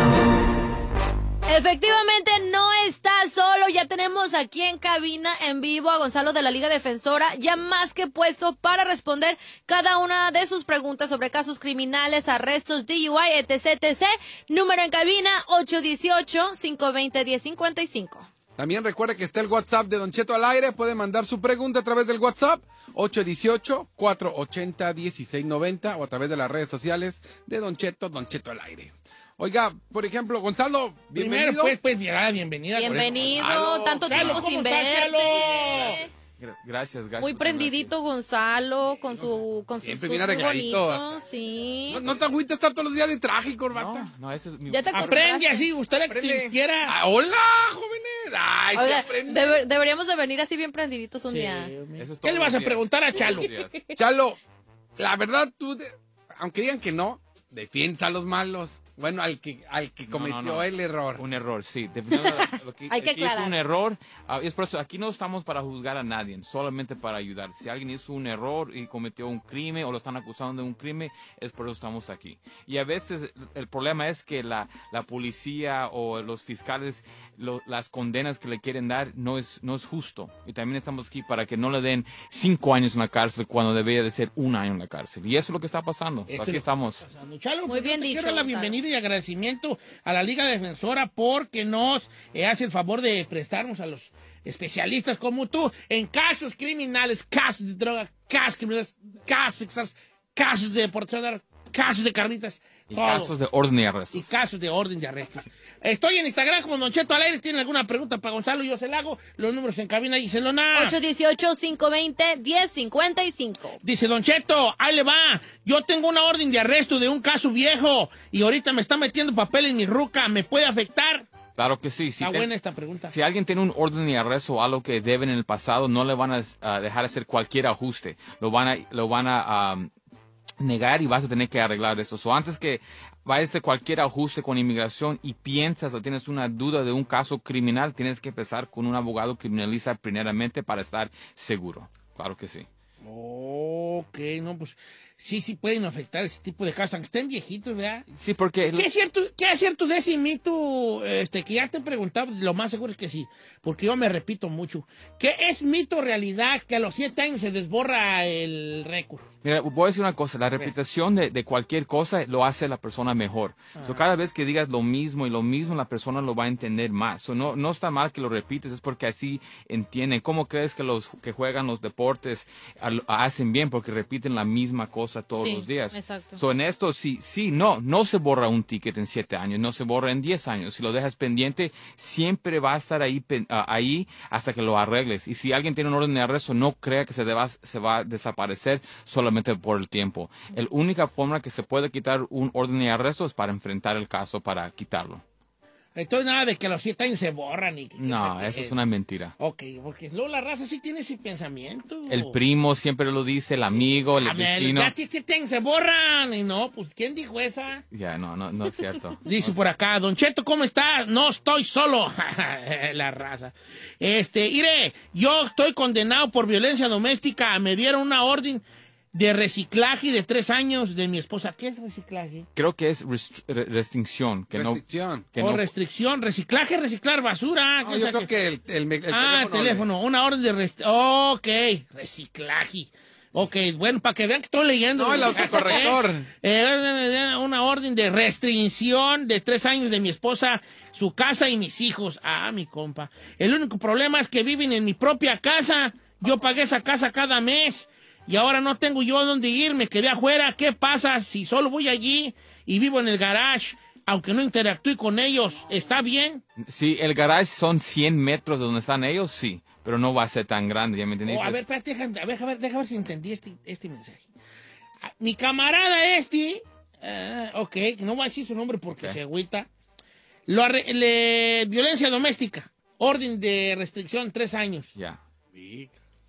Efectivamente, no está solo. Ya tenemos aquí en cabina, en vivo, a Gonzalo de la Liga Defensora, ya más que puesto para responder cada una de sus preguntas sobre casos criminales, arrestos, DUI, etc, etc. Número en cabina, 818-520-1055. También recuerde que está el WhatsApp de Don Cheto al aire. Puede mandar su pregunta a través del WhatsApp 818-480-1690 o a través de las redes sociales de Don Cheto, Don Cheto al aire. Oiga, por ejemplo, Gonzalo, bienvenido. Primero, pues, pues, mira, bienvenida. Bienvenido, Gonzalo. tanto tiempo ¿cómo sin verte. Gracias, gracias. Muy prendidito Gonzalo, con su, con su Siempre suit viene bonito, o sea. sí. No, no te agüitas estar todos los días de traje y corbata. No, no, ese es mi... Ya te Aprende así, te Aprende. vistieras. Ah, hola, jóvenes. Ay, se Oiga, aprende. debe- deberíamos de venir así bien prendiditos un Sí, día. hombre. Eso es ¿Qué le vas a preguntar a Chalo? Chalo, la verdad, tú, de- aunque digan que no, defiendes a los malos. Bueno, al que, al que cometió no, no. el error. Un error, sí. Definitivamente, lo que, Hay que el hizo un error. ah, es por eso, aquí no estamos para juzgar a nadie, solamente para ayudar. Si alguien hizo un error y cometió un crimen o lo están acusando de un crimen, es por eso estamos aquí. Y a veces el problema es que la, la policía o los fiscales, lo- las condenas que le quieren dar no es, no es justo. Y también estamos aquí para que no le den cinco años en la cárcel cuando debería de ser un año en la cárcel. Y eso es lo que está pasando. Eso aquí estamos. Chalo, Muy pues, bien dicho, la bienvenida y agradecimiento a la Liga Defensora porque nos eh, hace el favor de prestarnos a los especialistas como tú en casos criminales, casos de droga, casos criminales, casos sexuales, casos de deportación, casos de carnitas, Y todo. casos de orden y y arrestos. casos de orden de arrestos. Estoy en Instagram como Don Cheto Alegre. ¿Tienen alguna pregunta para Gonzalo? Yo se la hago. Los números en cabina y se lo na. 818-520-1055. Dice Don Cheto, ahí le va. Yo tengo una orden de arresto de un caso viejo y ahorita me está metiendo papel en mi ruca. ¿Me puede afectar? Claro que sí. Si Está te- buena esta pregunta. Si alguien tiene un orden de arresto o algo que deben en el pasado, no le van a ah, dejar hacer cualquier ajuste. Lo van a, lo van a am, negar y vas a tener que arreglar eso. O antes que vayas a cualquier ajuste con inmigración y piensas o tienes una duda de un caso criminal, tienes que empezar con un abogado criminalista primeramente para estar seguro. Claro que sí. Ok, no, pues sí, sí pueden afectar ese tipo de casos, aunque estén viejitos, ¿verdad? Sí, porque... ¿Qué es cierto, qué es cierto de ese mito este, que ya te he preguntado? Lo más seguro es que sí, porque yo me repito mucho. ¿Qué es mito realidad que a los siete años se desborra el récord? Mira, voy a decir una cosa, la repetición de, de cualquier cosa lo hace la persona mejor. So, cada vez que digas lo mismo y lo mismo, la persona lo va a entender más. So, no, no está mal que lo repites, es porque así entienden. ¿Cómo crees que los que juegan los deportes hacen bien? Porque repiten la misma cosa todos Sí, los días. exacto. So, en esto sí, sí, no, no se borra un ticket en siete años, no se borra en diez años. Si lo dejas pendiente, siempre va a estar ahí, ah, ahí hasta que lo arregles. Y si alguien tiene un orden de arresto, no crea que se, deba- se va a desaparecer solamente por el tiempo. La única forma que se puede quitar un orden de arresto es para enfrentar el caso, para quitarlo. Entonces nada de que los siete años se borran y que- No, que- eso es una mentira. Ok, porque luego la raza sí tiene ese pensamiento. El primo siempre lo dice, el amigo, el vecino. ya siete años se borran. Y no, pues ¿quién dijo esa? Ya, no, no, no es cierto. Dice por acá, Don Cheto, ¿cómo está? No estoy solo. la raza. Este, mire, yo estoy condenado por violencia doméstica. Me dieron una orden de reciclaje de tres años de mi esposa. ¿Qué es reciclaje? Creo que es restri- re- restricción. Que Restricción. No, que o no- restricción, reciclaje, reciclar basura. No, ¿qué yo creo que el, el, ah, el teléfono, una orden de rest Ok, reciclaje. Ok, bueno, para que vean que estoy leyendo. No, el autocorrector. Eh, una orden de restricción de tres años de mi esposa, su casa y mis hijos. Ah, mi compa. El único problema es que viven en mi propia casa. Yo pagué esa casa cada mes y ahora no tengo yo a dónde ir. Me quedé afuera. ¿Qué pasa si solo voy allí y vivo en el garage? Aunque no interactúe con ellos, ¿está bien? Si el garage son 100 metros de donde están ellos, sí. Pero no va a ser tan grande, ¿ya me entendiste? Oh, a ver, espérate, déjame, a ver, a ver, déjame ver si entendí este, este mensaje. Ah, Mi camarada este, ah, ok, no voy a decir su nombre porque Ok. se agüita, lo arre- le- violencia doméstica, orden de restricción, tres años. Ya,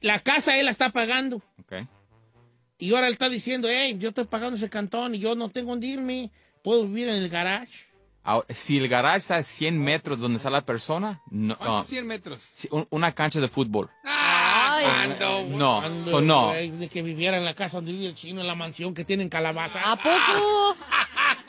La casa él la está pagando. Y ahora él está diciendo, hey, yo estoy pagando ese cantón y yo no tengo dónde irme, puedo vivir en el garage. Ahora, si el garage está a 100 metros donde está la persona, no. ¿Cuántos no. 100 metros? Sí, un- una cancha de fútbol. Ay, ¿cuándo? No, Cuando, so no. De que viviera en la casa donde vive el chino, en la mansión que tienen calabaza. ¿A poco?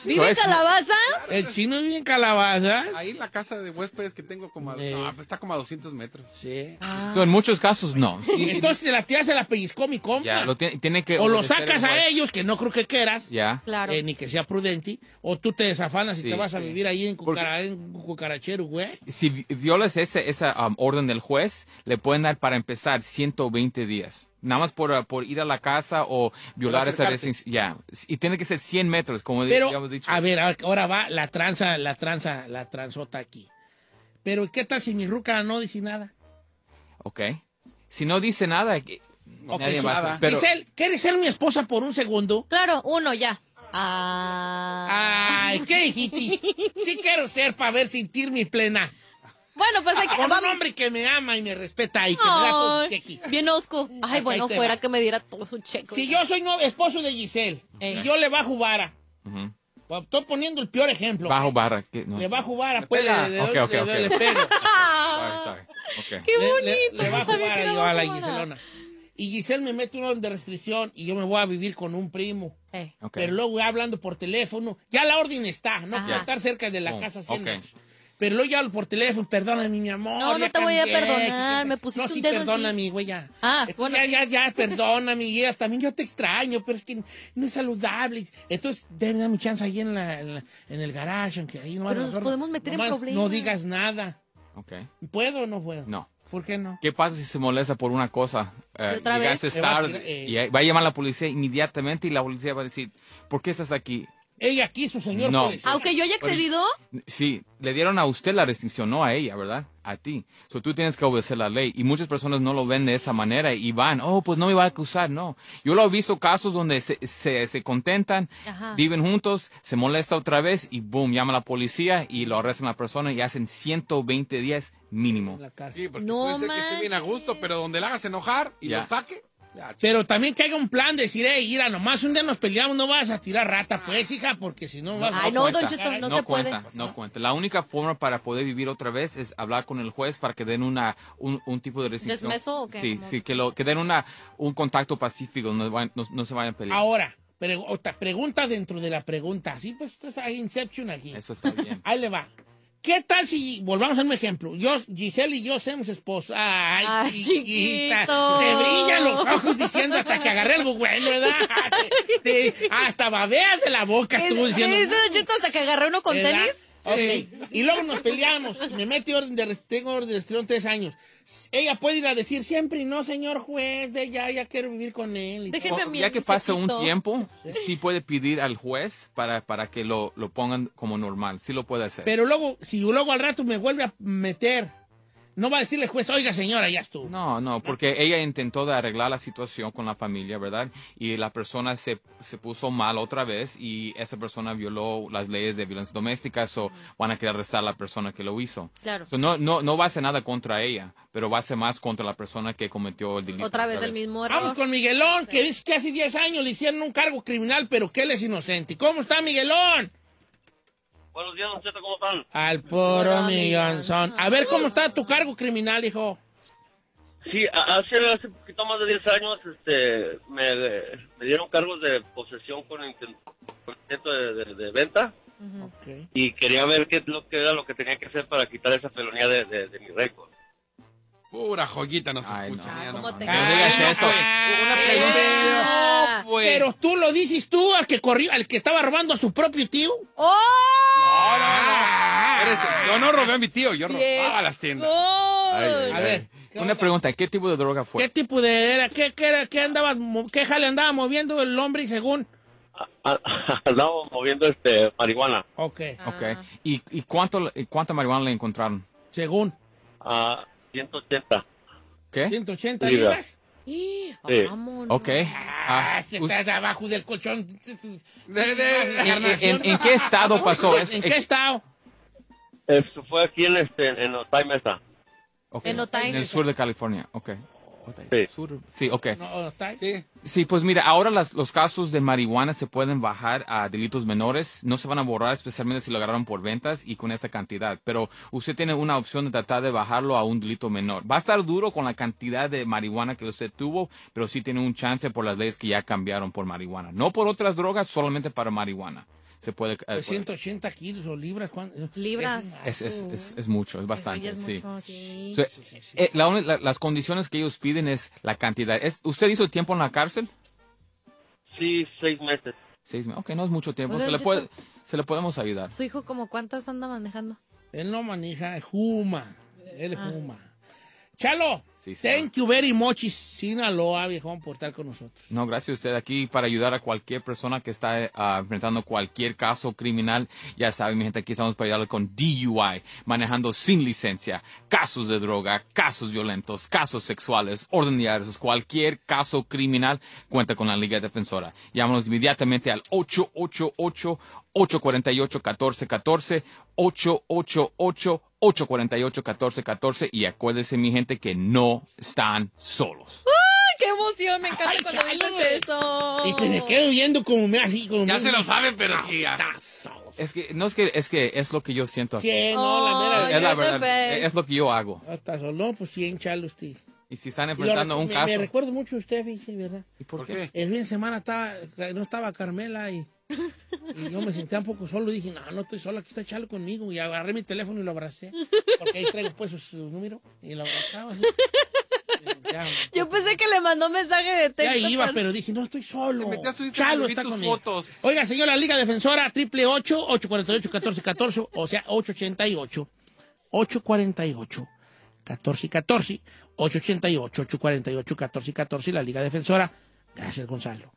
¿Vive en es- calabaza? El chino vive en calabaza. Ahí la casa de huéspedes que tengo como a, Eh. no, pues está como a 200 metros. Sí. So, en muchos casos, no. Sí, Entonces la tía se la pellizcó mi compa. ya, lo tiene, tiene que o lo sacas el a ellos, que no creo que quieras, Ya. Claro. eh, ni que sea prudente, o tú te desafanas y Sí, te vas a vivir ahí en, cucara- en cucarachero, güey. Si vi- violas ese, esa um, orden del juez, le pueden dar para empezar 120 días. Nada más por, uh, por ir a la casa o violar esa restricción. Ya. Y tiene que ser 100 metros, como Pero, habíamos dicho. a ver, ahora va la tranza, la tranza, la transota aquí. Pero, ¿qué tal si mi ruca no dice nada? Ok. Si no dice nada, que- Ok, nadie sí. va a pero- ¿quieres ser mi esposa por un segundo? Claro, uno ya. Ah. Ay, ¿qué hijitis? Sí quiero ser para ver sentirme plena. Bueno, pues hay que. Con un hombre que me ama y me respeta y que me da todo su cheque. bien osco. Ay, bueno, fuera va. que me diera todo su cheque. Si yo soy no- esposo de Giselle y yo le bajo vara, estoy poniendo el peor ejemplo. Bajo ¿eh? barra. que- no. Le bajo vara, Le pues le, le Ok, doy- ok, le ok. doy- le pego. Sorry, sorry. Ok. Qué bonito. le, bajo era yo a la. Giselona. Y Giselle me mete un orden de restricción y yo me voy a vivir con un primo. Eh. Pero luego voy hablando por teléfono. Ya la orden está, no puedo estar cerca de la Oh, casa 100 ok. metros. Pero luego ya hablo por teléfono, perdóname, mi amor. No, no ya te voy a perdonar, me pusiste no, un sí, dedo perdóname, güey, ya. Ah, Entonces, bueno. Ya, ya, ya, perdóname, y ella también yo te extraño, pero es que no es saludable. Entonces, déme dar mi chance ahí en, la, en, la- en el garage, aunque ahí no Pero nos podemos meter en problemas. No digas nada. Ok. ¿Puedo o no puedo? No. ¿Por qué no? ¿Qué pasa si se molesta por una cosa? Eh, ¿Y otra vez? llegaste Le va a tarde tirar, eh. y va a llamar a la policía inmediatamente y la policía va a decir, ¿por qué estás aquí? Ella quiso, señor No. juez. Aunque yo haya excedido, Sí, le dieron a usted la restricción, no a ella, ¿verdad? A ti. So, tú tienes que obedecer la ley. Y muchas personas no lo ven de esa manera y van, oh, pues no me va a acusar, no. Yo lo he visto casos donde se, se, se contentan, Ajá. viven juntos, se molesta otra vez y boom, llama a la policía y lo arrestan a la persona y hacen 120 días mínimo. Sí, porque No puede ser que esté bien a gusto, pero donde la hagas enojar y Ya. lo saque. Pero también que haya un plan de decir, hey, mira, nomás un día nos peleamos, no vas a tirar rata, pues, hija, porque si no vas a... Ay, no, don cuenta. Cheto, no no se puede. cuenta, no cuenta. La única forma para poder vivir otra vez es hablar con el juez para que den una un, un tipo de restricción. ¿Desmeso o qué? Sí, sí, que, lo, que den una un contacto pacífico, no, no, no se vayan a pelear. Ahora, pre- otra pregunta dentro de la pregunta. Así pues, esto es hay Inception aquí. Eso está bien. Ahí le va. ¿Qué tal si, volvamos a un ejemplo, yo, Giselle y yo somos esposos? Ay, Ay, chiquita, te brillan los ojos diciendo hasta que agarré algo bueno, ¿verdad? Te- te- hasta babeas de la boca tú diciendo. ¿Qué dice Don Cheto hasta que agarré uno con ¿verdad? tenis? Ok. Y luego nos peleamos. Me mete orden de tengo orden de restricción tres años. Ella puede ir a decir siempre, no, señor juez, de ya, ya quiero vivir con él. y todo. Ya que mi pase un tiempo, sí puede pedir al juez para, para que lo, lo pongan como normal. Sí lo puede hacer. Pero luego, si luego al rato me vuelve a meter, no va a decirle juez, oiga señora, ya estuvo. No, no, porque ella intentó de arreglar la situación con la familia, ¿verdad? Y la persona se, se puso mal otra vez y esa persona violó las leyes de violencia doméstica, o van a querer arrestar a la persona que lo hizo. Claro. So, no, no, no va a hacer nada contra ella, pero va a ser más contra la persona que cometió el delito. Otra vez el mismo error. Vamos con Miguelón, que dice que hace 10 años le hicieron un cargo criminal, pero que él es inocente. ¿Cómo está Miguelón? Buenos días, don Cheto, ¿cómo están? Al puro millonzón. A ver, ¿cómo está tu cargo criminal, hijo? Sí, hace, hace poquito más de 10 años este, me, me dieron cargos de posesión con inten- con intento de, de- de venta y quería ver qué es lo que era lo que tenía que hacer para quitar esa felonía de, de- de mi récord. Pura joyita nos escucha. ya ¿Cómo nomás. te No digas eso. Una Ah. Pero, pero tú lo dices tú al que corrió, al que estaba robando a su propio tío. ¡Oh! Eres- yo no robé a mi tío, yo robaba las tiendas. Ay, ay, A ay. ver, Una pregunta, ¿qué tipo de droga fue? ¿Qué tipo de era? ¿Qué, qué, era- qué andaba, qué jale andaba moviendo el hombre y según? Ah, Andaba moviendo este marihuana. Ok. Ok. ¿Y, y cuánto, y cuánta marihuana le encontraron? Según. a 180. ¿Qué? 180 Libras. libras. Y, Sí. Ok. Ah, Ah, se está abajo del colchón. De- de- ¿En, en- en qué estado pasó eso? ¿En qué estado? Esto fue aquí en este en Otay Mesa. Ok. En Otay. En el sur de California, ok. Sí. Sur- sí, ok. No, está ahí. Sí. Sí, pues mira, ahora las- los casos de marihuana se pueden bajar a delitos menores. No se van a borrar, especialmente si lo agarraron por ventas y con esa cantidad. Pero usted tiene una opción de tratar de bajarlo a un delito menor. Va a estar duro con la cantidad de marihuana que usted tuvo, pero sí tiene un chance por las leyes que ya cambiaron por marihuana. No por otras drogas, solamente para marihuana. Se puede... eh, Pues 180 kilos o libras. ¿cuán- Libras. es, es, es, es mucho, es bastante, es sí. mucho, sí. So, eh, la uni- la- las condiciones que ellos piden es la cantidad. Es, ¿Usted hizo tiempo en la cárcel? Sí, seis meses. Seis meses. Ok, no es mucho tiempo. Se le, puede, se le podemos ayudar. Su hijo, como cuántas anda manejando? Él no maneja, es Juma. Él es Ah. Juma. Chalo, Sí, thank you very much, Sinaloa, viejón, por estar con nosotros. No, gracias a usted aquí para ayudar a cualquier persona que está ah, enfrentando cualquier caso criminal. Ya saben, mi gente, aquí estamos para ayudarle con DUI, manejando sin licencia, casos de droga, casos violentos, casos sexuales, orden de arrestos, cualquier caso criminal, cuenta con la Liga Defensora. Llámanos inmediatamente al 888-848-1414, 888-848-1414 y acuérdense, mi gente, que no están solos. ¡Ay, qué emoción! Me encanta Ay, cuando dices eso. Y te me quedo viendo como me así, como Ya me- se lo saben, pero sí. ya. Es que, no es que, es que es lo que yo siento. Sí, no, la mera. Es la verdad, es lo que yo hago. Hasta solo, pues sí, chalo usted. Y si están enfrentando lo- un me, caso. Me recuerdo mucho a usted, ¿verdad? ¿Y por ¿Por qué? qué? El fin de semana estaba, no estaba Carmela y, y yo me sentía un poco solo. Dije, no, no estoy solo, aquí está Chalo conmigo. Y agarré mi teléfono y lo abracé. Porque ahí traigo pues su, su número. Y lo abrazaba así. Ya, Yo pensé que le mandó mensaje de ya texto. iba, pero- pero dije, no estoy solo. Se metió a subir Chalo está tus conmigo. fotos. Oiga, señora Liga Defensora, triple ocho, ocho cuarenta y ocho, catorce, catorce, o sea, ocho ochenta y ocho, ocho cuarenta y ocho, catorce, catorce, ocho ochenta y ocho, ocho cuarenta y ocho, catorce, catorce, la Liga Defensora. Gracias, Gonzalo.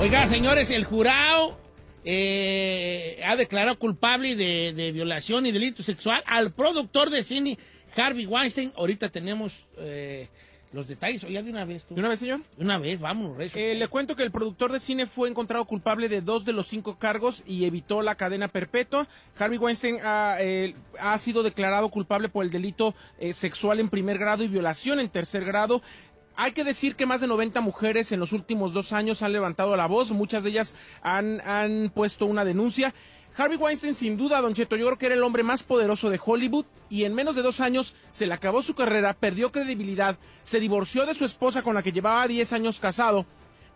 Oiga, señores, el jurado eh, ha declarado culpable de, de violación y delito sexual al productor de cine Harvey Weinstein. Ahorita tenemos eh, los detalles. Oiga, de una vez tú. ¿De una vez, señor? De una vez, vamos, rezo. Eh, le cuento que el productor de cine fue encontrado culpable de dos de los cinco cargos y evitó la cadena perpetua. Harvey Weinstein ha, eh, ha sido declarado culpable por el delito eh, sexual en primer grado y violación en tercer grado. Hay que decir que más de 90 mujeres en los últimos dos años han levantado la voz, muchas de ellas han, han puesto una denuncia. Harvey Weinstein, sin duda, Don Cheto, yo creo que era el hombre más poderoso de Hollywood y en menos de dos años se le acabó su carrera, perdió credibilidad, se divorció de su esposa con la que llevaba 10 años casado,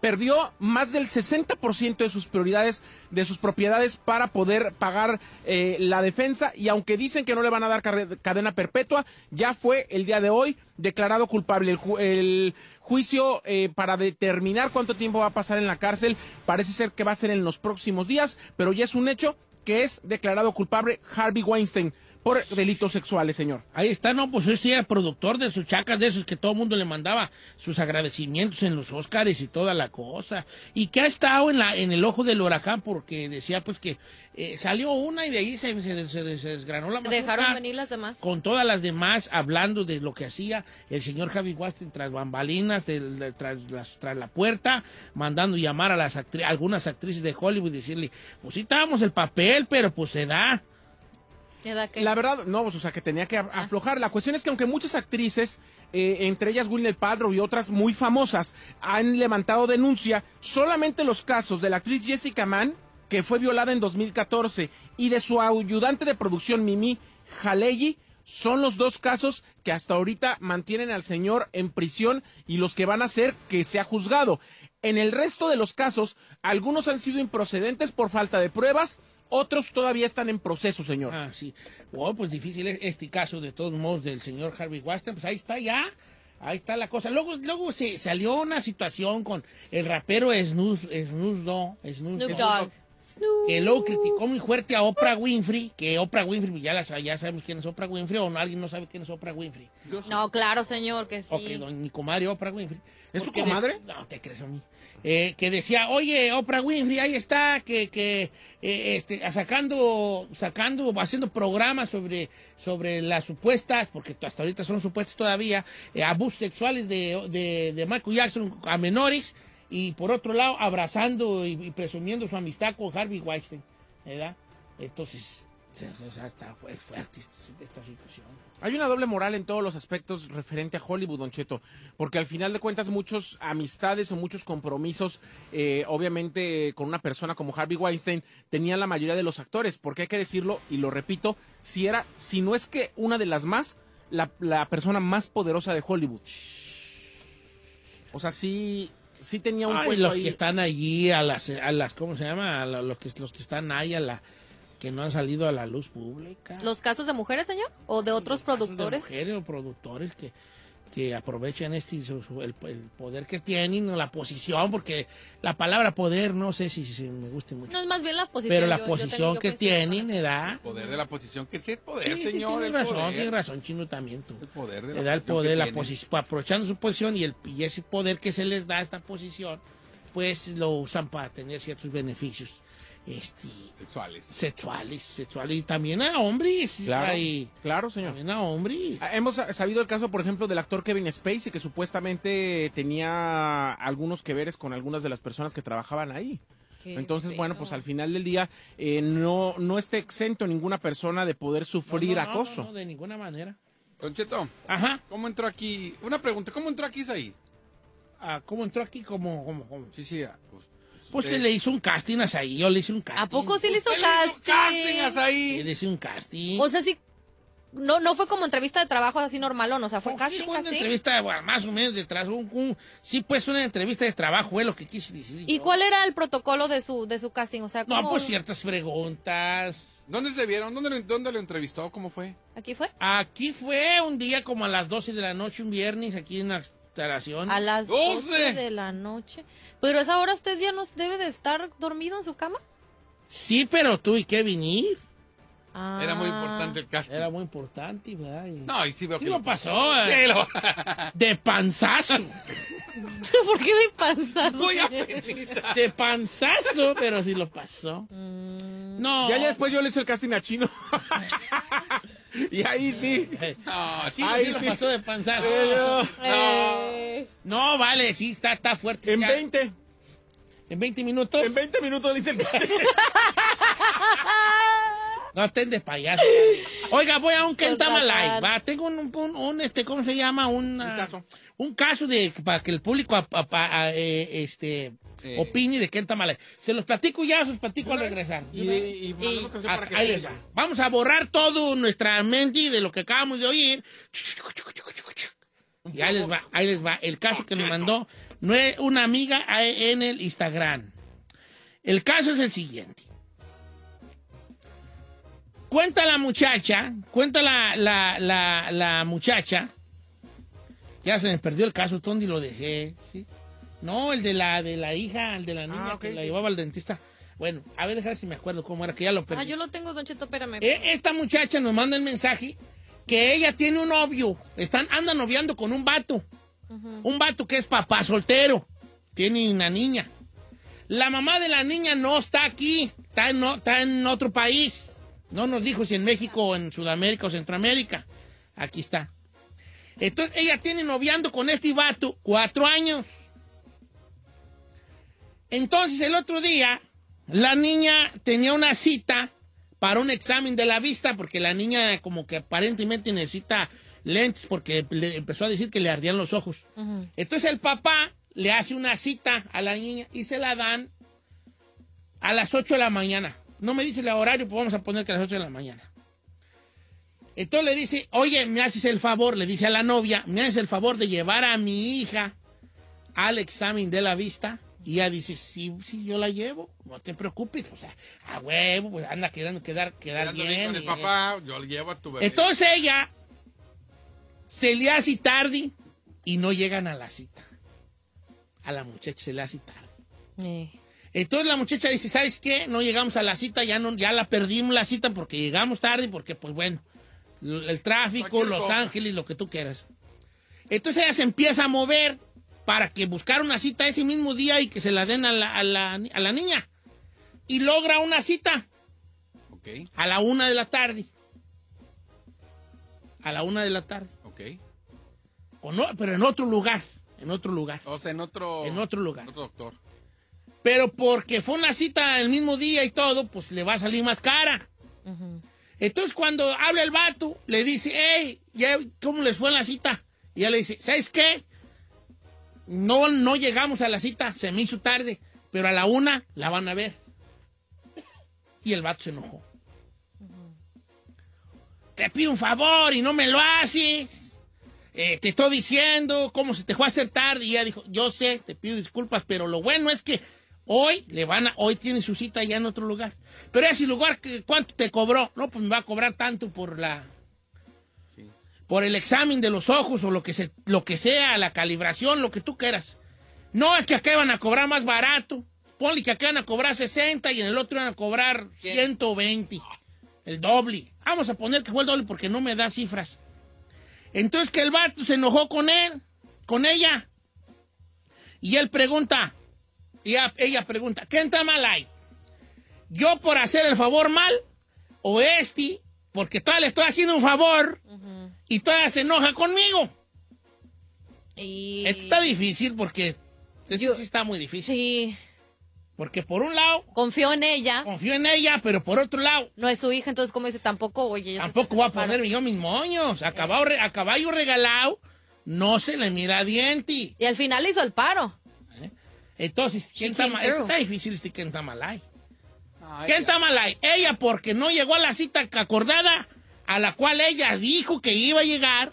perdió más del 60% de sus prioridades, de sus propiedades para poder pagar eh, la defensa y aunque dicen que no le van a dar cadena perpetua, ya fue el día de hoy declarado culpable. El, el juicio eh, para determinar cuánto tiempo va a pasar en la cárcel parece ser que va a ser en los próximos días, pero ya es un hecho que es declarado culpable Harvey Weinstein por delitos sexuales, señor. Ahí está, no, pues ese era productor de sus chacas, de esos que todo el mundo le mandaba sus agradecimientos en los Óscares y toda la cosa. Y que ha estado en, la, en el ojo del huracán porque decía pues que eh, salió una y de ahí se, se- se- se desgranó la. Dejaron venir las demás. Con todas las demás hablando de lo que hacía el señor Javi Weinstein tras bambalinas, de- tras, las- tras la puerta, mandando llamar a las actri- algunas actrices de Hollywood y decirle, pues sí estábamos el papel, pero pues se da. La verdad, no, pues, o sea, que tenía que af- aflojar. La cuestión es que aunque muchas actrices, eh, entre ellas Gwyneth Paltrow y otras muy famosas, han levantado denuncia, solamente los casos de la actriz Jessica Mann, que fue violada en 2014, y de su ayudante de producción Mimi Jalegi, son los dos casos que hasta ahorita mantienen al señor en prisión y los que van a hacer que sea juzgado. En el resto de los casos, algunos han sido improcedentes por falta de pruebas, otros todavía están en proceso, señor. Ah, sí. Bueno, pues difícil es este caso de todos modos del señor Harvey Weinstein. Pues ahí está ya. Ahí está la cosa. Luego, luego se salió una situación con el rapero Snoop, Snoop Dogg, Snoop, Snoop Snoop Dogg. Que luego criticó muy fuerte a Oprah Winfrey, que Oprah Winfrey, ya, la, sa- ya sabemos quién es Oprah Winfrey, o no, alguien no sabe quién es Oprah Winfrey. No, claro, señor, que sí. Ok, don- mi comadre Oprah Winfrey. ¿Es su comadre? No, te crees a mí. Eh, que decía, oye, Oprah Winfrey, ahí está, que, que eh, este, sacando, sacando, haciendo programas sobre, sobre las supuestas, porque hasta ahorita son supuestas todavía, eh, abusos sexuales de, de, de Michael Jackson a menores, y por otro lado, abrazando y, presumiendo su amistad con Harvey Weinstein, ¿verdad? Entonces, o sea, está fue fuerte esta, esta situación. Hay una doble moral en todos los aspectos referente a Hollywood, Don Cheto, porque al final de cuentas muchos amistades o muchos compromisos, eh, obviamente con una persona como Harvey Weinstein, tenían la mayoría de los actores, porque hay que decirlo, y lo repito, si era, si no es que una de las más, la, la persona más poderosa de Hollywood. O sea, sí, sí tenía un Ay, puesto los ahí. que están allí, a las, a las ¿cómo se llama? A la- los, que, los que están ahí, a la, que no han salido a la luz pública. ¿Los casos de mujeres, señor? ¿O de otros Casos de productores? mujeres o productores que, que aprovechan este, su- su- el, el poder que tienen, o la posición, porque la palabra poder no sé si, si me guste mucho. No, es más bien la posición. pero la yo- posición yo que con tienen, ¿verdad? Poder de la posición que sí es poder, Sí, sí, señor. tienes el razón, poder. tienes razón, chino también tú. El poder de Le la da el poder, que la posición, aprovechando su posición y, el, y ese poder que se les da a esta posición, pues lo usan para tener ciertos beneficios este, Sexuales. sexuales, sexuales y también a hombres. Claro, hay- claro, señor. también a hombres. Ah, Hemos sabido el caso, por ejemplo, del actor Kevin Spacey, que supuestamente tenía algunos que veres con algunas de las personas que trabajaban ahí. Qué Entonces, feo. bueno, pues al final del día eh, no, no esté exento ninguna persona de poder sufrir No, no, no, acoso. no, de ninguna manera. Don Cheto, Ajá. ¿cómo entró aquí? Una pregunta, ¿cómo entró aquí ahí? Ah, ¿Cómo entró aquí? ¿Cómo, cómo, cómo? Sí, sí. ah, Pues, Pues se le hizo un casting a Saí, yo le hice un casting. ¿A poco sí le hizo le hizo casting? casting a Saí. le hice un casting. O sea, sí. No, no fue como entrevista de trabajo así normalón, o sea, fue Oh, casting, sí, fue una casting. entrevista, bueno, más o menos detrás. Un, un- sí, pues una entrevista de trabajo, es lo que quise decir. ¿Y yo. cuál era el protocolo de su, de su casting? O sea, No, ¿cómo- pues ciertas preguntas. ¿Dónde se vieron? ¿Dónde, lo- ¿Dónde lo entrevistó? ¿Cómo fue? ¿Aquí fue? Aquí fue un día como a las 12 de la noche, un viernes, aquí en la A las ¡Doce! 12 de la noche. Pero a esa hora usted ya no debe de estar dormido en su cama. Sí, pero tuve que venir. Era muy importante el casting. Era muy importante, ¿verdad? Y- No, y sí veo Sí que lo pasó. eh. Sí, lo- De panzazo. ¿Por qué de panzazo? Muy De panzazo, pero sí lo pasó. No. Ya, ya después yo le hice el casting a Chino. Y ahí sí. No, sí, Ahí sí lo pasó de panzazo. Eh, Eh, No, vale, sí, está, está fuerte. En ya. 20. ¿En 20 minutos? En 20 minutos le hice el. No estén de payaso. Oiga, voy a un Kentamalay. Contratar. Va, tengo un, un, un, este, ¿cómo se llama? Un, ah, caso. Un caso de, para que el público ap- ap- a- eh, este, Eh. opine de Kentamalay. Se los platico ya, se los platico al regresar. y, y mandamos canción Ah, para que ahí les va. Vamos a borrar todo nuestra mente de lo que acabamos de oír. Y ahí les va, ahí les va. El caso que me mandó no es una amiga en el Instagram. El caso es el siguiente. Cuenta la muchacha, cuenta la, la, la, la muchacha. Ya se me perdió el caso, ¿dónde lo dejé? ¿Sí? No, el de la, de la hija, el de la niña Ah, ok, que la llevaba al dentista. Bueno, a ver, déjame si me acuerdo cómo era, que ya lo perdí. Ah, yo lo tengo, Don Cheto, espérame. Eh, esta muchacha nos manda el mensaje que ella tiene un novio. Están, anda noviando con un vato. Un vato que es papá soltero. Tiene una niña. La mamá de la niña no está aquí. Está en, o- está en otro país. No nos dijo si en México o en Sudamérica o Centroamérica. Aquí está. Entonces ella tiene noviando con este vato cuatro años. Entonces el otro día la niña tenía una cita para un examen de la vista porque la niña como que aparentemente necesita lentes porque le empezó a decir que le ardían los ojos. Entonces el papá le hace una cita a la niña y se la dan a las 8 de la mañana. No me dice el horario, pues vamos a poner que a las 8 de la mañana. Entonces le dice, oye, me haces el favor, le dice a la novia, me haces el favor de llevar a mi hija al examen de la vista. Y ella dice, sí, sí, yo la llevo, no te preocupes, o sea, a huevo, pues anda quedando quedar, quedar bien bien. con el y- papá, yo le llevo a tu bebé. Entonces ella se le hace tarde y no llegan a la cita. A la muchacha se le hace tarde. Eh. Entonces la muchacha dice, ¿sabes qué? No llegamos a la cita, ya no, ya la perdimos la cita porque llegamos tarde, porque pues bueno, el tráfico, Los. Ángeles, lo que tú quieras. Entonces ella se empieza a mover para que buscar una cita ese mismo día y que se la den a la, a la, a la niña. Y logra una cita Ok, a la una de la tarde. A la una de la tarde. ok. O no, pero en otro lugar. En otro lugar. O sea, en otro... En otro lugar. otro doctor. Pero porque fue una cita el mismo día y todo, pues le va a salir más cara. Entonces cuando habla el vato, le dice, hey, ya, ¿cómo les fue en la cita? Y ella le dice, ¿sabes qué? No, no llegamos a la cita, se me hizo tarde, pero a la una la van a ver. Y el vato se enojó. Te pido un favor y no me lo haces. Eh, te estoy diciendo cómo se te fue a hacer tarde. Y ella dijo, yo sé, te pido disculpas, pero lo bueno es que hoy le van a, hoy tiene su cita ya en otro lugar. Pero ese lugar, ¿cuánto te cobró? No, pues me va a cobrar tanto por la, por el examen de los ojos o lo que, se, lo que sea, la calibración, lo que tú quieras. No, es que acá van a cobrar más barato. Ponle que acá van a cobrar 60 y en el otro van a cobrar 120. El doble. Vamos a poner que fue el doble porque no me da cifras. Entonces que el vato se enojó con él, con ella. Y él pregunta, y ella, pregunta, ¿qué está mal ahí? ¿Yo por hacer el favor mal? ¿O este? Porque todavía le estoy haciendo un favor y todavía se enoja conmigo. Y... Esto está difícil porque esto sí está muy difícil. Sí. Porque por un lado Confío en ella. confío en ella, pero por otro lado No es su hija, entonces como dice, tampoco, oye. tampoco voy a ponerme yo mis moños. A caballo, a caballo regalado no se le mira diente. Y al final hizo el paro. Entonces, ¿quién está, came ma- through. está difícil este quién está mal ahí. ¿Quién está mal ahí? Ella porque no llegó a la cita acordada a la cual ella dijo que iba a llegar,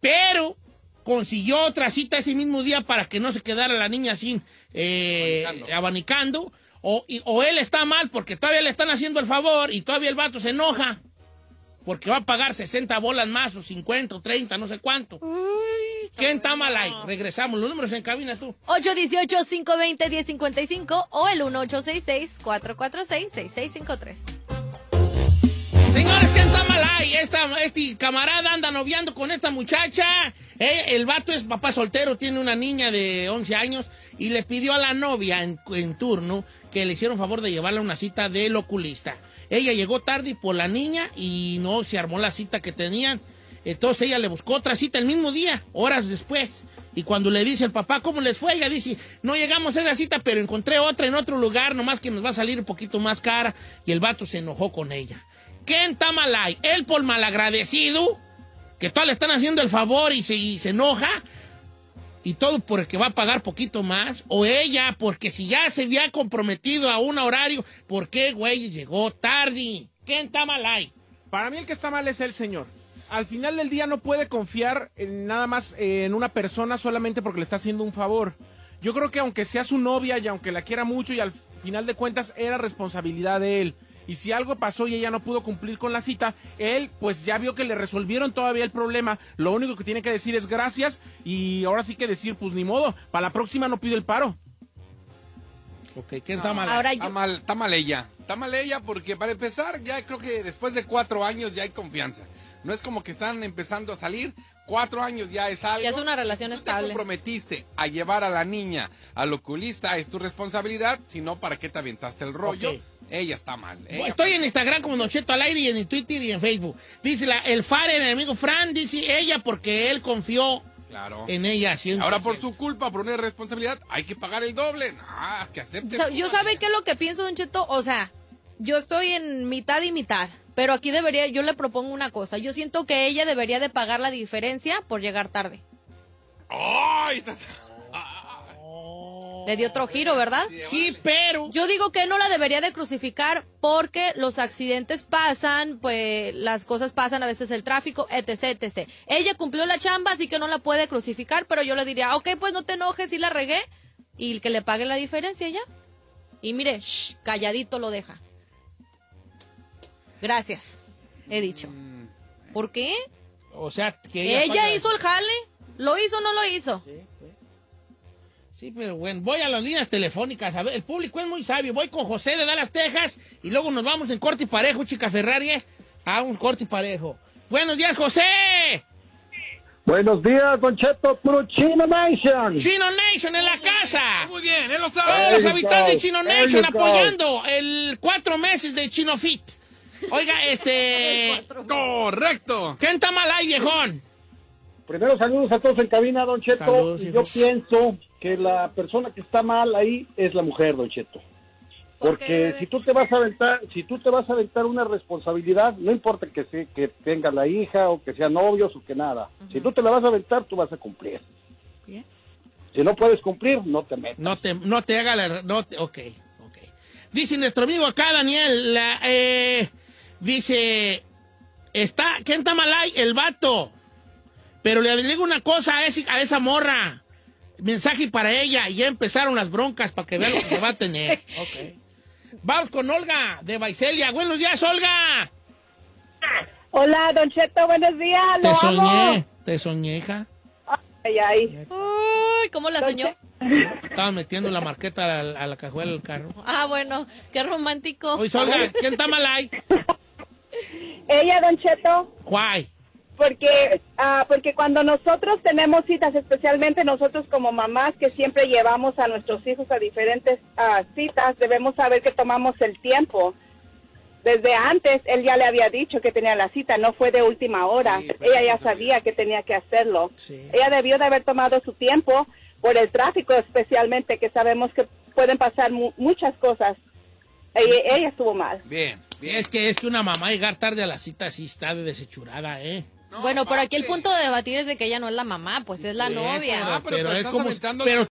pero consiguió otra cita ese mismo día para que no se quedara la niña sin eh, abanicando. O, y- o él está mal porque todavía le están haciendo el favor y todavía el vato se enoja porque va a pagar 60 bolas más o 50 o 30, no sé cuánto. ¿Quién está mal ahí? Regresamos. Los números en cabina tú. 818-520-1055 o el 1866-446-6653. ¿Quién está mal este camarada anda noviando con esta muchacha. Eh, el vato es papá soltero, tiene una niña de 11 años y le pidió a la novia en, en turno que le hicieron favor de llevarle a una cita del oculista. Ella llegó tarde por la niña y no se armó la cita que tenían. Entonces ella le buscó otra cita el mismo día, horas después. Y cuando le dice el papá cómo les fue, ella dice, no llegamos a esa cita, pero encontré otra en otro lugar, nomás que nos va a salir un poquito más cara. Y el vato se enojó con ella. ¿Quién está mal ahí? ¿Él por malagradecido? Que todos le están haciendo el favor y se, se enoja. Y todo porque va a pagar poquito más. O ella, porque si ya se había comprometido a un horario, ¿por qué, güey, llegó tarde? ¿Quién está mal? Para mí el que está mal es el señor. Al final del día no puede confiar en nada más eh, en una persona solamente porque le está haciendo un favor. Yo creo que aunque sea su novia y aunque la quiera mucho y al final de cuentas era responsabilidad de él. Y si algo pasó y ella no pudo cumplir con la cita, él pues ya vio que le resolvieron todavía el problema. Lo único que tiene que decir es gracias y ahora sí que decir pues ni modo, para la próxima no pido el paro. Ok, ¿quién está mal? Ahora Está mal, está mal ella. Está mal ella porque para empezar, ya creo que después de cuatro años ya hay confianza. No es como que están empezando a salir. Cuatro años ya es algo. ya es una relación Si tú te estable. comprometiste a llevar a la niña al oculista, es tu responsabilidad. Si no, ¿para qué te aventaste el rollo? Ella está mal. Ella- Estoy en Instagram como Nocheto al aire y en Twitter y en Facebook. Dice la, el Fare, mi amigo Fran, dice ella porque él confió Claro. en ella. Siempre. Ahora por su culpa, por una responsabilidad, hay que pagar el doble. Ah, que acepte. Yo sabe qué es lo que pienso, Don Cheto, o sea, yo estoy en mitad y mitad, pero aquí debería, yo le propongo una cosa, yo siento que ella debería de pagar la diferencia por llegar tarde. ¡Ay! estás- Le dio otro giro, ¿verdad? Sí, pero... Yo digo que no la debería de crucificar porque los accidentes pasan, pues las cosas pasan, a veces el tráfico, etc, etc. Ella cumplió la chamba, así que no la puede crucificar, pero yo le diría, ok, pues no te enojes, si la regué, y que le pague la diferencia ya. Y mire, shh, calladito lo deja. Gracias, he dicho. ¿Por qué? O sea, que ella... Hizo el jale, lo hizo o no lo hizo. Sí, pero bueno, voy a las líneas telefónicas. A ver, el público es muy sabio. Voy con José de Dallas, Texas, y luego nos vamos en corte y parejo, chica Ferrari, ¿eh? a un corte y parejo. Buenos días, José. Buenos días, Don Cheto, puro Chino Nation. Chino Nation en la casa. Muy bien, él lo Todos sabe. los you habitantes de. Chino Nation apoyando el cuatro meses de Chino Fit. Oiga, este... Correcto. ¿Quién está mal ahí, viejón? Primero saludos a todos en cabina, Don Cheto. Saludos, y yo pienso que la persona que está mal ahí es la mujer, Don Cheto. ¿Por Porque si tú te vas a aventar, si tú te vas a aventar una responsabilidad, no importa que se, que tenga la hija o que sean novios o que nada. Si tú te la vas a aventar, tú vas a cumplir. Bien. Si no puedes cumplir, no te metas. No te, no te haga la... No te- ok, ok. Dice nuestro amigo acá, Daniel, la, eh, dice, está, ¿quién está mal ahí? El vato. Pero le digo una cosa a, ese- a esa morra. Mensaje para ella. Y ya empezaron las broncas para que vea lo que se va a tener. Ok. Vamos con Olga de Baicelia. Buenos días, Olga. Hola, Don Cheto, buenos días. Te lo soñé, amo. te soñé, hija. Ay, ay. Uy, ¿cómo la soñó? Estaba metiendo la marqueta a la, a la cajuela del carro. Ah, bueno, qué romántico. Oye, Olga, ¿quién está mal ahí? Ella, Don Cheto, Guay. Porque, ah, porque cuando nosotros tenemos citas, especialmente nosotros como mamás que siempre llevamos a nuestros hijos a diferentes ah, citas, debemos saber que tomamos el tiempo. Desde antes él ya le había dicho que tenía la cita, no fue de última hora. Ella ya sabía que tenía que hacerlo. Ella debió de haber tomado su tiempo por el tráfico especialmente, que sabemos que pueden pasar mu- muchas cosas. Ella, ella estuvo mal. Bien. Es que es que una mamá llegar tarde a la cita sí está de desechurada, ¿eh? Bueno, pero aquí el punto de debatir es de que ella no es la mamá, pues es la Sí, novia. pero- Ah, pero, es estás como- aventando- pero-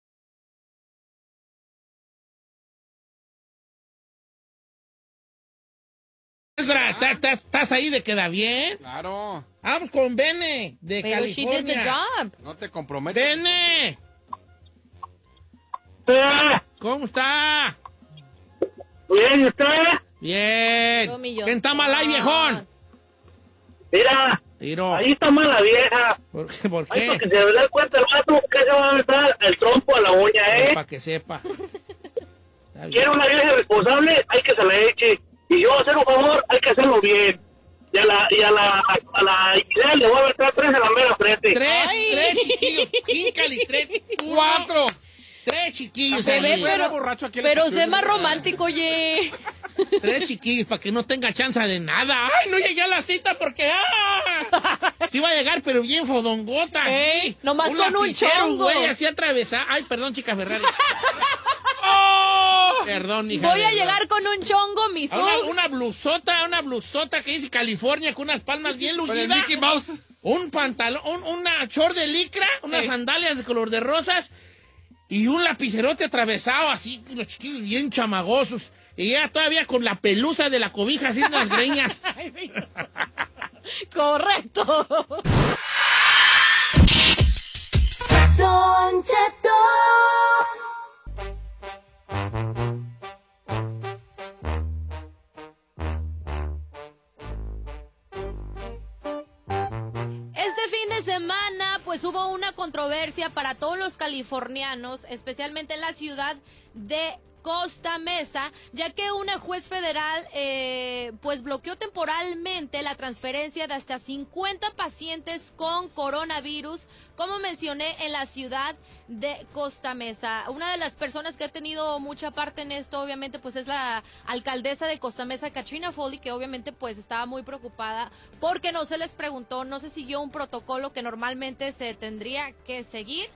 ¿estás- ¿Estás estás ahí de queda bien? Claro. Vamos con Bene, de Pero she did the California. job. No te comprometas. Bene, ¿cómo está? Bien, ¿usted? Bien. ¿Quién está mal ahí, viejón? Mira, Tiro. ahí está mal la vieja. ¿Por qué? ¿Por qué? para que se dé cuenta el vato que se va a meter el trompo a la uña, ¿eh? Para que sepa. Quiere una vieja responsable, hay que se la eche. Y yo hacer un favor, hay que hacerlo bien. y a la, y a la, a la idea le voy a meter tres en la mera frente. Tres, tres chiquillos. Híncale, tres. Cuatro. Tres chiquillos. Se ve, pero, pero sé más romántico, oye. Tres chiquillos para que no tenga chance de nada. ¡Ay, no llegué a la cita porque ¡ah! Sí va a llegar, pero bien fodongota. Ey, nomás con un chongo. güey, así atravesar. Ay, perdón, chica Ferrari. ¡Oh! Perdón, hija. Voy a llegar con un chongo, mis Una, una blusota, una blusota que dice California con unas palmas bien lucidas. Mickey Mouse. Un pantalón, un, una short de licra, unas Ey. sandalias de color de rosas y un lapicerote atravesado así, los chiquillos bien chamagosos. Y ella todavía con la pelusa de la cobija haciendo las greñas. Correcto. Don Cheto. Este fin de semana, pues hubo una controversia para todos los californianos, especialmente en la ciudad de Costa Mesa, ya que una juez federal eh, pues bloqueó temporalmente la transferencia de hasta 50 pacientes con coronavirus, como mencioné en la ciudad de Costa Mesa. Una de las personas que ha tenido mucha parte en esto, obviamente, pues es la alcaldesa de Costa Mesa, Katrina Foley, que obviamente pues estaba muy preocupada porque no se les preguntó, no se siguió un protocolo que normalmente se tendría que seguir.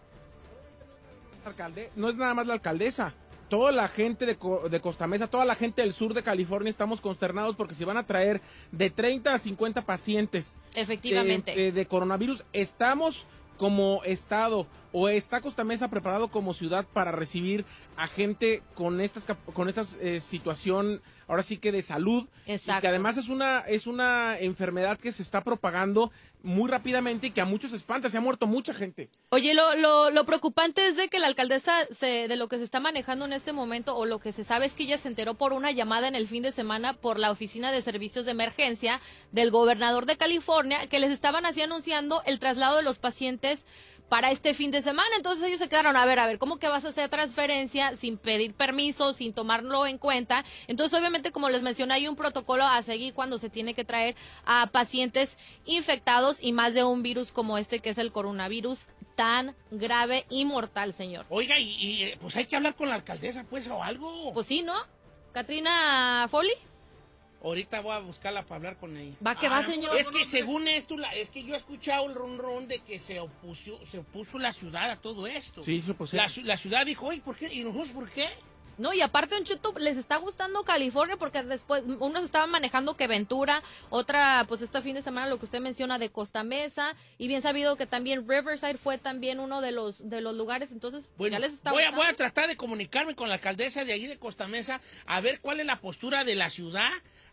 alcalde, no es nada más la alcaldesa. Toda la gente de, de Costa Mesa, toda la gente del sur de California estamos consternados porque se van a traer de 30 a 50 pacientes Efectivamente. eh, eh, de coronavirus. Estamos como estado o está Costa Mesa preparado como ciudad para recibir a gente con estas con esta situación ahora sí que de salud y Exacto. que además es una es una enfermedad que se está propagando muy rápidamente y que a muchos espanta. Se ha muerto mucha gente. Oye, lo, lo, lo preocupante es de que la alcaldesa se, de lo que se está manejando en este momento o lo que se sabe es que ella se enteró por una llamada en el fin de semana por la Oficina de Servicios de Emergencia del gobernador de California que les estaban así anunciando el traslado de los pacientes para este fin de semana. Entonces ellos se quedaron, a ver, a ver, ¿cómo que vas a hacer transferencia sin pedir permiso, sin tomarlo en cuenta? Entonces, obviamente, como les mencioné, hay un protocolo a seguir cuando se tiene que traer a pacientes infectados y más de un virus como este que es el coronavirus tan grave y mortal, señor. Oiga, y, y, pues hay que hablar con la alcaldesa, pues, o algo. Pues sí, ¿no? Katrina Foley. Ahorita voy a buscarla para hablar con ella. Va que va, señor. Es que según esto, la- es que yo he escuchado el ron ron de que se opuso, se opuso la ciudad a todo esto. Sí, se opusieron. La, ci- la ciudad dijo, oye, ¿por qué? ¿Y nosotros por qué? No, y aparte, un Cheto, les está gustando California porque después unos estaban manejando que Ventura, otra, pues este fin de semana lo que usted menciona de Costa Mesa, y bien sabido que también Riverside fue también uno de los de los lugares, entonces Bueno, ya les está voy, voy a tratar de comunicarme con la alcaldesa de allí de Costa Mesa a ver cuál es la postura de la ciudad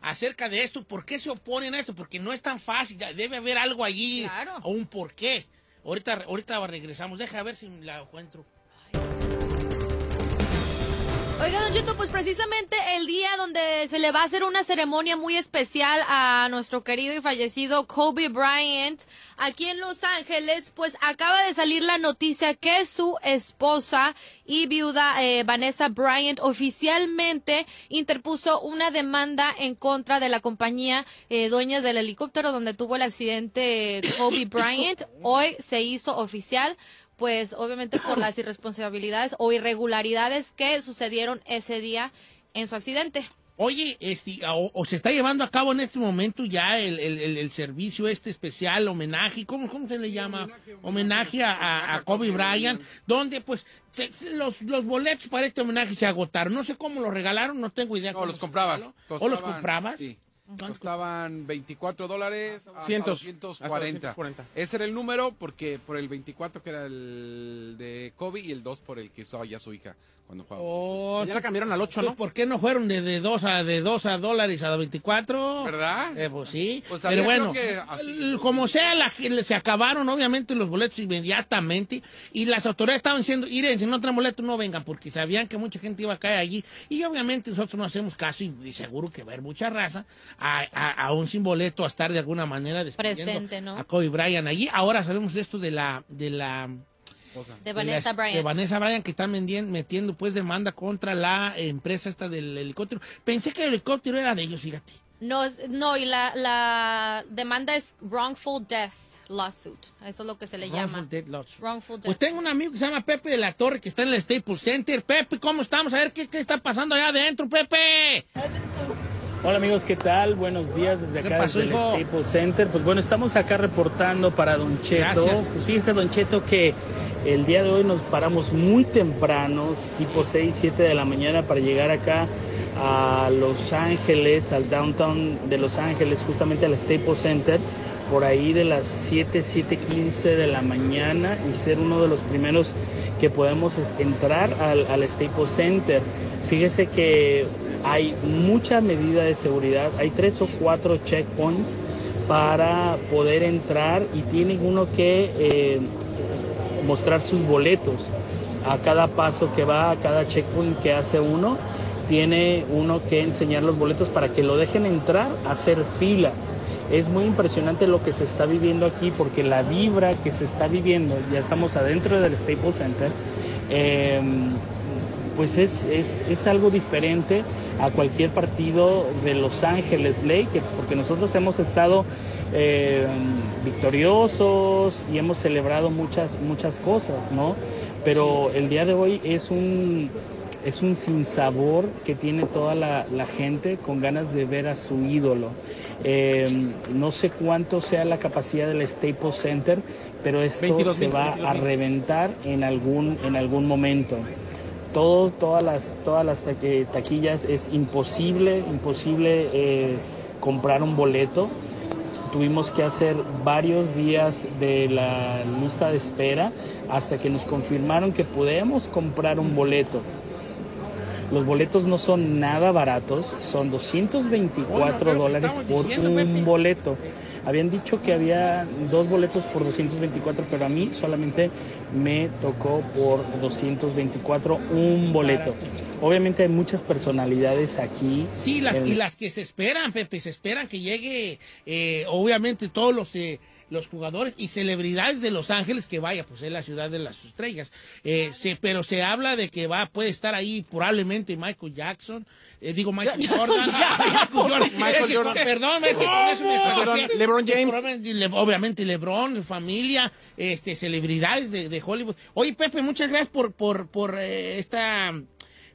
acerca de esto, por qué se oponen a esto, porque no es tan fácil, debe haber algo allí Claro. o un por qué. Ahorita, ahorita regresamos, deja ver si la encuentro. Oiga, Don Cheto, pues precisamente el día donde se le va a hacer una ceremonia muy especial a nuestro querido y fallecido Kobe Bryant, aquí en Los Ángeles, pues acaba de salir la noticia que su esposa y viuda eh, Vanessa Bryant oficialmente interpuso una demanda en contra de la compañía eh, dueña del helicóptero donde tuvo el accidente Kobe Bryant. Hoy se hizo oficial pues obviamente por las irresponsabilidades o irregularidades que sucedieron ese día en su accidente. Oye, este, o, o se está llevando a cabo en este momento ya el, el- el- el servicio este especial, homenaje, ¿cómo, cómo se le llama? Homenaje a, a- a Kobe Bryant, donde pues se- se- los, los boletos para este homenaje se agotaron. No sé cómo los regalaron, no tengo idea. No, cómo los se comprabas. regaló. ¿O los Costaban- comprabas? Sí. Costaban 24 dólares a Cientos. 240. Hasta 240. Ese era el número porque por el 24 que era el de Kobe y el 2 por el que usaba ya su hija cuando jugaba. Oh, ya la cambiaron al 8, pues, ¿Por qué no fueron de, de 2 a, de dos a dólares a 24? ¿Verdad? Eh, pues sí. Pues Pero bueno, así. como sea, la, se acabaron obviamente los boletos inmediatamente y las autoridades estaban diciendo, miren, si no traen boletos no vengan porque sabían que mucha gente iba a caer allí y obviamente nosotros no hacemos caso y, y seguro que va a haber mucha raza a, a- aún sin boleto a estar de alguna manera despidiendo Presente, ¿no? a Kobe Bryant allí. Ahora sabemos de esto de la... De la De Vanessa la- Bryant. De Vanessa Bryant que están metiendo, pues demanda contra la empresa esta del helicóptero. Pensé que el helicóptero era de ellos, fíjate. No, es- no y la, la demanda es wrongful death lawsuit. Eso es lo que se le llama. Wrongful death lawsuit. Wrongful death. Pues tengo un amigo que se llama Pepe de la Torre que está en el Staples Center. Pepe, ¿cómo estamos? A ver qué, qué está pasando allá adentro, Pepe. Hola amigos, ¿qué tal? Buenos días desde ¿Qué acá pasó, desde hijo? el Staples Center. Pues bueno, estamos acá reportando para Don Cheto. Gracias. Pues fíjese Don Cheto que el día de hoy nos paramos muy tempranos, tipo 6, 7 de la mañana para llegar acá a Los Ángeles, al downtown de Los Ángeles, justamente al Staples Center, por ahí de las 7, 7.15 de la mañana y ser uno de los primeros que podemos es- entrar al, al Staples Center. Fíjese que hay mucha medida de seguridad, hay tres o cuatro checkpoints para poder entrar y tienen uno que eh, mostrar sus boletos a cada paso que va, a cada checkpoint que hace uno, tiene uno que enseñar los boletos para que lo dejen entrar a hacer fila. Es muy impresionante lo que se está viviendo aquí porque la vibra que se está viviendo, ya estamos adentro del Staples Center, eh, pues es, es, es algo diferente a cualquier partido de Los Ángeles Lakers, porque nosotros hemos estado eh, victoriosos y hemos celebrado muchas, muchas cosas, ¿no? Pero el día de hoy es un, es un sinsabor que tiene toda la, la gente con ganas de ver a su ídolo. Eh, no sé cuánto sea la capacidad del Staples Center, pero esto 22,000, se va a 22,000. reventar en algún, en algún momento. Todo, todas las, todas las taqui- taquillas es imposible, imposible eh, comprar un boleto. Tuvimos que hacer varios días de la lista de espera hasta que nos confirmaron que podemos comprar un boleto. Los boletos no son nada baratos, son 224 Bueno, dólares por un boleto. Habían dicho que había dos boletos por 224, pero a mí solamente me tocó por 224 un boleto. Obviamente hay muchas personalidades aquí. Sí, las, en- y las que se esperan, Pepe, se esperan que llegue, eh, obviamente, todos los, eh, los jugadores y celebridades de Los Ángeles, que vaya, pues es la ciudad de las estrellas. Eh, se- pero se habla de que va, puede estar ahí probablemente Michael Jackson, eh, digo Michael Jackson, Jordan. ya, Michael Jordan. Michael Es que, Jordan. Perdón, es que con eso me LeBron- James. Obviamente LeBron, familia, este, celebridades de, de Hollywood. Oye, Pepe, muchas gracias por, por, por eh, esta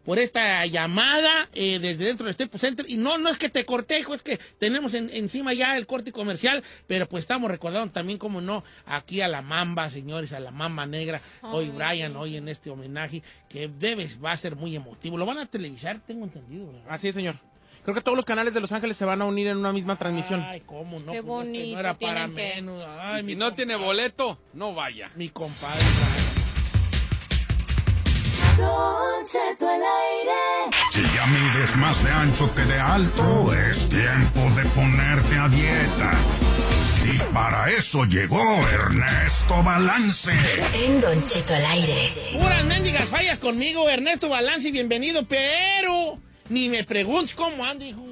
por esta llamada eh, desde dentro del Staples Center. Y no, no es que te cortejo, es que tenemos en- encima ya el corte comercial, pero pues estamos recordando también, como no, aquí a la Mamba, señores, a la Mamba Negra, hoy Brian, hoy en este homenaje, que debes, va a ser muy emotivo. Lo van a televisar, tengo entendido. ¿verdad? Así es, señor. Creo que todos los canales de Los Ángeles se van a unir en una misma transmisión. Ay, cómo no. Qué pues, bonito, no era para que- menos. Ay, si no tiene boleto, no vaya. Mi compadre. Don Cheto al aire. Si ya mides más de ancho que de alto, es tiempo de ponerte a dieta. Y para eso llegó Ernesto Balance. En Don Cheto al aire. Puras mendigas fallas conmigo, Ernesto Balance, bienvenido, pero ni me preguntes cómo ando, hijo.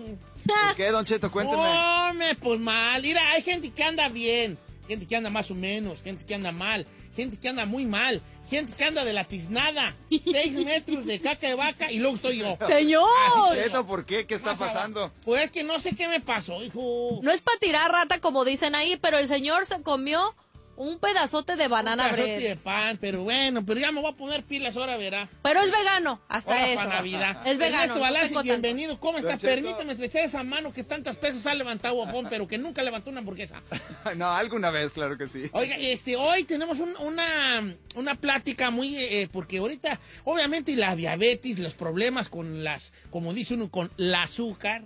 ¿Por qué, Don Cheto? Cuénteme. Hombre, pues mal. Mira, hay gente que anda bien, gente que anda más o menos, gente que anda mal, gente que anda muy mal, gente que anda de la tiznada. Seis metros de caca de vaca y luego estoy yo. Señor. Así, Cheto, ¿por qué? ¿Qué está pasando? Pues es que no sé qué me pasó, hijo. No es para tirar rata como dicen ahí, pero el señor se comió un pedazote de banana Un pedazote bread. de pan, pero bueno, pero ya me voy a poner pilas ahora, verá. Pero es vegano, hasta Ahora eso. para Navidad. Es vegano. Ernesto no bienvenido. ¿Cómo está? Don. Permítame estrechar esa mano que tantas veces ha levantado Bofón, pero que nunca levantó una hamburguesa. No, alguna vez, claro que sí. Oiga, este, hoy tenemos un- una, una plática muy, eh, porque ahorita, obviamente, la diabetes, los problemas con las, como dice uno, con el azúcar,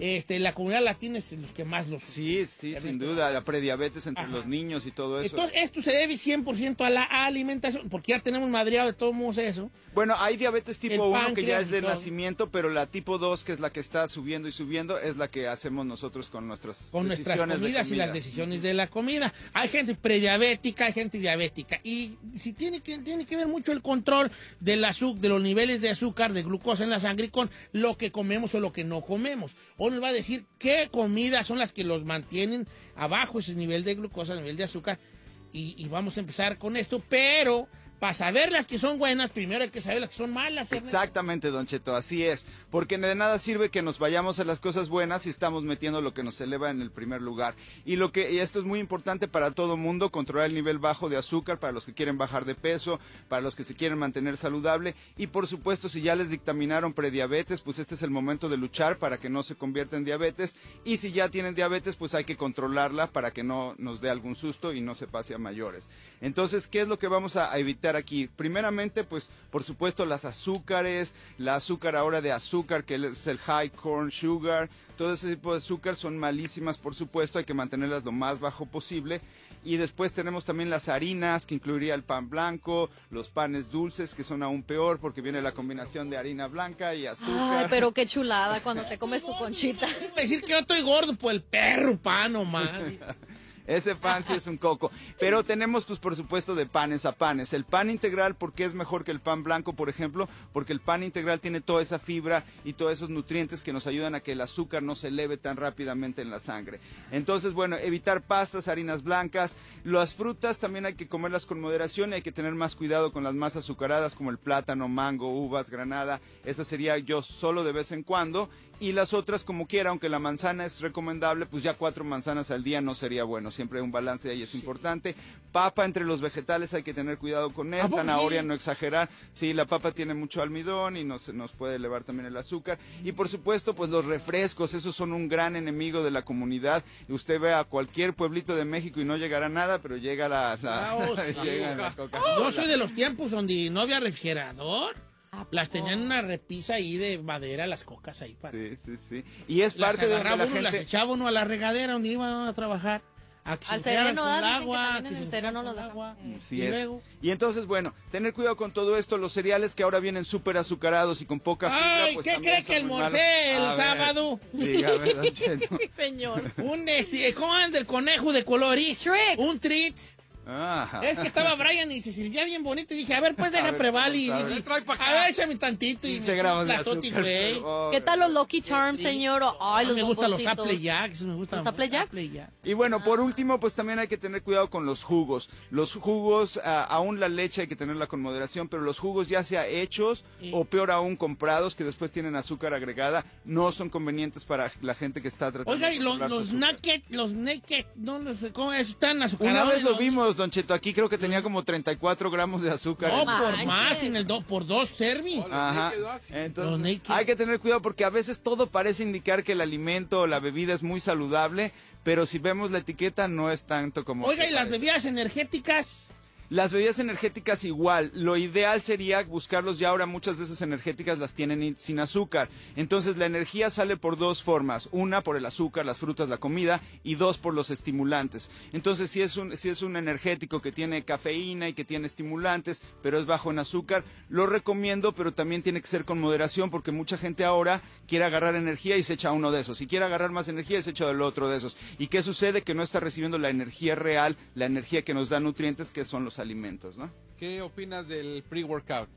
este, la comunidad latina es los que más los... Sí, sí, sin duda, la prediabetes entre los niños y todo eso. Entonces, esto se debe 100% a la alimentación, porque ya tenemos madreado de todos modos eso. Bueno, hay diabetes tipo 1 que ya es de nacimiento, pero la tipo 2, que es la que está subiendo y subiendo, es la que hacemos nosotros con nuestras con nuestras de comidas y las decisiones de la comida. Hay gente prediabética, hay gente diabética. Y si tiene que, tiene que ver mucho el control del azúcar, de los niveles de azúcar, de glucosa en la sangre con lo que comemos o lo que no comemos. O nos va a decir qué comidas son las que los mantienen abajo ese nivel de glucosa, nivel de azúcar. Y, y vamos a empezar con esto, pero para saber las que son buenas, primero hay que saber las que son malas. Exactamente, Don Cheto, así es. Porque de nada sirve que nos vayamos a las cosas buenas si estamos metiendo lo que nos eleva en el primer lugar. Y lo que y esto es muy importante para todo mundo, controlar el nivel bajo de azúcar para los que quieren bajar de peso, para los que se quieren mantener saludable y por supuesto si ya les dictaminaron prediabetes, pues este es el momento de luchar para que no se convierta en diabetes y si ya tienen diabetes, pues hay que controlarla para que no nos dé algún susto y no se pase a mayores. Entonces, ¿qué es lo que vamos a, a evitar aquí? Primeramente, pues por supuesto las azúcares, la azúcar ahora de azúcar que es el high corn sugar, todo ese tipo de azúcar son malísimas, por supuesto, hay que mantenerlas lo más bajo posible. Y después tenemos también las harinas, que incluiría el pan blanco, los panes dulces, que son aún peor porque viene la combinación de harina blanca y azúcar. Ay, pero qué chulada cuando te comes tu conchita. Decir que yo estoy gordo por el perro pan, nomás. Ese pan sí es un coco. Pero tenemos, pues, por supuesto, de panes a panes. El pan integral, ¿por qué es mejor que el pan blanco, por ejemplo? Porque el pan integral tiene toda esa fibra y todos esos nutrientes que nos ayudan a que el azúcar no se eleve tan rápidamente en la sangre. Entonces, bueno, evitar pastas, harinas blancas. Las frutas también hay que comerlas con moderación y hay que tener más cuidado con las más azucaradas como el plátano, mango, uvas, granada. Esa sería yo solo de vez en cuando y las otras como quiera, aunque la manzana es recomendable, pues ya cuatro manzanas al día no sería bueno, siempre un balance ahí es importante. Papa entre los vegetales hay que tener cuidado con él, ¿A poco zanahoria sí? no exagerar, sí, la papa tiene mucho almidón y nos, nos puede elevar también el azúcar. Y por supuesto, pues los refrescos, esos son un gran enemigo de la comunidad. Usted ve a cualquier pueblito de México y no llegará nada, pero llega la... la- Ah, oh, sí. llega la Coca-Cola. Yo soy de los tiempos donde no había refrigerador. Las tenían en una repisa ahí de madera, las cocas ahí para. Sí, sí, sí. Y es Las parte de donde agarraba la uno, las gente... echaba uno a la regadera donde iba a trabajar. A que Al sereno, ¿verdad? el que agua, que en se el sereno no lo dejan. Así Y es. luego- Y entonces, bueno, tener cuidado con todo esto, los cereales que ahora vienen súper azucarados y con poca fibra. Ay, pues ¿qué cree que almorcé el ver, sábado? Dígame, don. Señor. Un, este, ¿cómo anda el conejo de colores? Un treat. Ajá. Es que estaba Brian y se servía bien bonito y dije, a ver, pues deja probar y, y- ver. y- a ver, échame tantito. Y 15 me- gramos de platote, azúcar. güey. Oh, ¿Qué tal los Lucky Charms, señor? Ay, los me gustan los. Apple Jacks, me gustan ¿Los Apple Jacks? Apple Jacks. Y bueno, por último, pues también hay que tener cuidado con los jugos. Los jugos, ah, aún la leche hay que tenerla con moderación, pero los jugos ya sea hechos o peor aún comprados, que después tienen azúcar agregada, no son convenientes para la gente que está tratando Oiga, de y los, naked, los naked, no, no sé, ¿cómo es? están azucarados? Una vez lo ¿no? Don Cheto, aquí creo que tenía como 34 gramos de azúcar. No, en- por más, tiene el do, por dos servings. Ajá. Entonces, hay que tener cuidado porque a veces todo parece indicar que el alimento o la bebida es muy saludable, pero si vemos la etiqueta no es tanto como... Oiga, ¿y las parece. bebidas energéticas? Las bebidas energéticas igual. Lo ideal sería buscarlos ya ahora muchas de esas energéticas las tienen in- sin azúcar. Entonces la energía sale por dos formas. Una por el azúcar, las frutas, la comida y dos por los estimulantes. Entonces si es un si es un energético que tiene cafeína y que tiene estimulantes, pero es bajo en azúcar, lo recomiendo, pero también tiene que ser con moderación porque mucha gente ahora quiere agarrar energía y se echa uno de esos. Si quiere agarrar más energía, se echa del otro de esos. ¿Y qué sucede? Que no está recibiendo la energía real, la energía que nos da nutrientes, que son los alimentos, ¿no? ¿Qué opinas del pre-workout?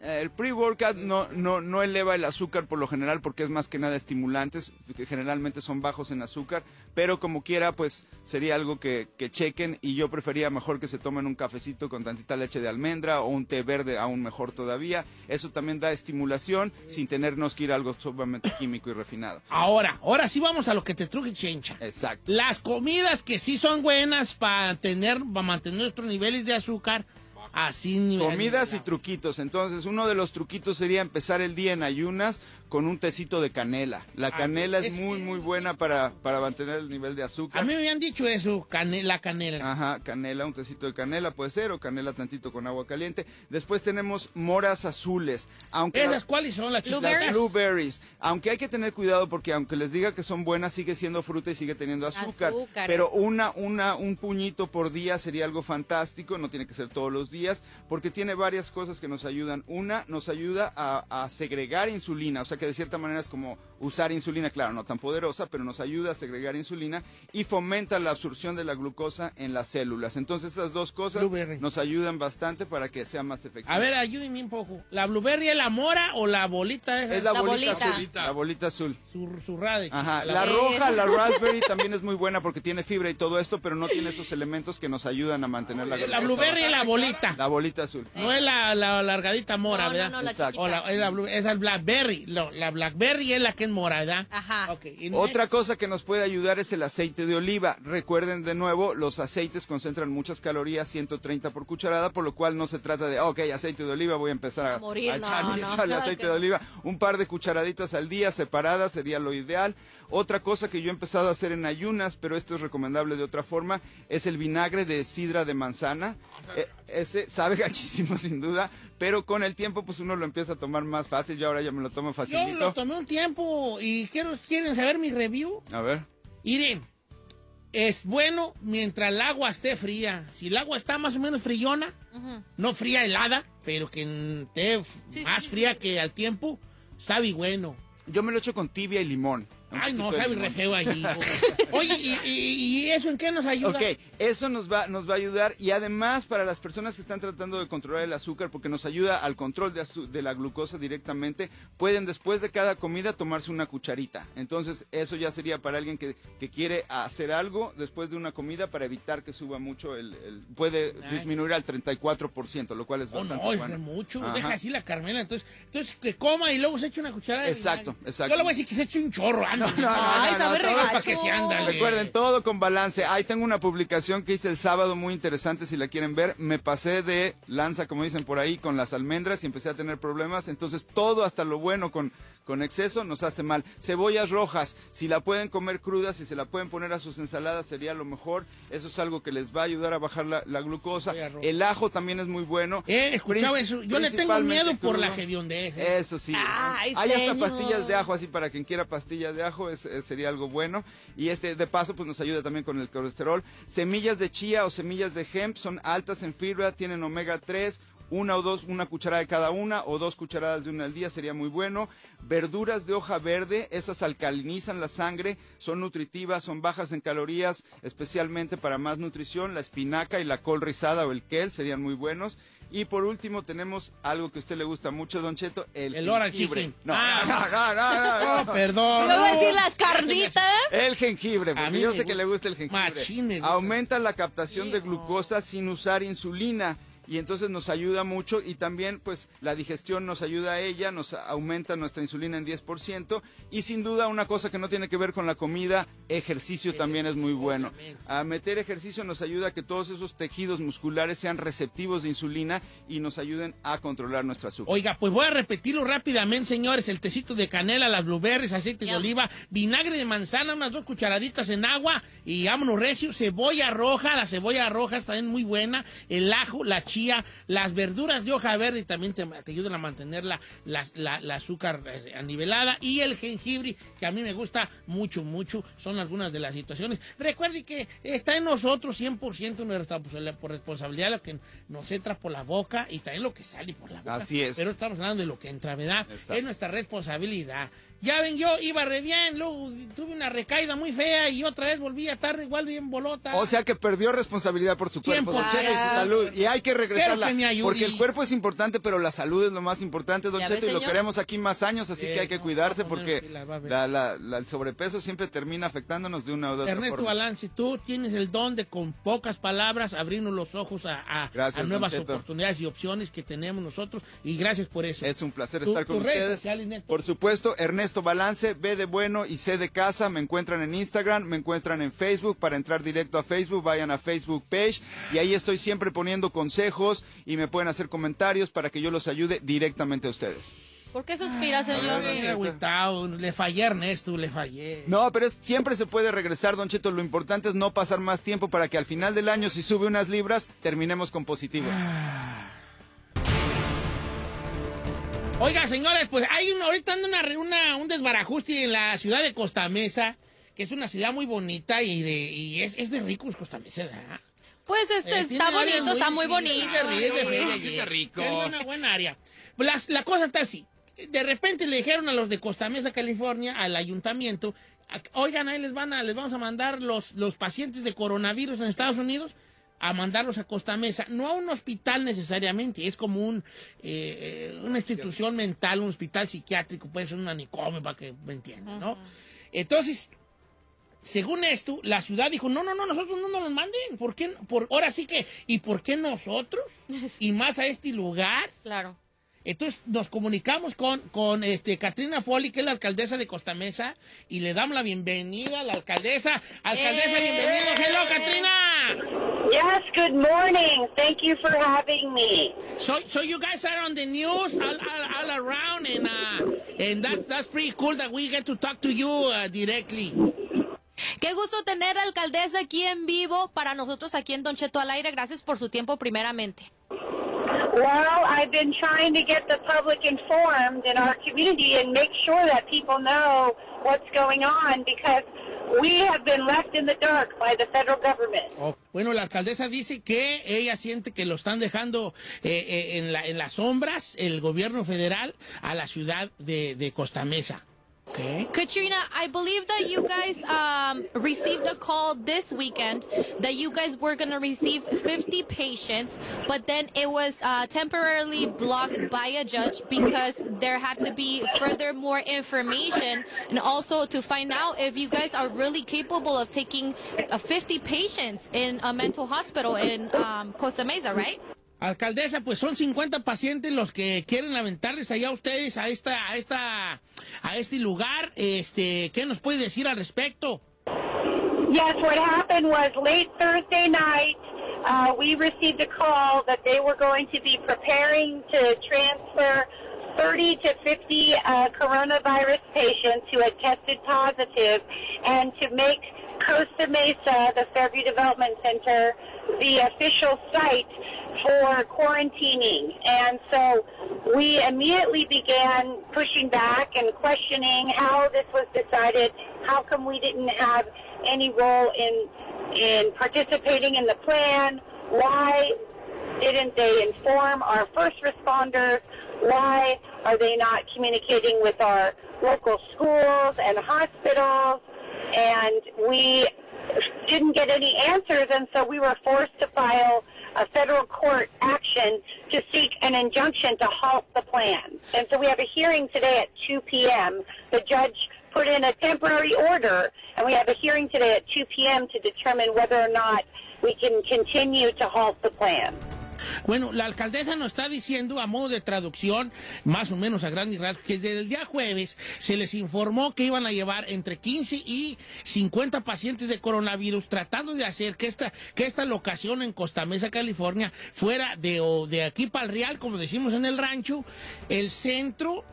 Eh, El pre-workout no, no, no eleva el azúcar por lo general porque es más que nada estimulantes, que generalmente son bajos en azúcar, pero como quiera, pues sería algo que, que chequen y yo prefería mejor que se tomen un cafecito con tantita leche de almendra o un té verde aún mejor todavía. Eso también da estimulación sin tenernos que ir a algo sumamente químico y refinado. Ahora, ahora sí vamos a lo que te truje chencha. Exacto. Las comidas que sí son buenas para tener, para mantener nuestros niveles de azúcar así Comidas y truquitos. Entonces, uno de los truquitos sería empezar el día en ayunas con un tecito de canela. La canela es, es- muy, muy buena para, para mantener el nivel de azúcar. A mí me habían dicho eso, cane- la canela. Ajá, canela, un tecito de canela puede ser, o canela tantito con agua caliente. Después tenemos moras azules. Aunque ¿Esas cuáles son las las chicas? blueberries. Aunque hay que tener cuidado porque aunque les diga que son buenas, sigue siendo fruta y sigue teniendo azúcar. Azúcar, Pero una, una, un puñito por día sería algo fantástico, no tiene que ser todos los días, porque tiene varias cosas que nos ayudan. Una, nos ayuda a, a segregar insulina, o sea que de cierta manera es como usar insulina, claro, no tan poderosa, pero nos ayuda a segregar insulina y fomenta la absorción de la glucosa en las células. Entonces esas dos cosas Blueberry. nos ayudan bastante para que sea más efectivo. A ver, ayúdenme un poco. ¿La blueberry es la mora o la bolita esa? es la, bolita, azul. La bolita azul. Su, su rade. Ajá, la roja, la raspberry también es muy buena porque tiene fibra y todo esto, pero no tiene esos elementos que nos ayudan a mantener la La glucosa blueberry baja. es la bolita. bolita. La bolita azul. No es la, la largadita mora, No, ¿verdad? no, la Exacto. O la, es la blue- es el blackberry. La blackberry es la que es mora, ¿verdad? Ajá. Otra next. cosa que nos puede ayudar es el aceite de oliva. Recuerden de nuevo, los aceites concentran muchas calorías, 130 por cucharada, por lo cual no se trata de, ok, aceite de oliva, voy a empezar a, A morir, a no, echarle, no, echarle claro aceite que de oliva. Un par de cucharaditas al día separadas sería lo ideal. Otra cosa que yo he empezado a hacer en ayunas, pero esto es recomendable de otra forma, es el vinagre de sidra de manzana. Eh, ese sabe gachísimo sin duda, pero con el tiempo pues uno lo empieza a tomar más fácil. Yo ahora ya me lo tomo Yo facilito. lo tomé un tiempo y quiero, quieren saber mi review. A ver. Miren, es bueno mientras el agua esté fría. Si el agua está más o menos frillona, no fría helada, pero que esté más fría que al tiempo, sabe bueno. Yo me lo echo con tibia y limón. Ay, no, sabe re feo allí. Oye, ¿y, y- y eso en qué nos ayuda? Ok, eso nos va, nos va a ayudar y además para las personas que están tratando de controlar el azúcar, porque nos ayuda al control de, la glucosa directamente, pueden después de cada comida tomarse una cucharita. Entonces eso ya sería para alguien que, que quiere hacer algo después de una comida para evitar que suba mucho, el, el- puede Ay. disminuir al 34%, lo cual es Oh, bastante no, es bueno. mucho. Ajá. Deja así la Carmela. Entonces, entonces que coma y luego se eche una cucharada Exacto, exacto. Yo le voy a decir que se eche un chorro antes. No, no, no, Ay, no, sabe no, todo regacho. para que se anda. Recuerden, todo con balance. Ahí tengo una publicación que hice el sábado muy interesante, si la quieren ver. Me pasé de lanza, como dicen por ahí, con las almendras y empecé a tener problemas. Entonces, todo hasta lo bueno con, con exceso nos hace mal. Cebollas rojas, si la pueden comer cruda, si se la pueden poner a sus ensaladas, sería lo mejor. Eso es algo que les va a ayudar a bajar la, la glucosa. El ajo también es muy bueno. Eh, escuchaba eso. Yo le tengo miedo por la crudo. hediondez. ¿eh? Eso sí. Ay, Hay hasta pastillas de ajo, así para quien quiera pastillas de ajo, es- es- sería algo bueno. Y este, de paso, pues nos ayuda también con el colesterol. Semillas de chía o semillas de hemp son altas en fibra, tienen omega 3. Una o dos, una cucharada de cada una o dos cucharadas de una al día sería muy bueno. Verduras de hoja verde, esas alcalinizan la sangre, son nutritivas, son bajas en calorías, especialmente para más nutrición. La espinaca y la col rizada o el kel serían muy buenos. Y por último tenemos algo que a usted le gusta mucho, Don Cheto, el, El oral jengibre. No, Ah. no, no, no, no, no. No, perdón. Yo voy a decir las carnitas. El jengibre, A porque mí yo sé que le gusta el jengibre. Aumenta la captación de glucosa sin usar insulina y entonces nos ayuda mucho y también pues la digestión nos ayuda a ella, nos aumenta nuestra insulina en 10% y sin duda una cosa que no tiene que ver con la comida, ejercicio también es muy bueno. A meter ejercicio nos ayuda a que todos esos tejidos musculares sean receptivos de insulina y nos ayuden a controlar nuestra azúcar. Oiga, pues voy a repetirlo rápidamente, señores. El tecito de canela, las blueberries, aceite de oliva, vinagre de manzana, unas dos cucharaditas en agua y vámonos recio. Cebolla roja, la cebolla roja está también muy buena. El ajo, la chía, las verduras de hoja verde también te, te ayudan a mantener la, la, la- la azúcar eh, anivelada. Y el jengibre, que a mí me gusta mucho, mucho. Son algunas de las situaciones. Recuerde que está en nosotros 100% nuestra responsabilidad- por responsabilidad lo que nos entra por la boca y también lo que sale por la boca. Así es. Pero estamos hablando de lo que entra, ¿verdad? Exacto. Es nuestra responsabilidad. Ya ven, yo iba re bien, luego tuve una recaída muy fea y otra vez volví a estar igual bien bolota. O sea que perdió responsabilidad por su cuerpo, Don 100%. Cheto, y su salud. Y hay que regresarla. Que me porque el cuerpo es importante, pero la salud es lo más importante, Don ¿Ya Cheto, ves, y lo queremos aquí más años, así Eh, que hay que no, cuidarse porque pilas, la- la- la- el sobrepeso siempre termina afectándonos de una u otra Ernesto forma. Balance, tú tienes el don de con pocas palabras abrirnos los ojos a, a- Gracias, a Don nuevas oportunidades y opciones que tenemos nosotros y gracias por eso. Es un placer Tu- estar con redes ustedes. Por supuesto, Ernesto Balance, B de bueno y C de casa. Me encuentran en Instagram, me encuentran en Facebook. Para entrar directo a Facebook, vayan a Facebook page. Y ahí estoy siempre poniendo consejos y me pueden hacer comentarios para que yo los ayude directamente a ustedes. ¿Por qué suspira, señor? Bien agüitado, le fallé a Ernesto, le fallé. No, pero es- siempre se puede regresar, Don Cheto. Lo importante es no pasar más tiempo para que al final del año, si sube unas libras, terminemos con positivo. Oiga, señores, pues hay un, ahorita anda una, una- un desbarajuste en la ciudad de Costa Mesa, que es una ciudad muy bonita y de y es, es de ricos Costa Mesa, ¿verdad? Pues es- Eh, está bonito, está muy bonito. es de ri- es de feria, Sí, sí. qué rico. Es una buena área. La, la cosa está así. De repente le dijeron a los de Costa Mesa, California, al ayuntamiento, oigan, ahí les van a, les vamos a mandar los, los pacientes de coronavirus en Estados Unidos a mandarlos a Costa Mesa, no a un hospital necesariamente, es como un, eh, eh, una institución mental, un hospital psiquiátrico, puede ser un anicomio para que me entiendan, ¿no? Entonces, según esto, la ciudad dijo, no, no, no, nosotros no nos manden. ¿Por qué? Por, ahora sí que, ¿y por qué nosotros? Y más a este lugar. Claro. Entonces nos comunicamos con, con este, Katrina Foley, que es la alcaldesa de Costa Mesa, y le damos la bienvenida a la alcaldesa. Alcaldesa, ¡Eh! bienvenida. Hello, Katrina. Yes, good morning. Thank you for having me. So, so you guys are on the news all, all, all around, and, uh, and that's, that's pretty cool that we get to talk to you uh, directly. Qué gusto tener a alcaldesa aquí en vivo para nosotros aquí en Don Cheto al aire. Gracias por su tiempo primeramente. Well, I've been trying to get the public informed in our community and make sure that people know what's going on because we have been left in the dark by the federal government. Oh, Bueno, la alcaldesa dice que ella siente que lo están dejando eh, eh, en, la, en las sombras el gobierno federal a la ciudad de, de Costa Mesa. Okay. Katrina, I believe that you guys um, received a call this weekend that you guys were going to receive 50 patients, but then it was uh, temporarily blocked by a judge because there had to be further more information and also to find out if you guys are really capable of taking uh, 50 patients in a mental hospital in um, Costa Mesa, right? Alcaldesa, pues son 50 pacientes los que quieren aventarles allá a ustedes a esta, a esta, a este lugar. Este, ¿qué nos puede decir al respecto? Yes, what happened was late Thursday night, uh, we received a call that they were going to be preparing to transfer 30 to 50 uh, coronavirus patients who had tested positive and to make Costa Mesa, the Fairview Development Center, the official site for quarantining. And so we immediately began pushing back and questioning how this was decided. How come we didn't have any role in in participating in the plan? Why didn't they inform our first responders? Why are they not communicating with our local schools and hospitals? And we didn't get any answers, and so we were forced to file a federal court action to seek an injunction to halt the plan. And so we have a hearing today at 2 p.m. The judge put in a temporary order, and we have a hearing today at 2 p.m. to determine whether or not we can continue to halt the plan. Bueno, la alcaldesa nos está diciendo, a modo de traducción, más o menos a grandes rasgos, que desde el día jueves se les informó que iban a llevar entre 15 y 50 pacientes de coronavirus, tratando de hacer que esta, que esta locación en Costa Mesa, California, fuera de, o de aquí para el Real, como decimos en el rancho, el centro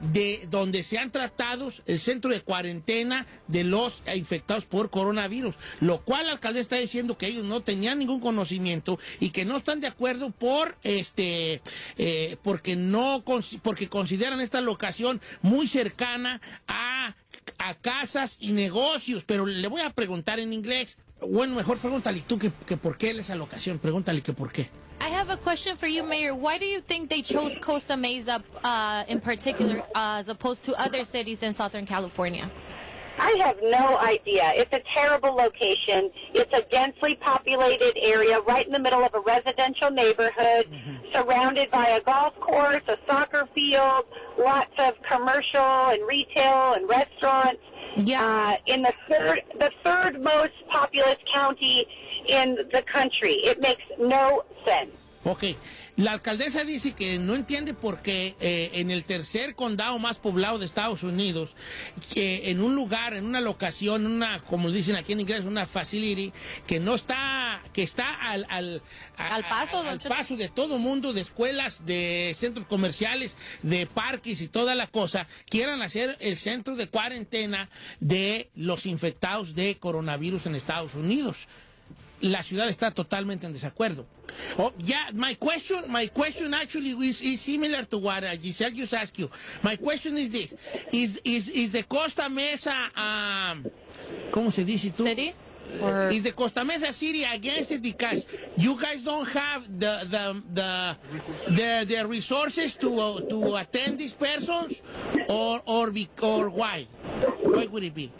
de donde sean tratados el centro de cuarentena de los infectados por coronavirus, lo cual el alcalde está diciendo que ellos no tenían ningún conocimiento y que no están de acuerdo por este eh, porque no porque consideran esta locación muy cercana a, a casas y negocios, pero le voy a preguntar en inglés. Bueno, mejor pregúntale tú que, que por qué esa locación, pregúntale que por qué. I have a question for you, Mayor. Why do you think they chose Costa Mesa uh, in particular uh, as opposed to other cities in Southern California? I have no idea. It's a terrible location. It's a densely populated area right in the middle of a residential neighborhood, surrounded by a golf course, a soccer field, lots of commercial and retail and restaurants. Uh, in the third, the third most populous county in the country. It makes no sense. Ok, la alcaldesa dice que no entiende por qué eh, en el tercer condado más poblado de Estados Unidos, que en un lugar, en una locación, una, como dicen aquí en inglés, una facility, que no está, que está al, al, a- paso, a- al paso de todo mundo, de escuelas, de centros comerciales, de parques y toda la cosa, quieran hacer el centro de cuarentena de los infectados de coronavirus en Estados Unidos la ciudad está totalmente en desacuerdo. Oh, yeah, my question, my question actually is, is similar to what uh, Giselle just asked you. My question is this: Is is is the Costa Mesa, um, ¿cómo se dice tú? City? Uh, is the Costa Mesa city against it because you guys don't have the the the the, the resources to uh, to attend these persons, or or or why? Why would it be?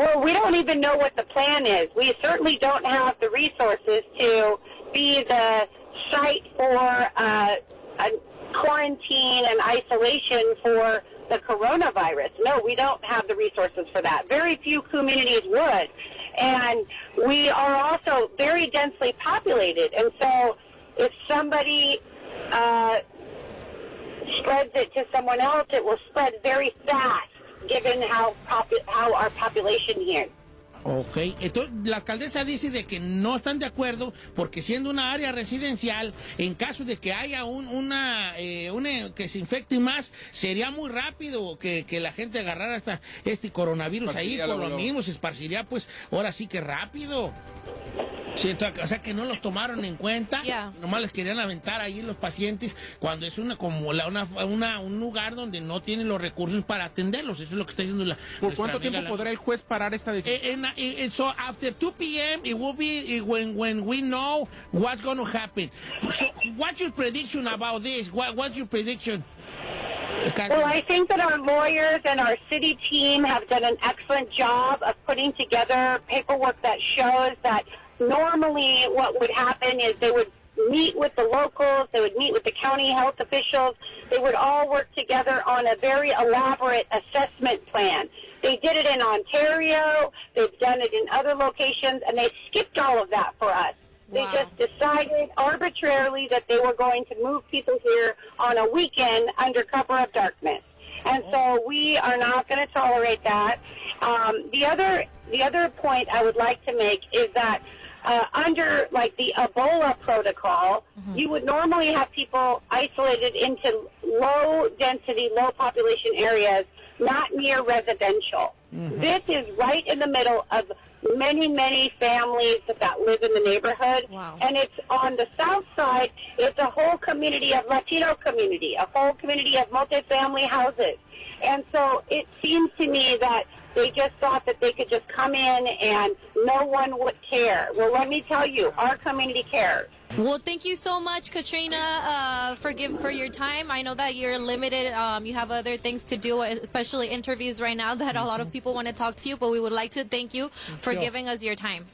Well, we don't even know what the plan is. We certainly don't have the resources to be the site for uh, a quarantine and isolation for the coronavirus. No, we don't have the resources for that. Very few communities would. And we are also very densely populated. And so if somebody uh, spreads it to someone else, it will spread very fast, given how, popu- how our population here. Ok, entonces la alcaldesa dice de que no están de acuerdo porque siendo una área residencial, en caso de que haya un, una, eh, una- que se infecte más, sería muy rápido que, que la gente agarrara esta, este coronavirus ahí, por lo mismo se esparciría pues ahora sí que rápido. Siento, o sea que no los tomaron en cuenta, nomás les querían aventar ahí los pacientes cuando es una como la, una, una- un lugar donde no tienen los recursos para atenderlos, eso es lo que está diciendo la ¿Por cuánto amiga tiempo la- podrá el juez parar esta decisión? Eh, and, uh, and so after 2 p.m. it will be uh, when when we know what's going to happen. So what's your prediction about this? What what's your prediction? Well, I think that our lawyers and our city team have done an excellent job of putting together paperwork that shows that normally what would happen is they would meet with the locals, they would meet with the county health officials, they would all work together on a very elaborate assessment plan. They did it in Ontario, they've done it in other locations, and they skipped all of that for us. They just decided arbitrarily that they were going to move people here on a weekend under cover of darkness. And so we are not going to tolerate that. Um, the other the other point I would like to make is that uh, under like the Ebola protocol, you would normally have people isolated into low density, low population areas, not near residential. This is right in the middle of many, many families that live in the neighborhood. And it's on the south side, it's a whole community of Latino community, a whole community of multifamily houses. And so it seems to me that they just thought that they could just come in and no one would care. Well, let me tell you, our community cares. Well, thank you so much, Katrina, uh, for give, for your time. I know that you're limited. Um, you have other things to do, especially interviews right now that a lot of people want to talk to you. But we would like to thank you for giving us your time.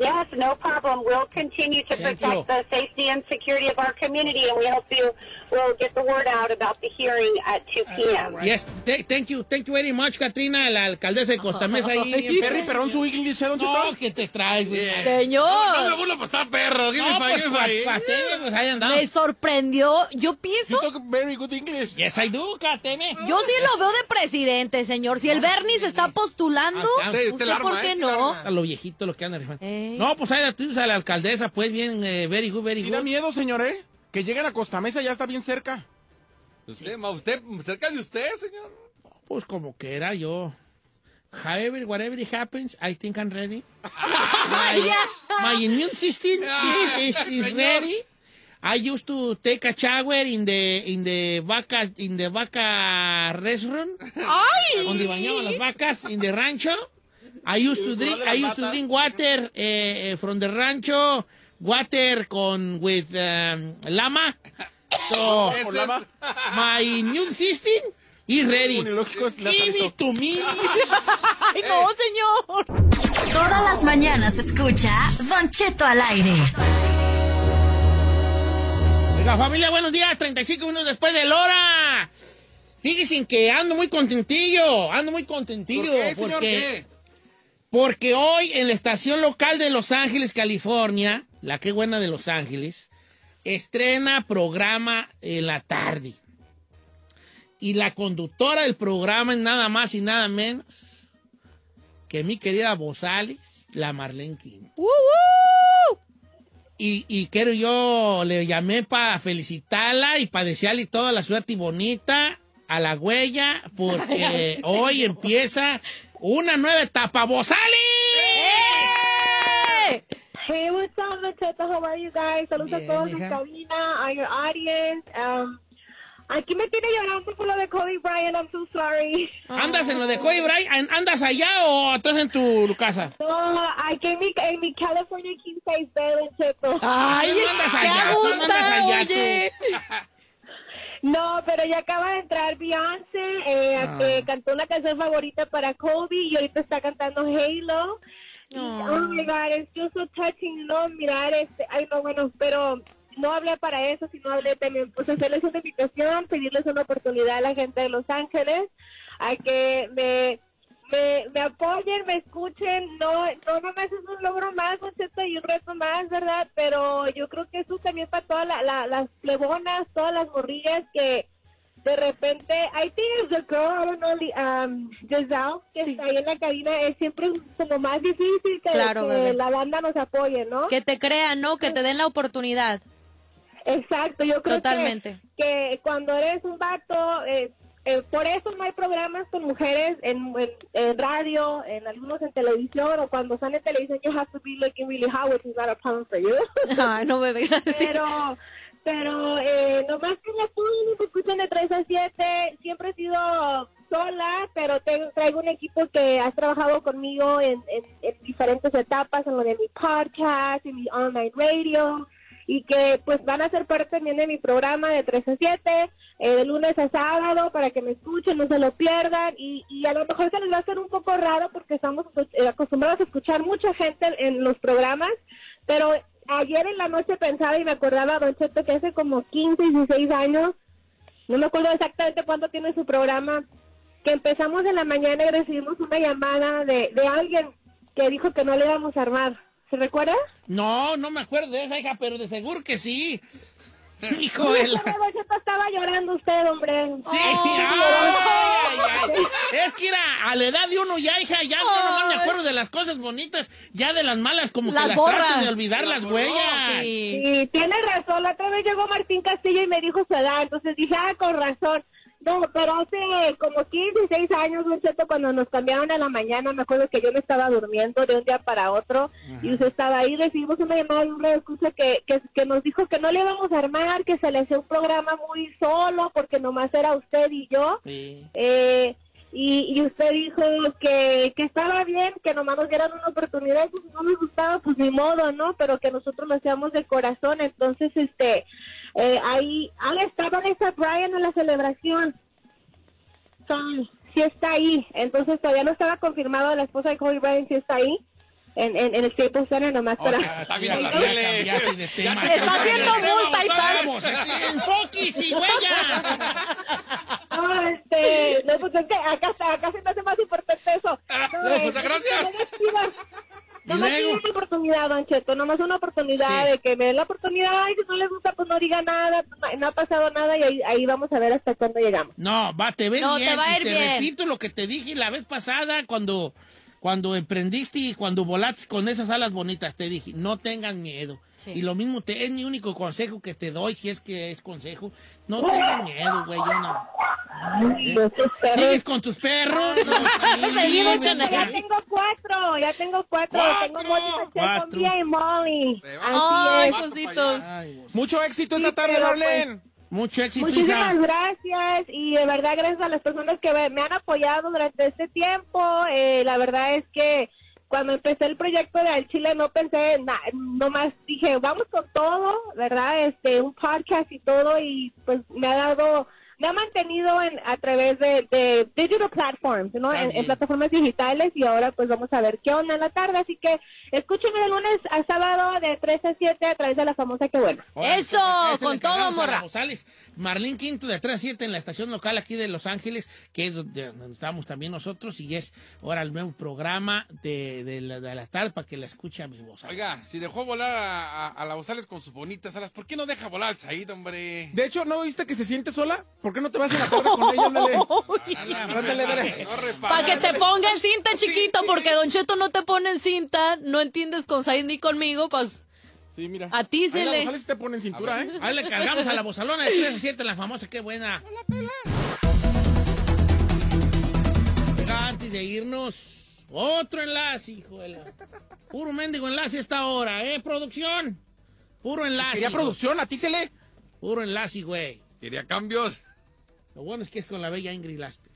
Yes, no problem. We'll continue to Thank protect you. the safety and security of our community, and we hope you will get the word out about the hearing at 2 p.m. Yes, th- thank you, thank you very much, Katrina, la alcaldesa de Costa Mesa ahí. bien Perry, perrón, su English, ¿eh, don No, que te traes, güey. Señor. No, no me burlo, pues está perro. Give me No, pues, pa- pa- pues, ahí andamos. Me sorprendió. Yo pienso. very good English. Yes, I do, Katene. Yo sí lo veo de presidente, señor. Si el Bernie se está postulando, ¿usted, por qué no? A lo viejito lo que anda rifando. No, pues ahí la tú a la alcaldesa, pues bien, eh, very good, very Sí good. da miedo, señor, ¿eh? Que lleguen a Costa Mesa ya está bien cerca. Usted, ma, usted, cerca de usted, señor. Pues como que era yo. However, whatever it happens, I think I'm ready. my, my immune system is, is, is ready. I used to take a shower in the in the vaca in the vaca restaurant. ¡Ay! Donde bañaban las vacas in the rancho. I used to drink I used to drink water eh, eh, from the rancho, water con with um, lama. So my immune system is ready. Give it to me. ¡Ay, no, señor! Todas las mañanas escucha Don Cheto al aire. Oiga, familia, buenos días. 35 minutos después de la hora. Fíjense que ando muy contentillo. Ando muy contentillo. ¿Por qué, señor? porque, ¿Qué? Porque hoy en la estación local de Los Ángeles, California, la que buena de Los Ángeles, estrena programa en la tarde. Y la conductora del programa es nada más y nada menos que mi querida Bozales, la Marlene King. Y, y quiero yo, le llamé para felicitarla y para desearle toda la suerte y bonita a la huella, porque hoy empieza una nueva etapa. ¡Bozales! ¡Eh! Hey, what's up, Macheto? How are you guys? Saludos Bien, a todos en mija. cabina, a your audience. Um, aquí me tiene llorando por lo de Kobe Bryant. I'm so sorry. ¿Andas en lo de Kobe Bryant? ¿Andas allá o estás en tu casa? No, aquí en mi, en mi California King Size Bed, Cheto. ¡Ay, ¿Dónde andas qué allá? ¿Dónde andas allá tú? No, pero ya acaba de entrar Beyoncé, eh, Ah. que cantó una canción favorita para Kobe y ahorita está cantando Halo. Y, oh my God, es just so touching, ¿no? Mirar este, ay no, bueno, pero no hablé para eso, sino hablé también, pues hacerles una invitación, pedirles una oportunidad a la gente de Los Ángeles, a que me, me, me apoyen, me escuchen, no, no nomás es un logro más, un Cheto, y un reto más, ¿verdad? Pero yo creo que eso también para todas la- la- las plebonas, todas las morrillas que de repente, I think it's the girl, I don't know, um, Giselle, que está ahí en la cabina, es siempre como más difícil que, Claro, que la banda nos apoye, ¿no? Que te crean, ¿no? Que te den la oportunidad. Exacto, yo creo que- Totalmente. Que, cuando eres un vato, eh, eh, por eso no hay programas con mujeres en, en, en radio, en algunos en televisión, o cuando sale en televisión, you have to be looking really hot, which is not a problem for you. Ay, no, bebé, gracias. Pero, pero eh, nomás que me apoyen y me escuchen de 3 a 7. Siempre he sido sola, pero tengo, traigo un equipo que ha trabajado conmigo en, en, en diferentes etapas, en lo de mi podcast, en mi online radio, y que pues van a ser parte también de mi programa de 3 a 7, eh, de lunes a sábado, para que me escuchen, no se lo pierdan, y, y a lo mejor se les va a hacer un poco raro porque estamos eh, acostumbrados a escuchar mucha gente en los programas, pero ayer en la noche pensaba y me acordaba, Don Cheto, que hace como 15, 16 años, no me acuerdo exactamente cuánto tiene su programa, que empezamos en la mañana y recibimos una llamada de, de alguien que dijo que no le íbamos a armar. ¿Se recuerda? No, no me acuerdo de esa hija, pero de seguro que sí. Hijo de la... Estaba llorando usted, hombre. Sí, ay, ay, ay. Es que era a la edad de uno ya, hija, ya no nomás me acuerdo de las cosas bonitas, ya de las malas como Las que las trato de olvidar las huellas. Sí, tiene razón. La otra vez llegó Martín Castillo y me dijo su edad. Entonces dije, ah, con razón. No, pero hace como 15, 16 años, Don Cheto, cuando nos cambiaron a la mañana, me acuerdo que yo no estaba durmiendo de un día para otro y usted estaba ahí, recibimos una llamada de un radio escucha que, que, que nos dijo que no le íbamos a armar, que se le hacía un programa muy solo porque nomás era usted y yo. Eh, y, y usted dijo que, que estaba bien, que nomás nos dieran una oportunidad, pues si no nos gustaba, pues ni modo, ¿no? Pero que nosotros lo hacíamos de corazón, entonces, este, eh, ahí, ahí estaba esa Brian en la celebración. Sí, sí está ahí, entonces todavía no estaba confirmado la esposa de Kobe Bryant, sí está ahí. En, en, en el Staples Center nomás para... Está bien, de tema. Está haciendo multa y tal. Vamos, ¡Enfoques y huella! No, este, no, pues es que acá, está- acá se me hace más importante eso. No, no, pues, eh, gracias. Nomás luego- una oportunidad, Don Cheto, nomás una oportunidad Sí. de que me den la oportunidad y si no les gusta, pues no diga nada, no, no ha pasado nada y ahí, ahí vamos a ver hasta cuándo llegamos. No, va, te ves No, bien. te va a y ir te bien. repito lo que te dije la vez pasada cuando, cuando emprendiste y cuando volaste con esas alas bonitas. Te dije, no tengan miedo. Y lo mismo te, es mi único consejo que te doy, si es que es consejo. No tengan miedo, güey, yo no. ¿Eh? ¿Sigues con tus perros? No, sí, ya tengo cuatro, ya tengo cuatro, tengo Molly Cuatro. Sofía y Molly. Ay, cositos. Mucho éxito esta Sí, tarde, pero, Marlene. Mucho éxito, Muchísimas gracias y de verdad gracias a las personas que me me han apoyado durante este tiempo. Eh, la verdad es que cuando empecé el proyecto de Al Chile no pensé, na- nomás dije, vamos con todo, ¿verdad? Este, un podcast y todo y pues me ha dado, me ha mantenido en, a través de, de digital platforms, ¿no? En, en plataformas digitales y ahora pues vamos a ver qué onda en la tarde. Así que escúchenme de lunes a sábado de 3 a 7 a través de la famosa Que Bueno. Eso, Esa con todo, morra. Marlene Quinto de 3 a 7 en la estación local aquí de Los Ángeles, que es donde, donde estamos también nosotros, y es ahora el nuevo programa de, de la, de la tarde para que la escuche a mi voz. Oiga, si dejó volar a, a, a la González con sus bonitas alas, ¿por qué no deja volar al Said, hombre? De hecho, ¿no viste que se siente sola? ¿Por qué no te vas a la tarde con ella? Ándale. Para que te ponga en cinta, chiquito, porque Don Cheto no te pone en cinta, no entiendes con Said ni conmigo, pues Sí, mira. a ti se le... González te pone en cintura, ¿eh? Ahí le cargamos a la bozalona de 3 a 7, la famosa, qué buena. Antes de irnos, otro enlace, hijo de la- Puro mendigo enlace esta hora, ¿eh, producción? Puro enlace. Quería producción, a ti se le... Puro enlace, güey. Quería cambios. Lo bueno es que es con la bella Ingrid Lasper.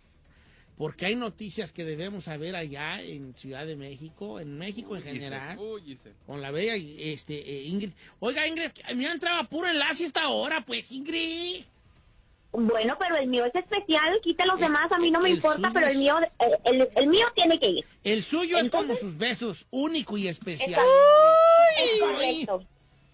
Porque hay noticias que debemos saber allá en Ciudad de México, en México en general. Con la bella este, eh, Ingrid. Oiga, Ingrid, me entraba puro enlace esta hora, pues, Ingrid. Bueno, pero el mío es especial, quita los demás, a mí no me importa, pero el mío, el, el- el mío tiene que ir. El suyo es como sus besos, único y especial. Es correcto.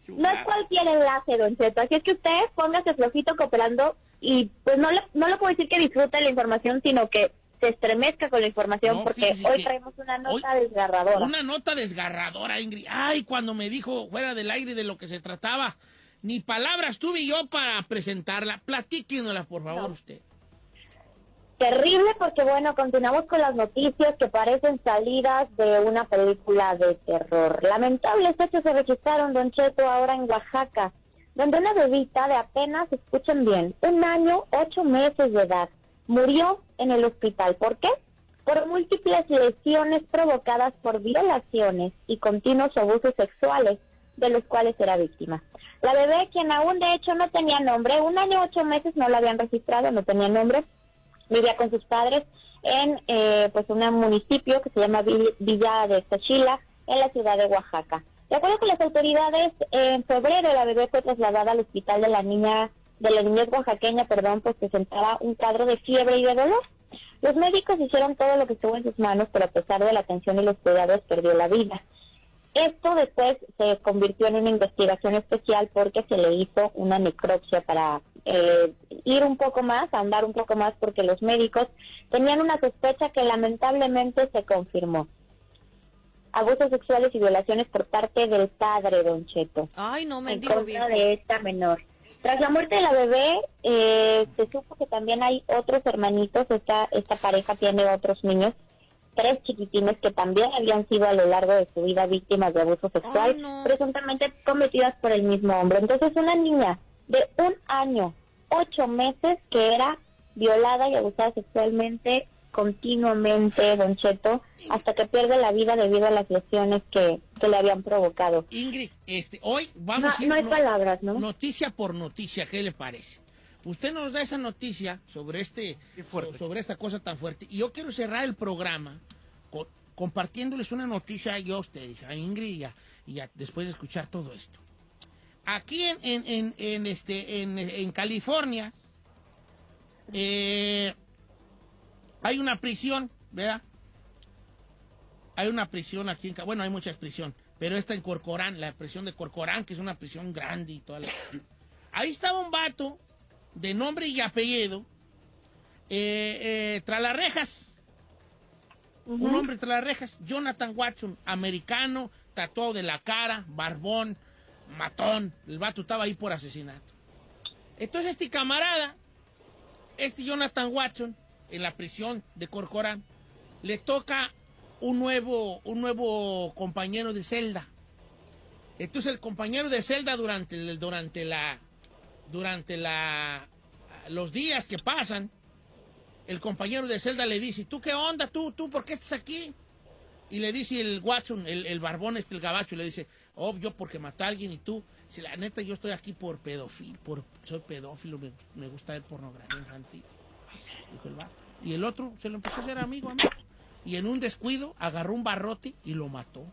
No es cualquier enlace, Don Cheto. Así es que usted póngase flojito cooperando y pues no le, no le puedo decir que disfrute la información, sino que se estremezca con la información No, porque hoy traemos una nota desgarradora. Una nota desgarradora, Ingrid. Ay, cuando me dijo fuera del aire de lo que se trataba, ni palabras tuve yo para presentarla. Platíquenosla, por favor, usted. Terrible porque, bueno, continuamos con las noticias que parecen salidas de una película de terror. Lamentables hechos se registraron, Don Cheto, ahora en Oaxaca, donde una bebita de apenas, escuchen bien, un año, ocho meses de edad, murió en el hospital. ¿Por qué? Por múltiples lesiones provocadas por violaciones y continuos abusos sexuales de los cuales era víctima. La bebé, quien aún de hecho no tenía nombre, un año, ocho meses no la habían registrado, no tenía nombre, vivía con sus padres en eh, pues un municipio que se llama Vi- Villa de Tachila, en la ciudad de Oaxaca. De acuerdo con las autoridades, en febrero la bebé fue trasladada al hospital de la niña de la niñez oaxaqueña, perdón, pues presentaba un cuadro de fiebre y de dolor. Los médicos hicieron todo lo que estuvo en sus manos, pero a pesar de la atención y los cuidados perdió la vida. Esto después se convirtió en una investigación especial porque se le hizo una necropsia para eh, ir un poco más, andar un poco más, porque los médicos tenían una sospecha que lamentablemente se confirmó. Abusos sexuales y violaciones por parte del padre, Don Cheto. Ay, no, en mendigo contra viejo. de esta menor. Tras la muerte de la bebé, eh, se supo que también hay otros hermanitos, esta, esta pareja tiene otros niños, tres chiquitines que también habían sido a lo largo de su vida víctimas de abuso sexual, presuntamente cometidas por el mismo hombre. Entonces, una niña de un año, ocho meses, que era violada y abusada sexualmente continuamente, Don Cheto, hasta que pierde la vida debido a las lesiones que, que le habían provocado. Ingrid, este, hoy vamos No- a ir no hay palabras, ¿no? Noticia por noticia, ¿qué le parece? Usted nos da esa noticia sobre este so- sobre esta cosa tan fuerte y yo quiero cerrar el programa co- compartiéndoles una noticia yo a ustedes, a Ingrid y, a- y a- después de escuchar todo esto. Aquí en, en, en, en, este, en, en California eh, hay una prisión, ¿verdad? Hay una prisión aquí en... Bueno, hay muchas prisiones, pero esta en Corcorán, la prisión de Corcorán, que es una prisión grande y toda la... Ahí estaba un vato de nombre y apellido, eh, eh, tras las rejas. Un hombre tras las rejas, Jonathan Watson, americano, tatuado de la cara, barbón, matón. El vato estaba ahí por asesinato. Entonces este camarada, este Jonathan Watson, en la prisión de Corcoran, le toca un nuevo, un nuevo compañero de celda. Entonces el compañero de celda durante, durante la, durante la, los días que pasan, el compañero de celda le dice, ¿tú qué onda? ¿Tú, tú, por qué estás aquí? Y le dice el Watson, el, el barbón este, el gabacho, le dice, oh, yo porque maté a alguien y tú, si la neta yo estoy aquí por pedófilo, por, soy pedófilo, me, me gusta ver pornografía infantil. Dijo el vato. Y el otro se lo empezó a hacer amigo, amigo. Y en un descuido agarró un barrote y lo mató.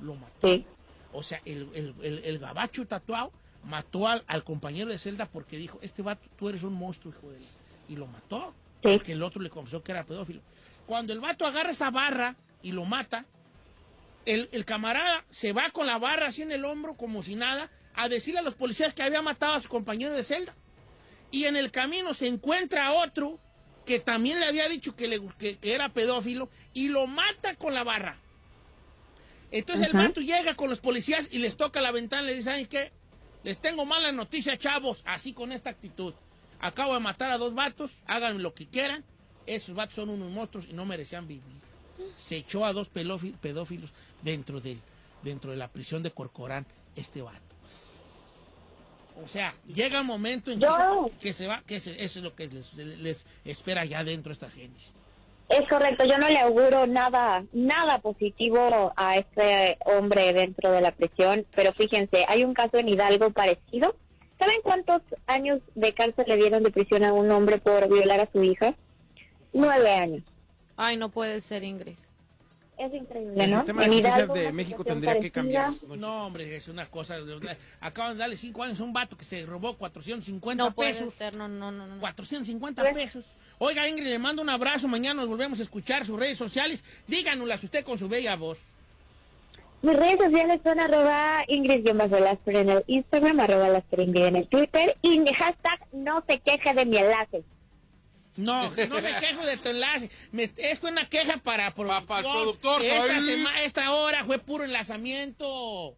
Lo mató. O sea, el, el- el- el gabacho tatuado mató al, al compañero de celda porque dijo, este vato, tú eres un monstruo, hijo de la-". Y lo mató. Porque el otro le confesó que era pedófilo. Cuando el vato agarra esa barra y lo mata, el, el camarada se va con la barra así en el hombro, como si nada, a decirle a los policías que había matado a su compañero de celda. Y en el camino se encuentra otro que también le había dicho que, le, que, que era pedófilo y lo mata con la barra. Entonces el vato llega con los policías y les toca la ventana y le dice, ¿saben qué? Les tengo mala noticia, chavos, así con esta actitud. Acabo de matar a dos vatos, hagan lo que quieran. Esos vatos son unos monstruos y no merecían vivir. Se echó a dos pedófilos dentro de, dentro de la prisión de Corcorán, este vato. O sea, llega un momento en que, Yo- que se va, que se- eso es lo que les, les espera ya dentro a estas gentes. Es correcto, yo no le auguro nada, nada positivo a este hombre dentro de la prisión, pero fíjense, hay un caso en Hidalgo parecido. ¿Saben cuántos años de cárcel le dieron de prisión a un hombre por violar a su hija? Nueve años. Ay, no puede ser, Ingrid. Es increíble, El ¿no? sistema de En justicia Hidalgo, de México tendría que cambiar. No, hombre, es una cosa. Acaban de darle cinco años a un vato que se robó 450 No puede pesos. ser, no, no, no. no. 450 pesos. Oiga, Ingrid, le mando un abrazo. Mañana nos volvemos a escuchar sus redes sociales. Díganoslas usted con su bella voz. Mis redes sociales son arroba Ingrid-Lasper en el Instagram, arroba Lasper Ingrid en el Twitter y mi hashtag no se queje de mi enlace. No, no me quejo de tu enlace. Me, es una queja para productor. el productor, Esta, sema- esta hora fue puro enlazamiento.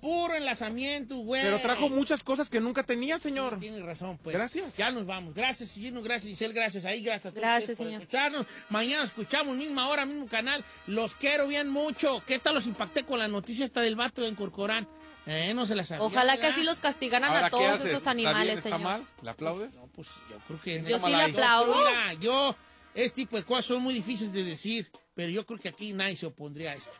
Puro enlazamiento, güey. Pero trajo muchas cosas que nunca tenía, señor. Tienes razón, pues. Gracias. Ya nos vamos. Gracias, Gino. Gracias, Giselle. Gracias ahí. Gracias a todos Gracias, ustedes por señor. escucharnos. Mañana escuchamos, misma hora, mismo canal. Los quiero bien mucho. ¿Qué tal los impacté con la noticia esta del vato en Corcorán? Eh, no se la sabía. Ojalá que así los castigaran Ahora, a ¿qué todos esos ¿Está animales, está señor. mal? ¿Le aplaudes? No, pues yo creo que... Yo sí le aplaudo. mira, yo... Este tipo de cosas son muy difíciles de decir, pero yo creo que aquí nadie se opondría a esto.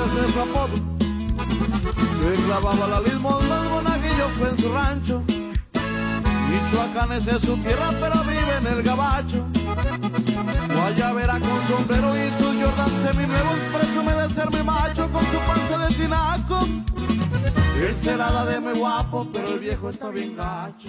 Ese su apodo. Se clavaba la limosna, el monaguillo fue en su rancho. Michoacán es su tierra, pero vive en el gabacho. Guayabera con sombrero y su Jordan seminuevos, presume de ser mi macho con su panza de tinaco. Él será la de muy guapo, pero el viejo está bien gacho.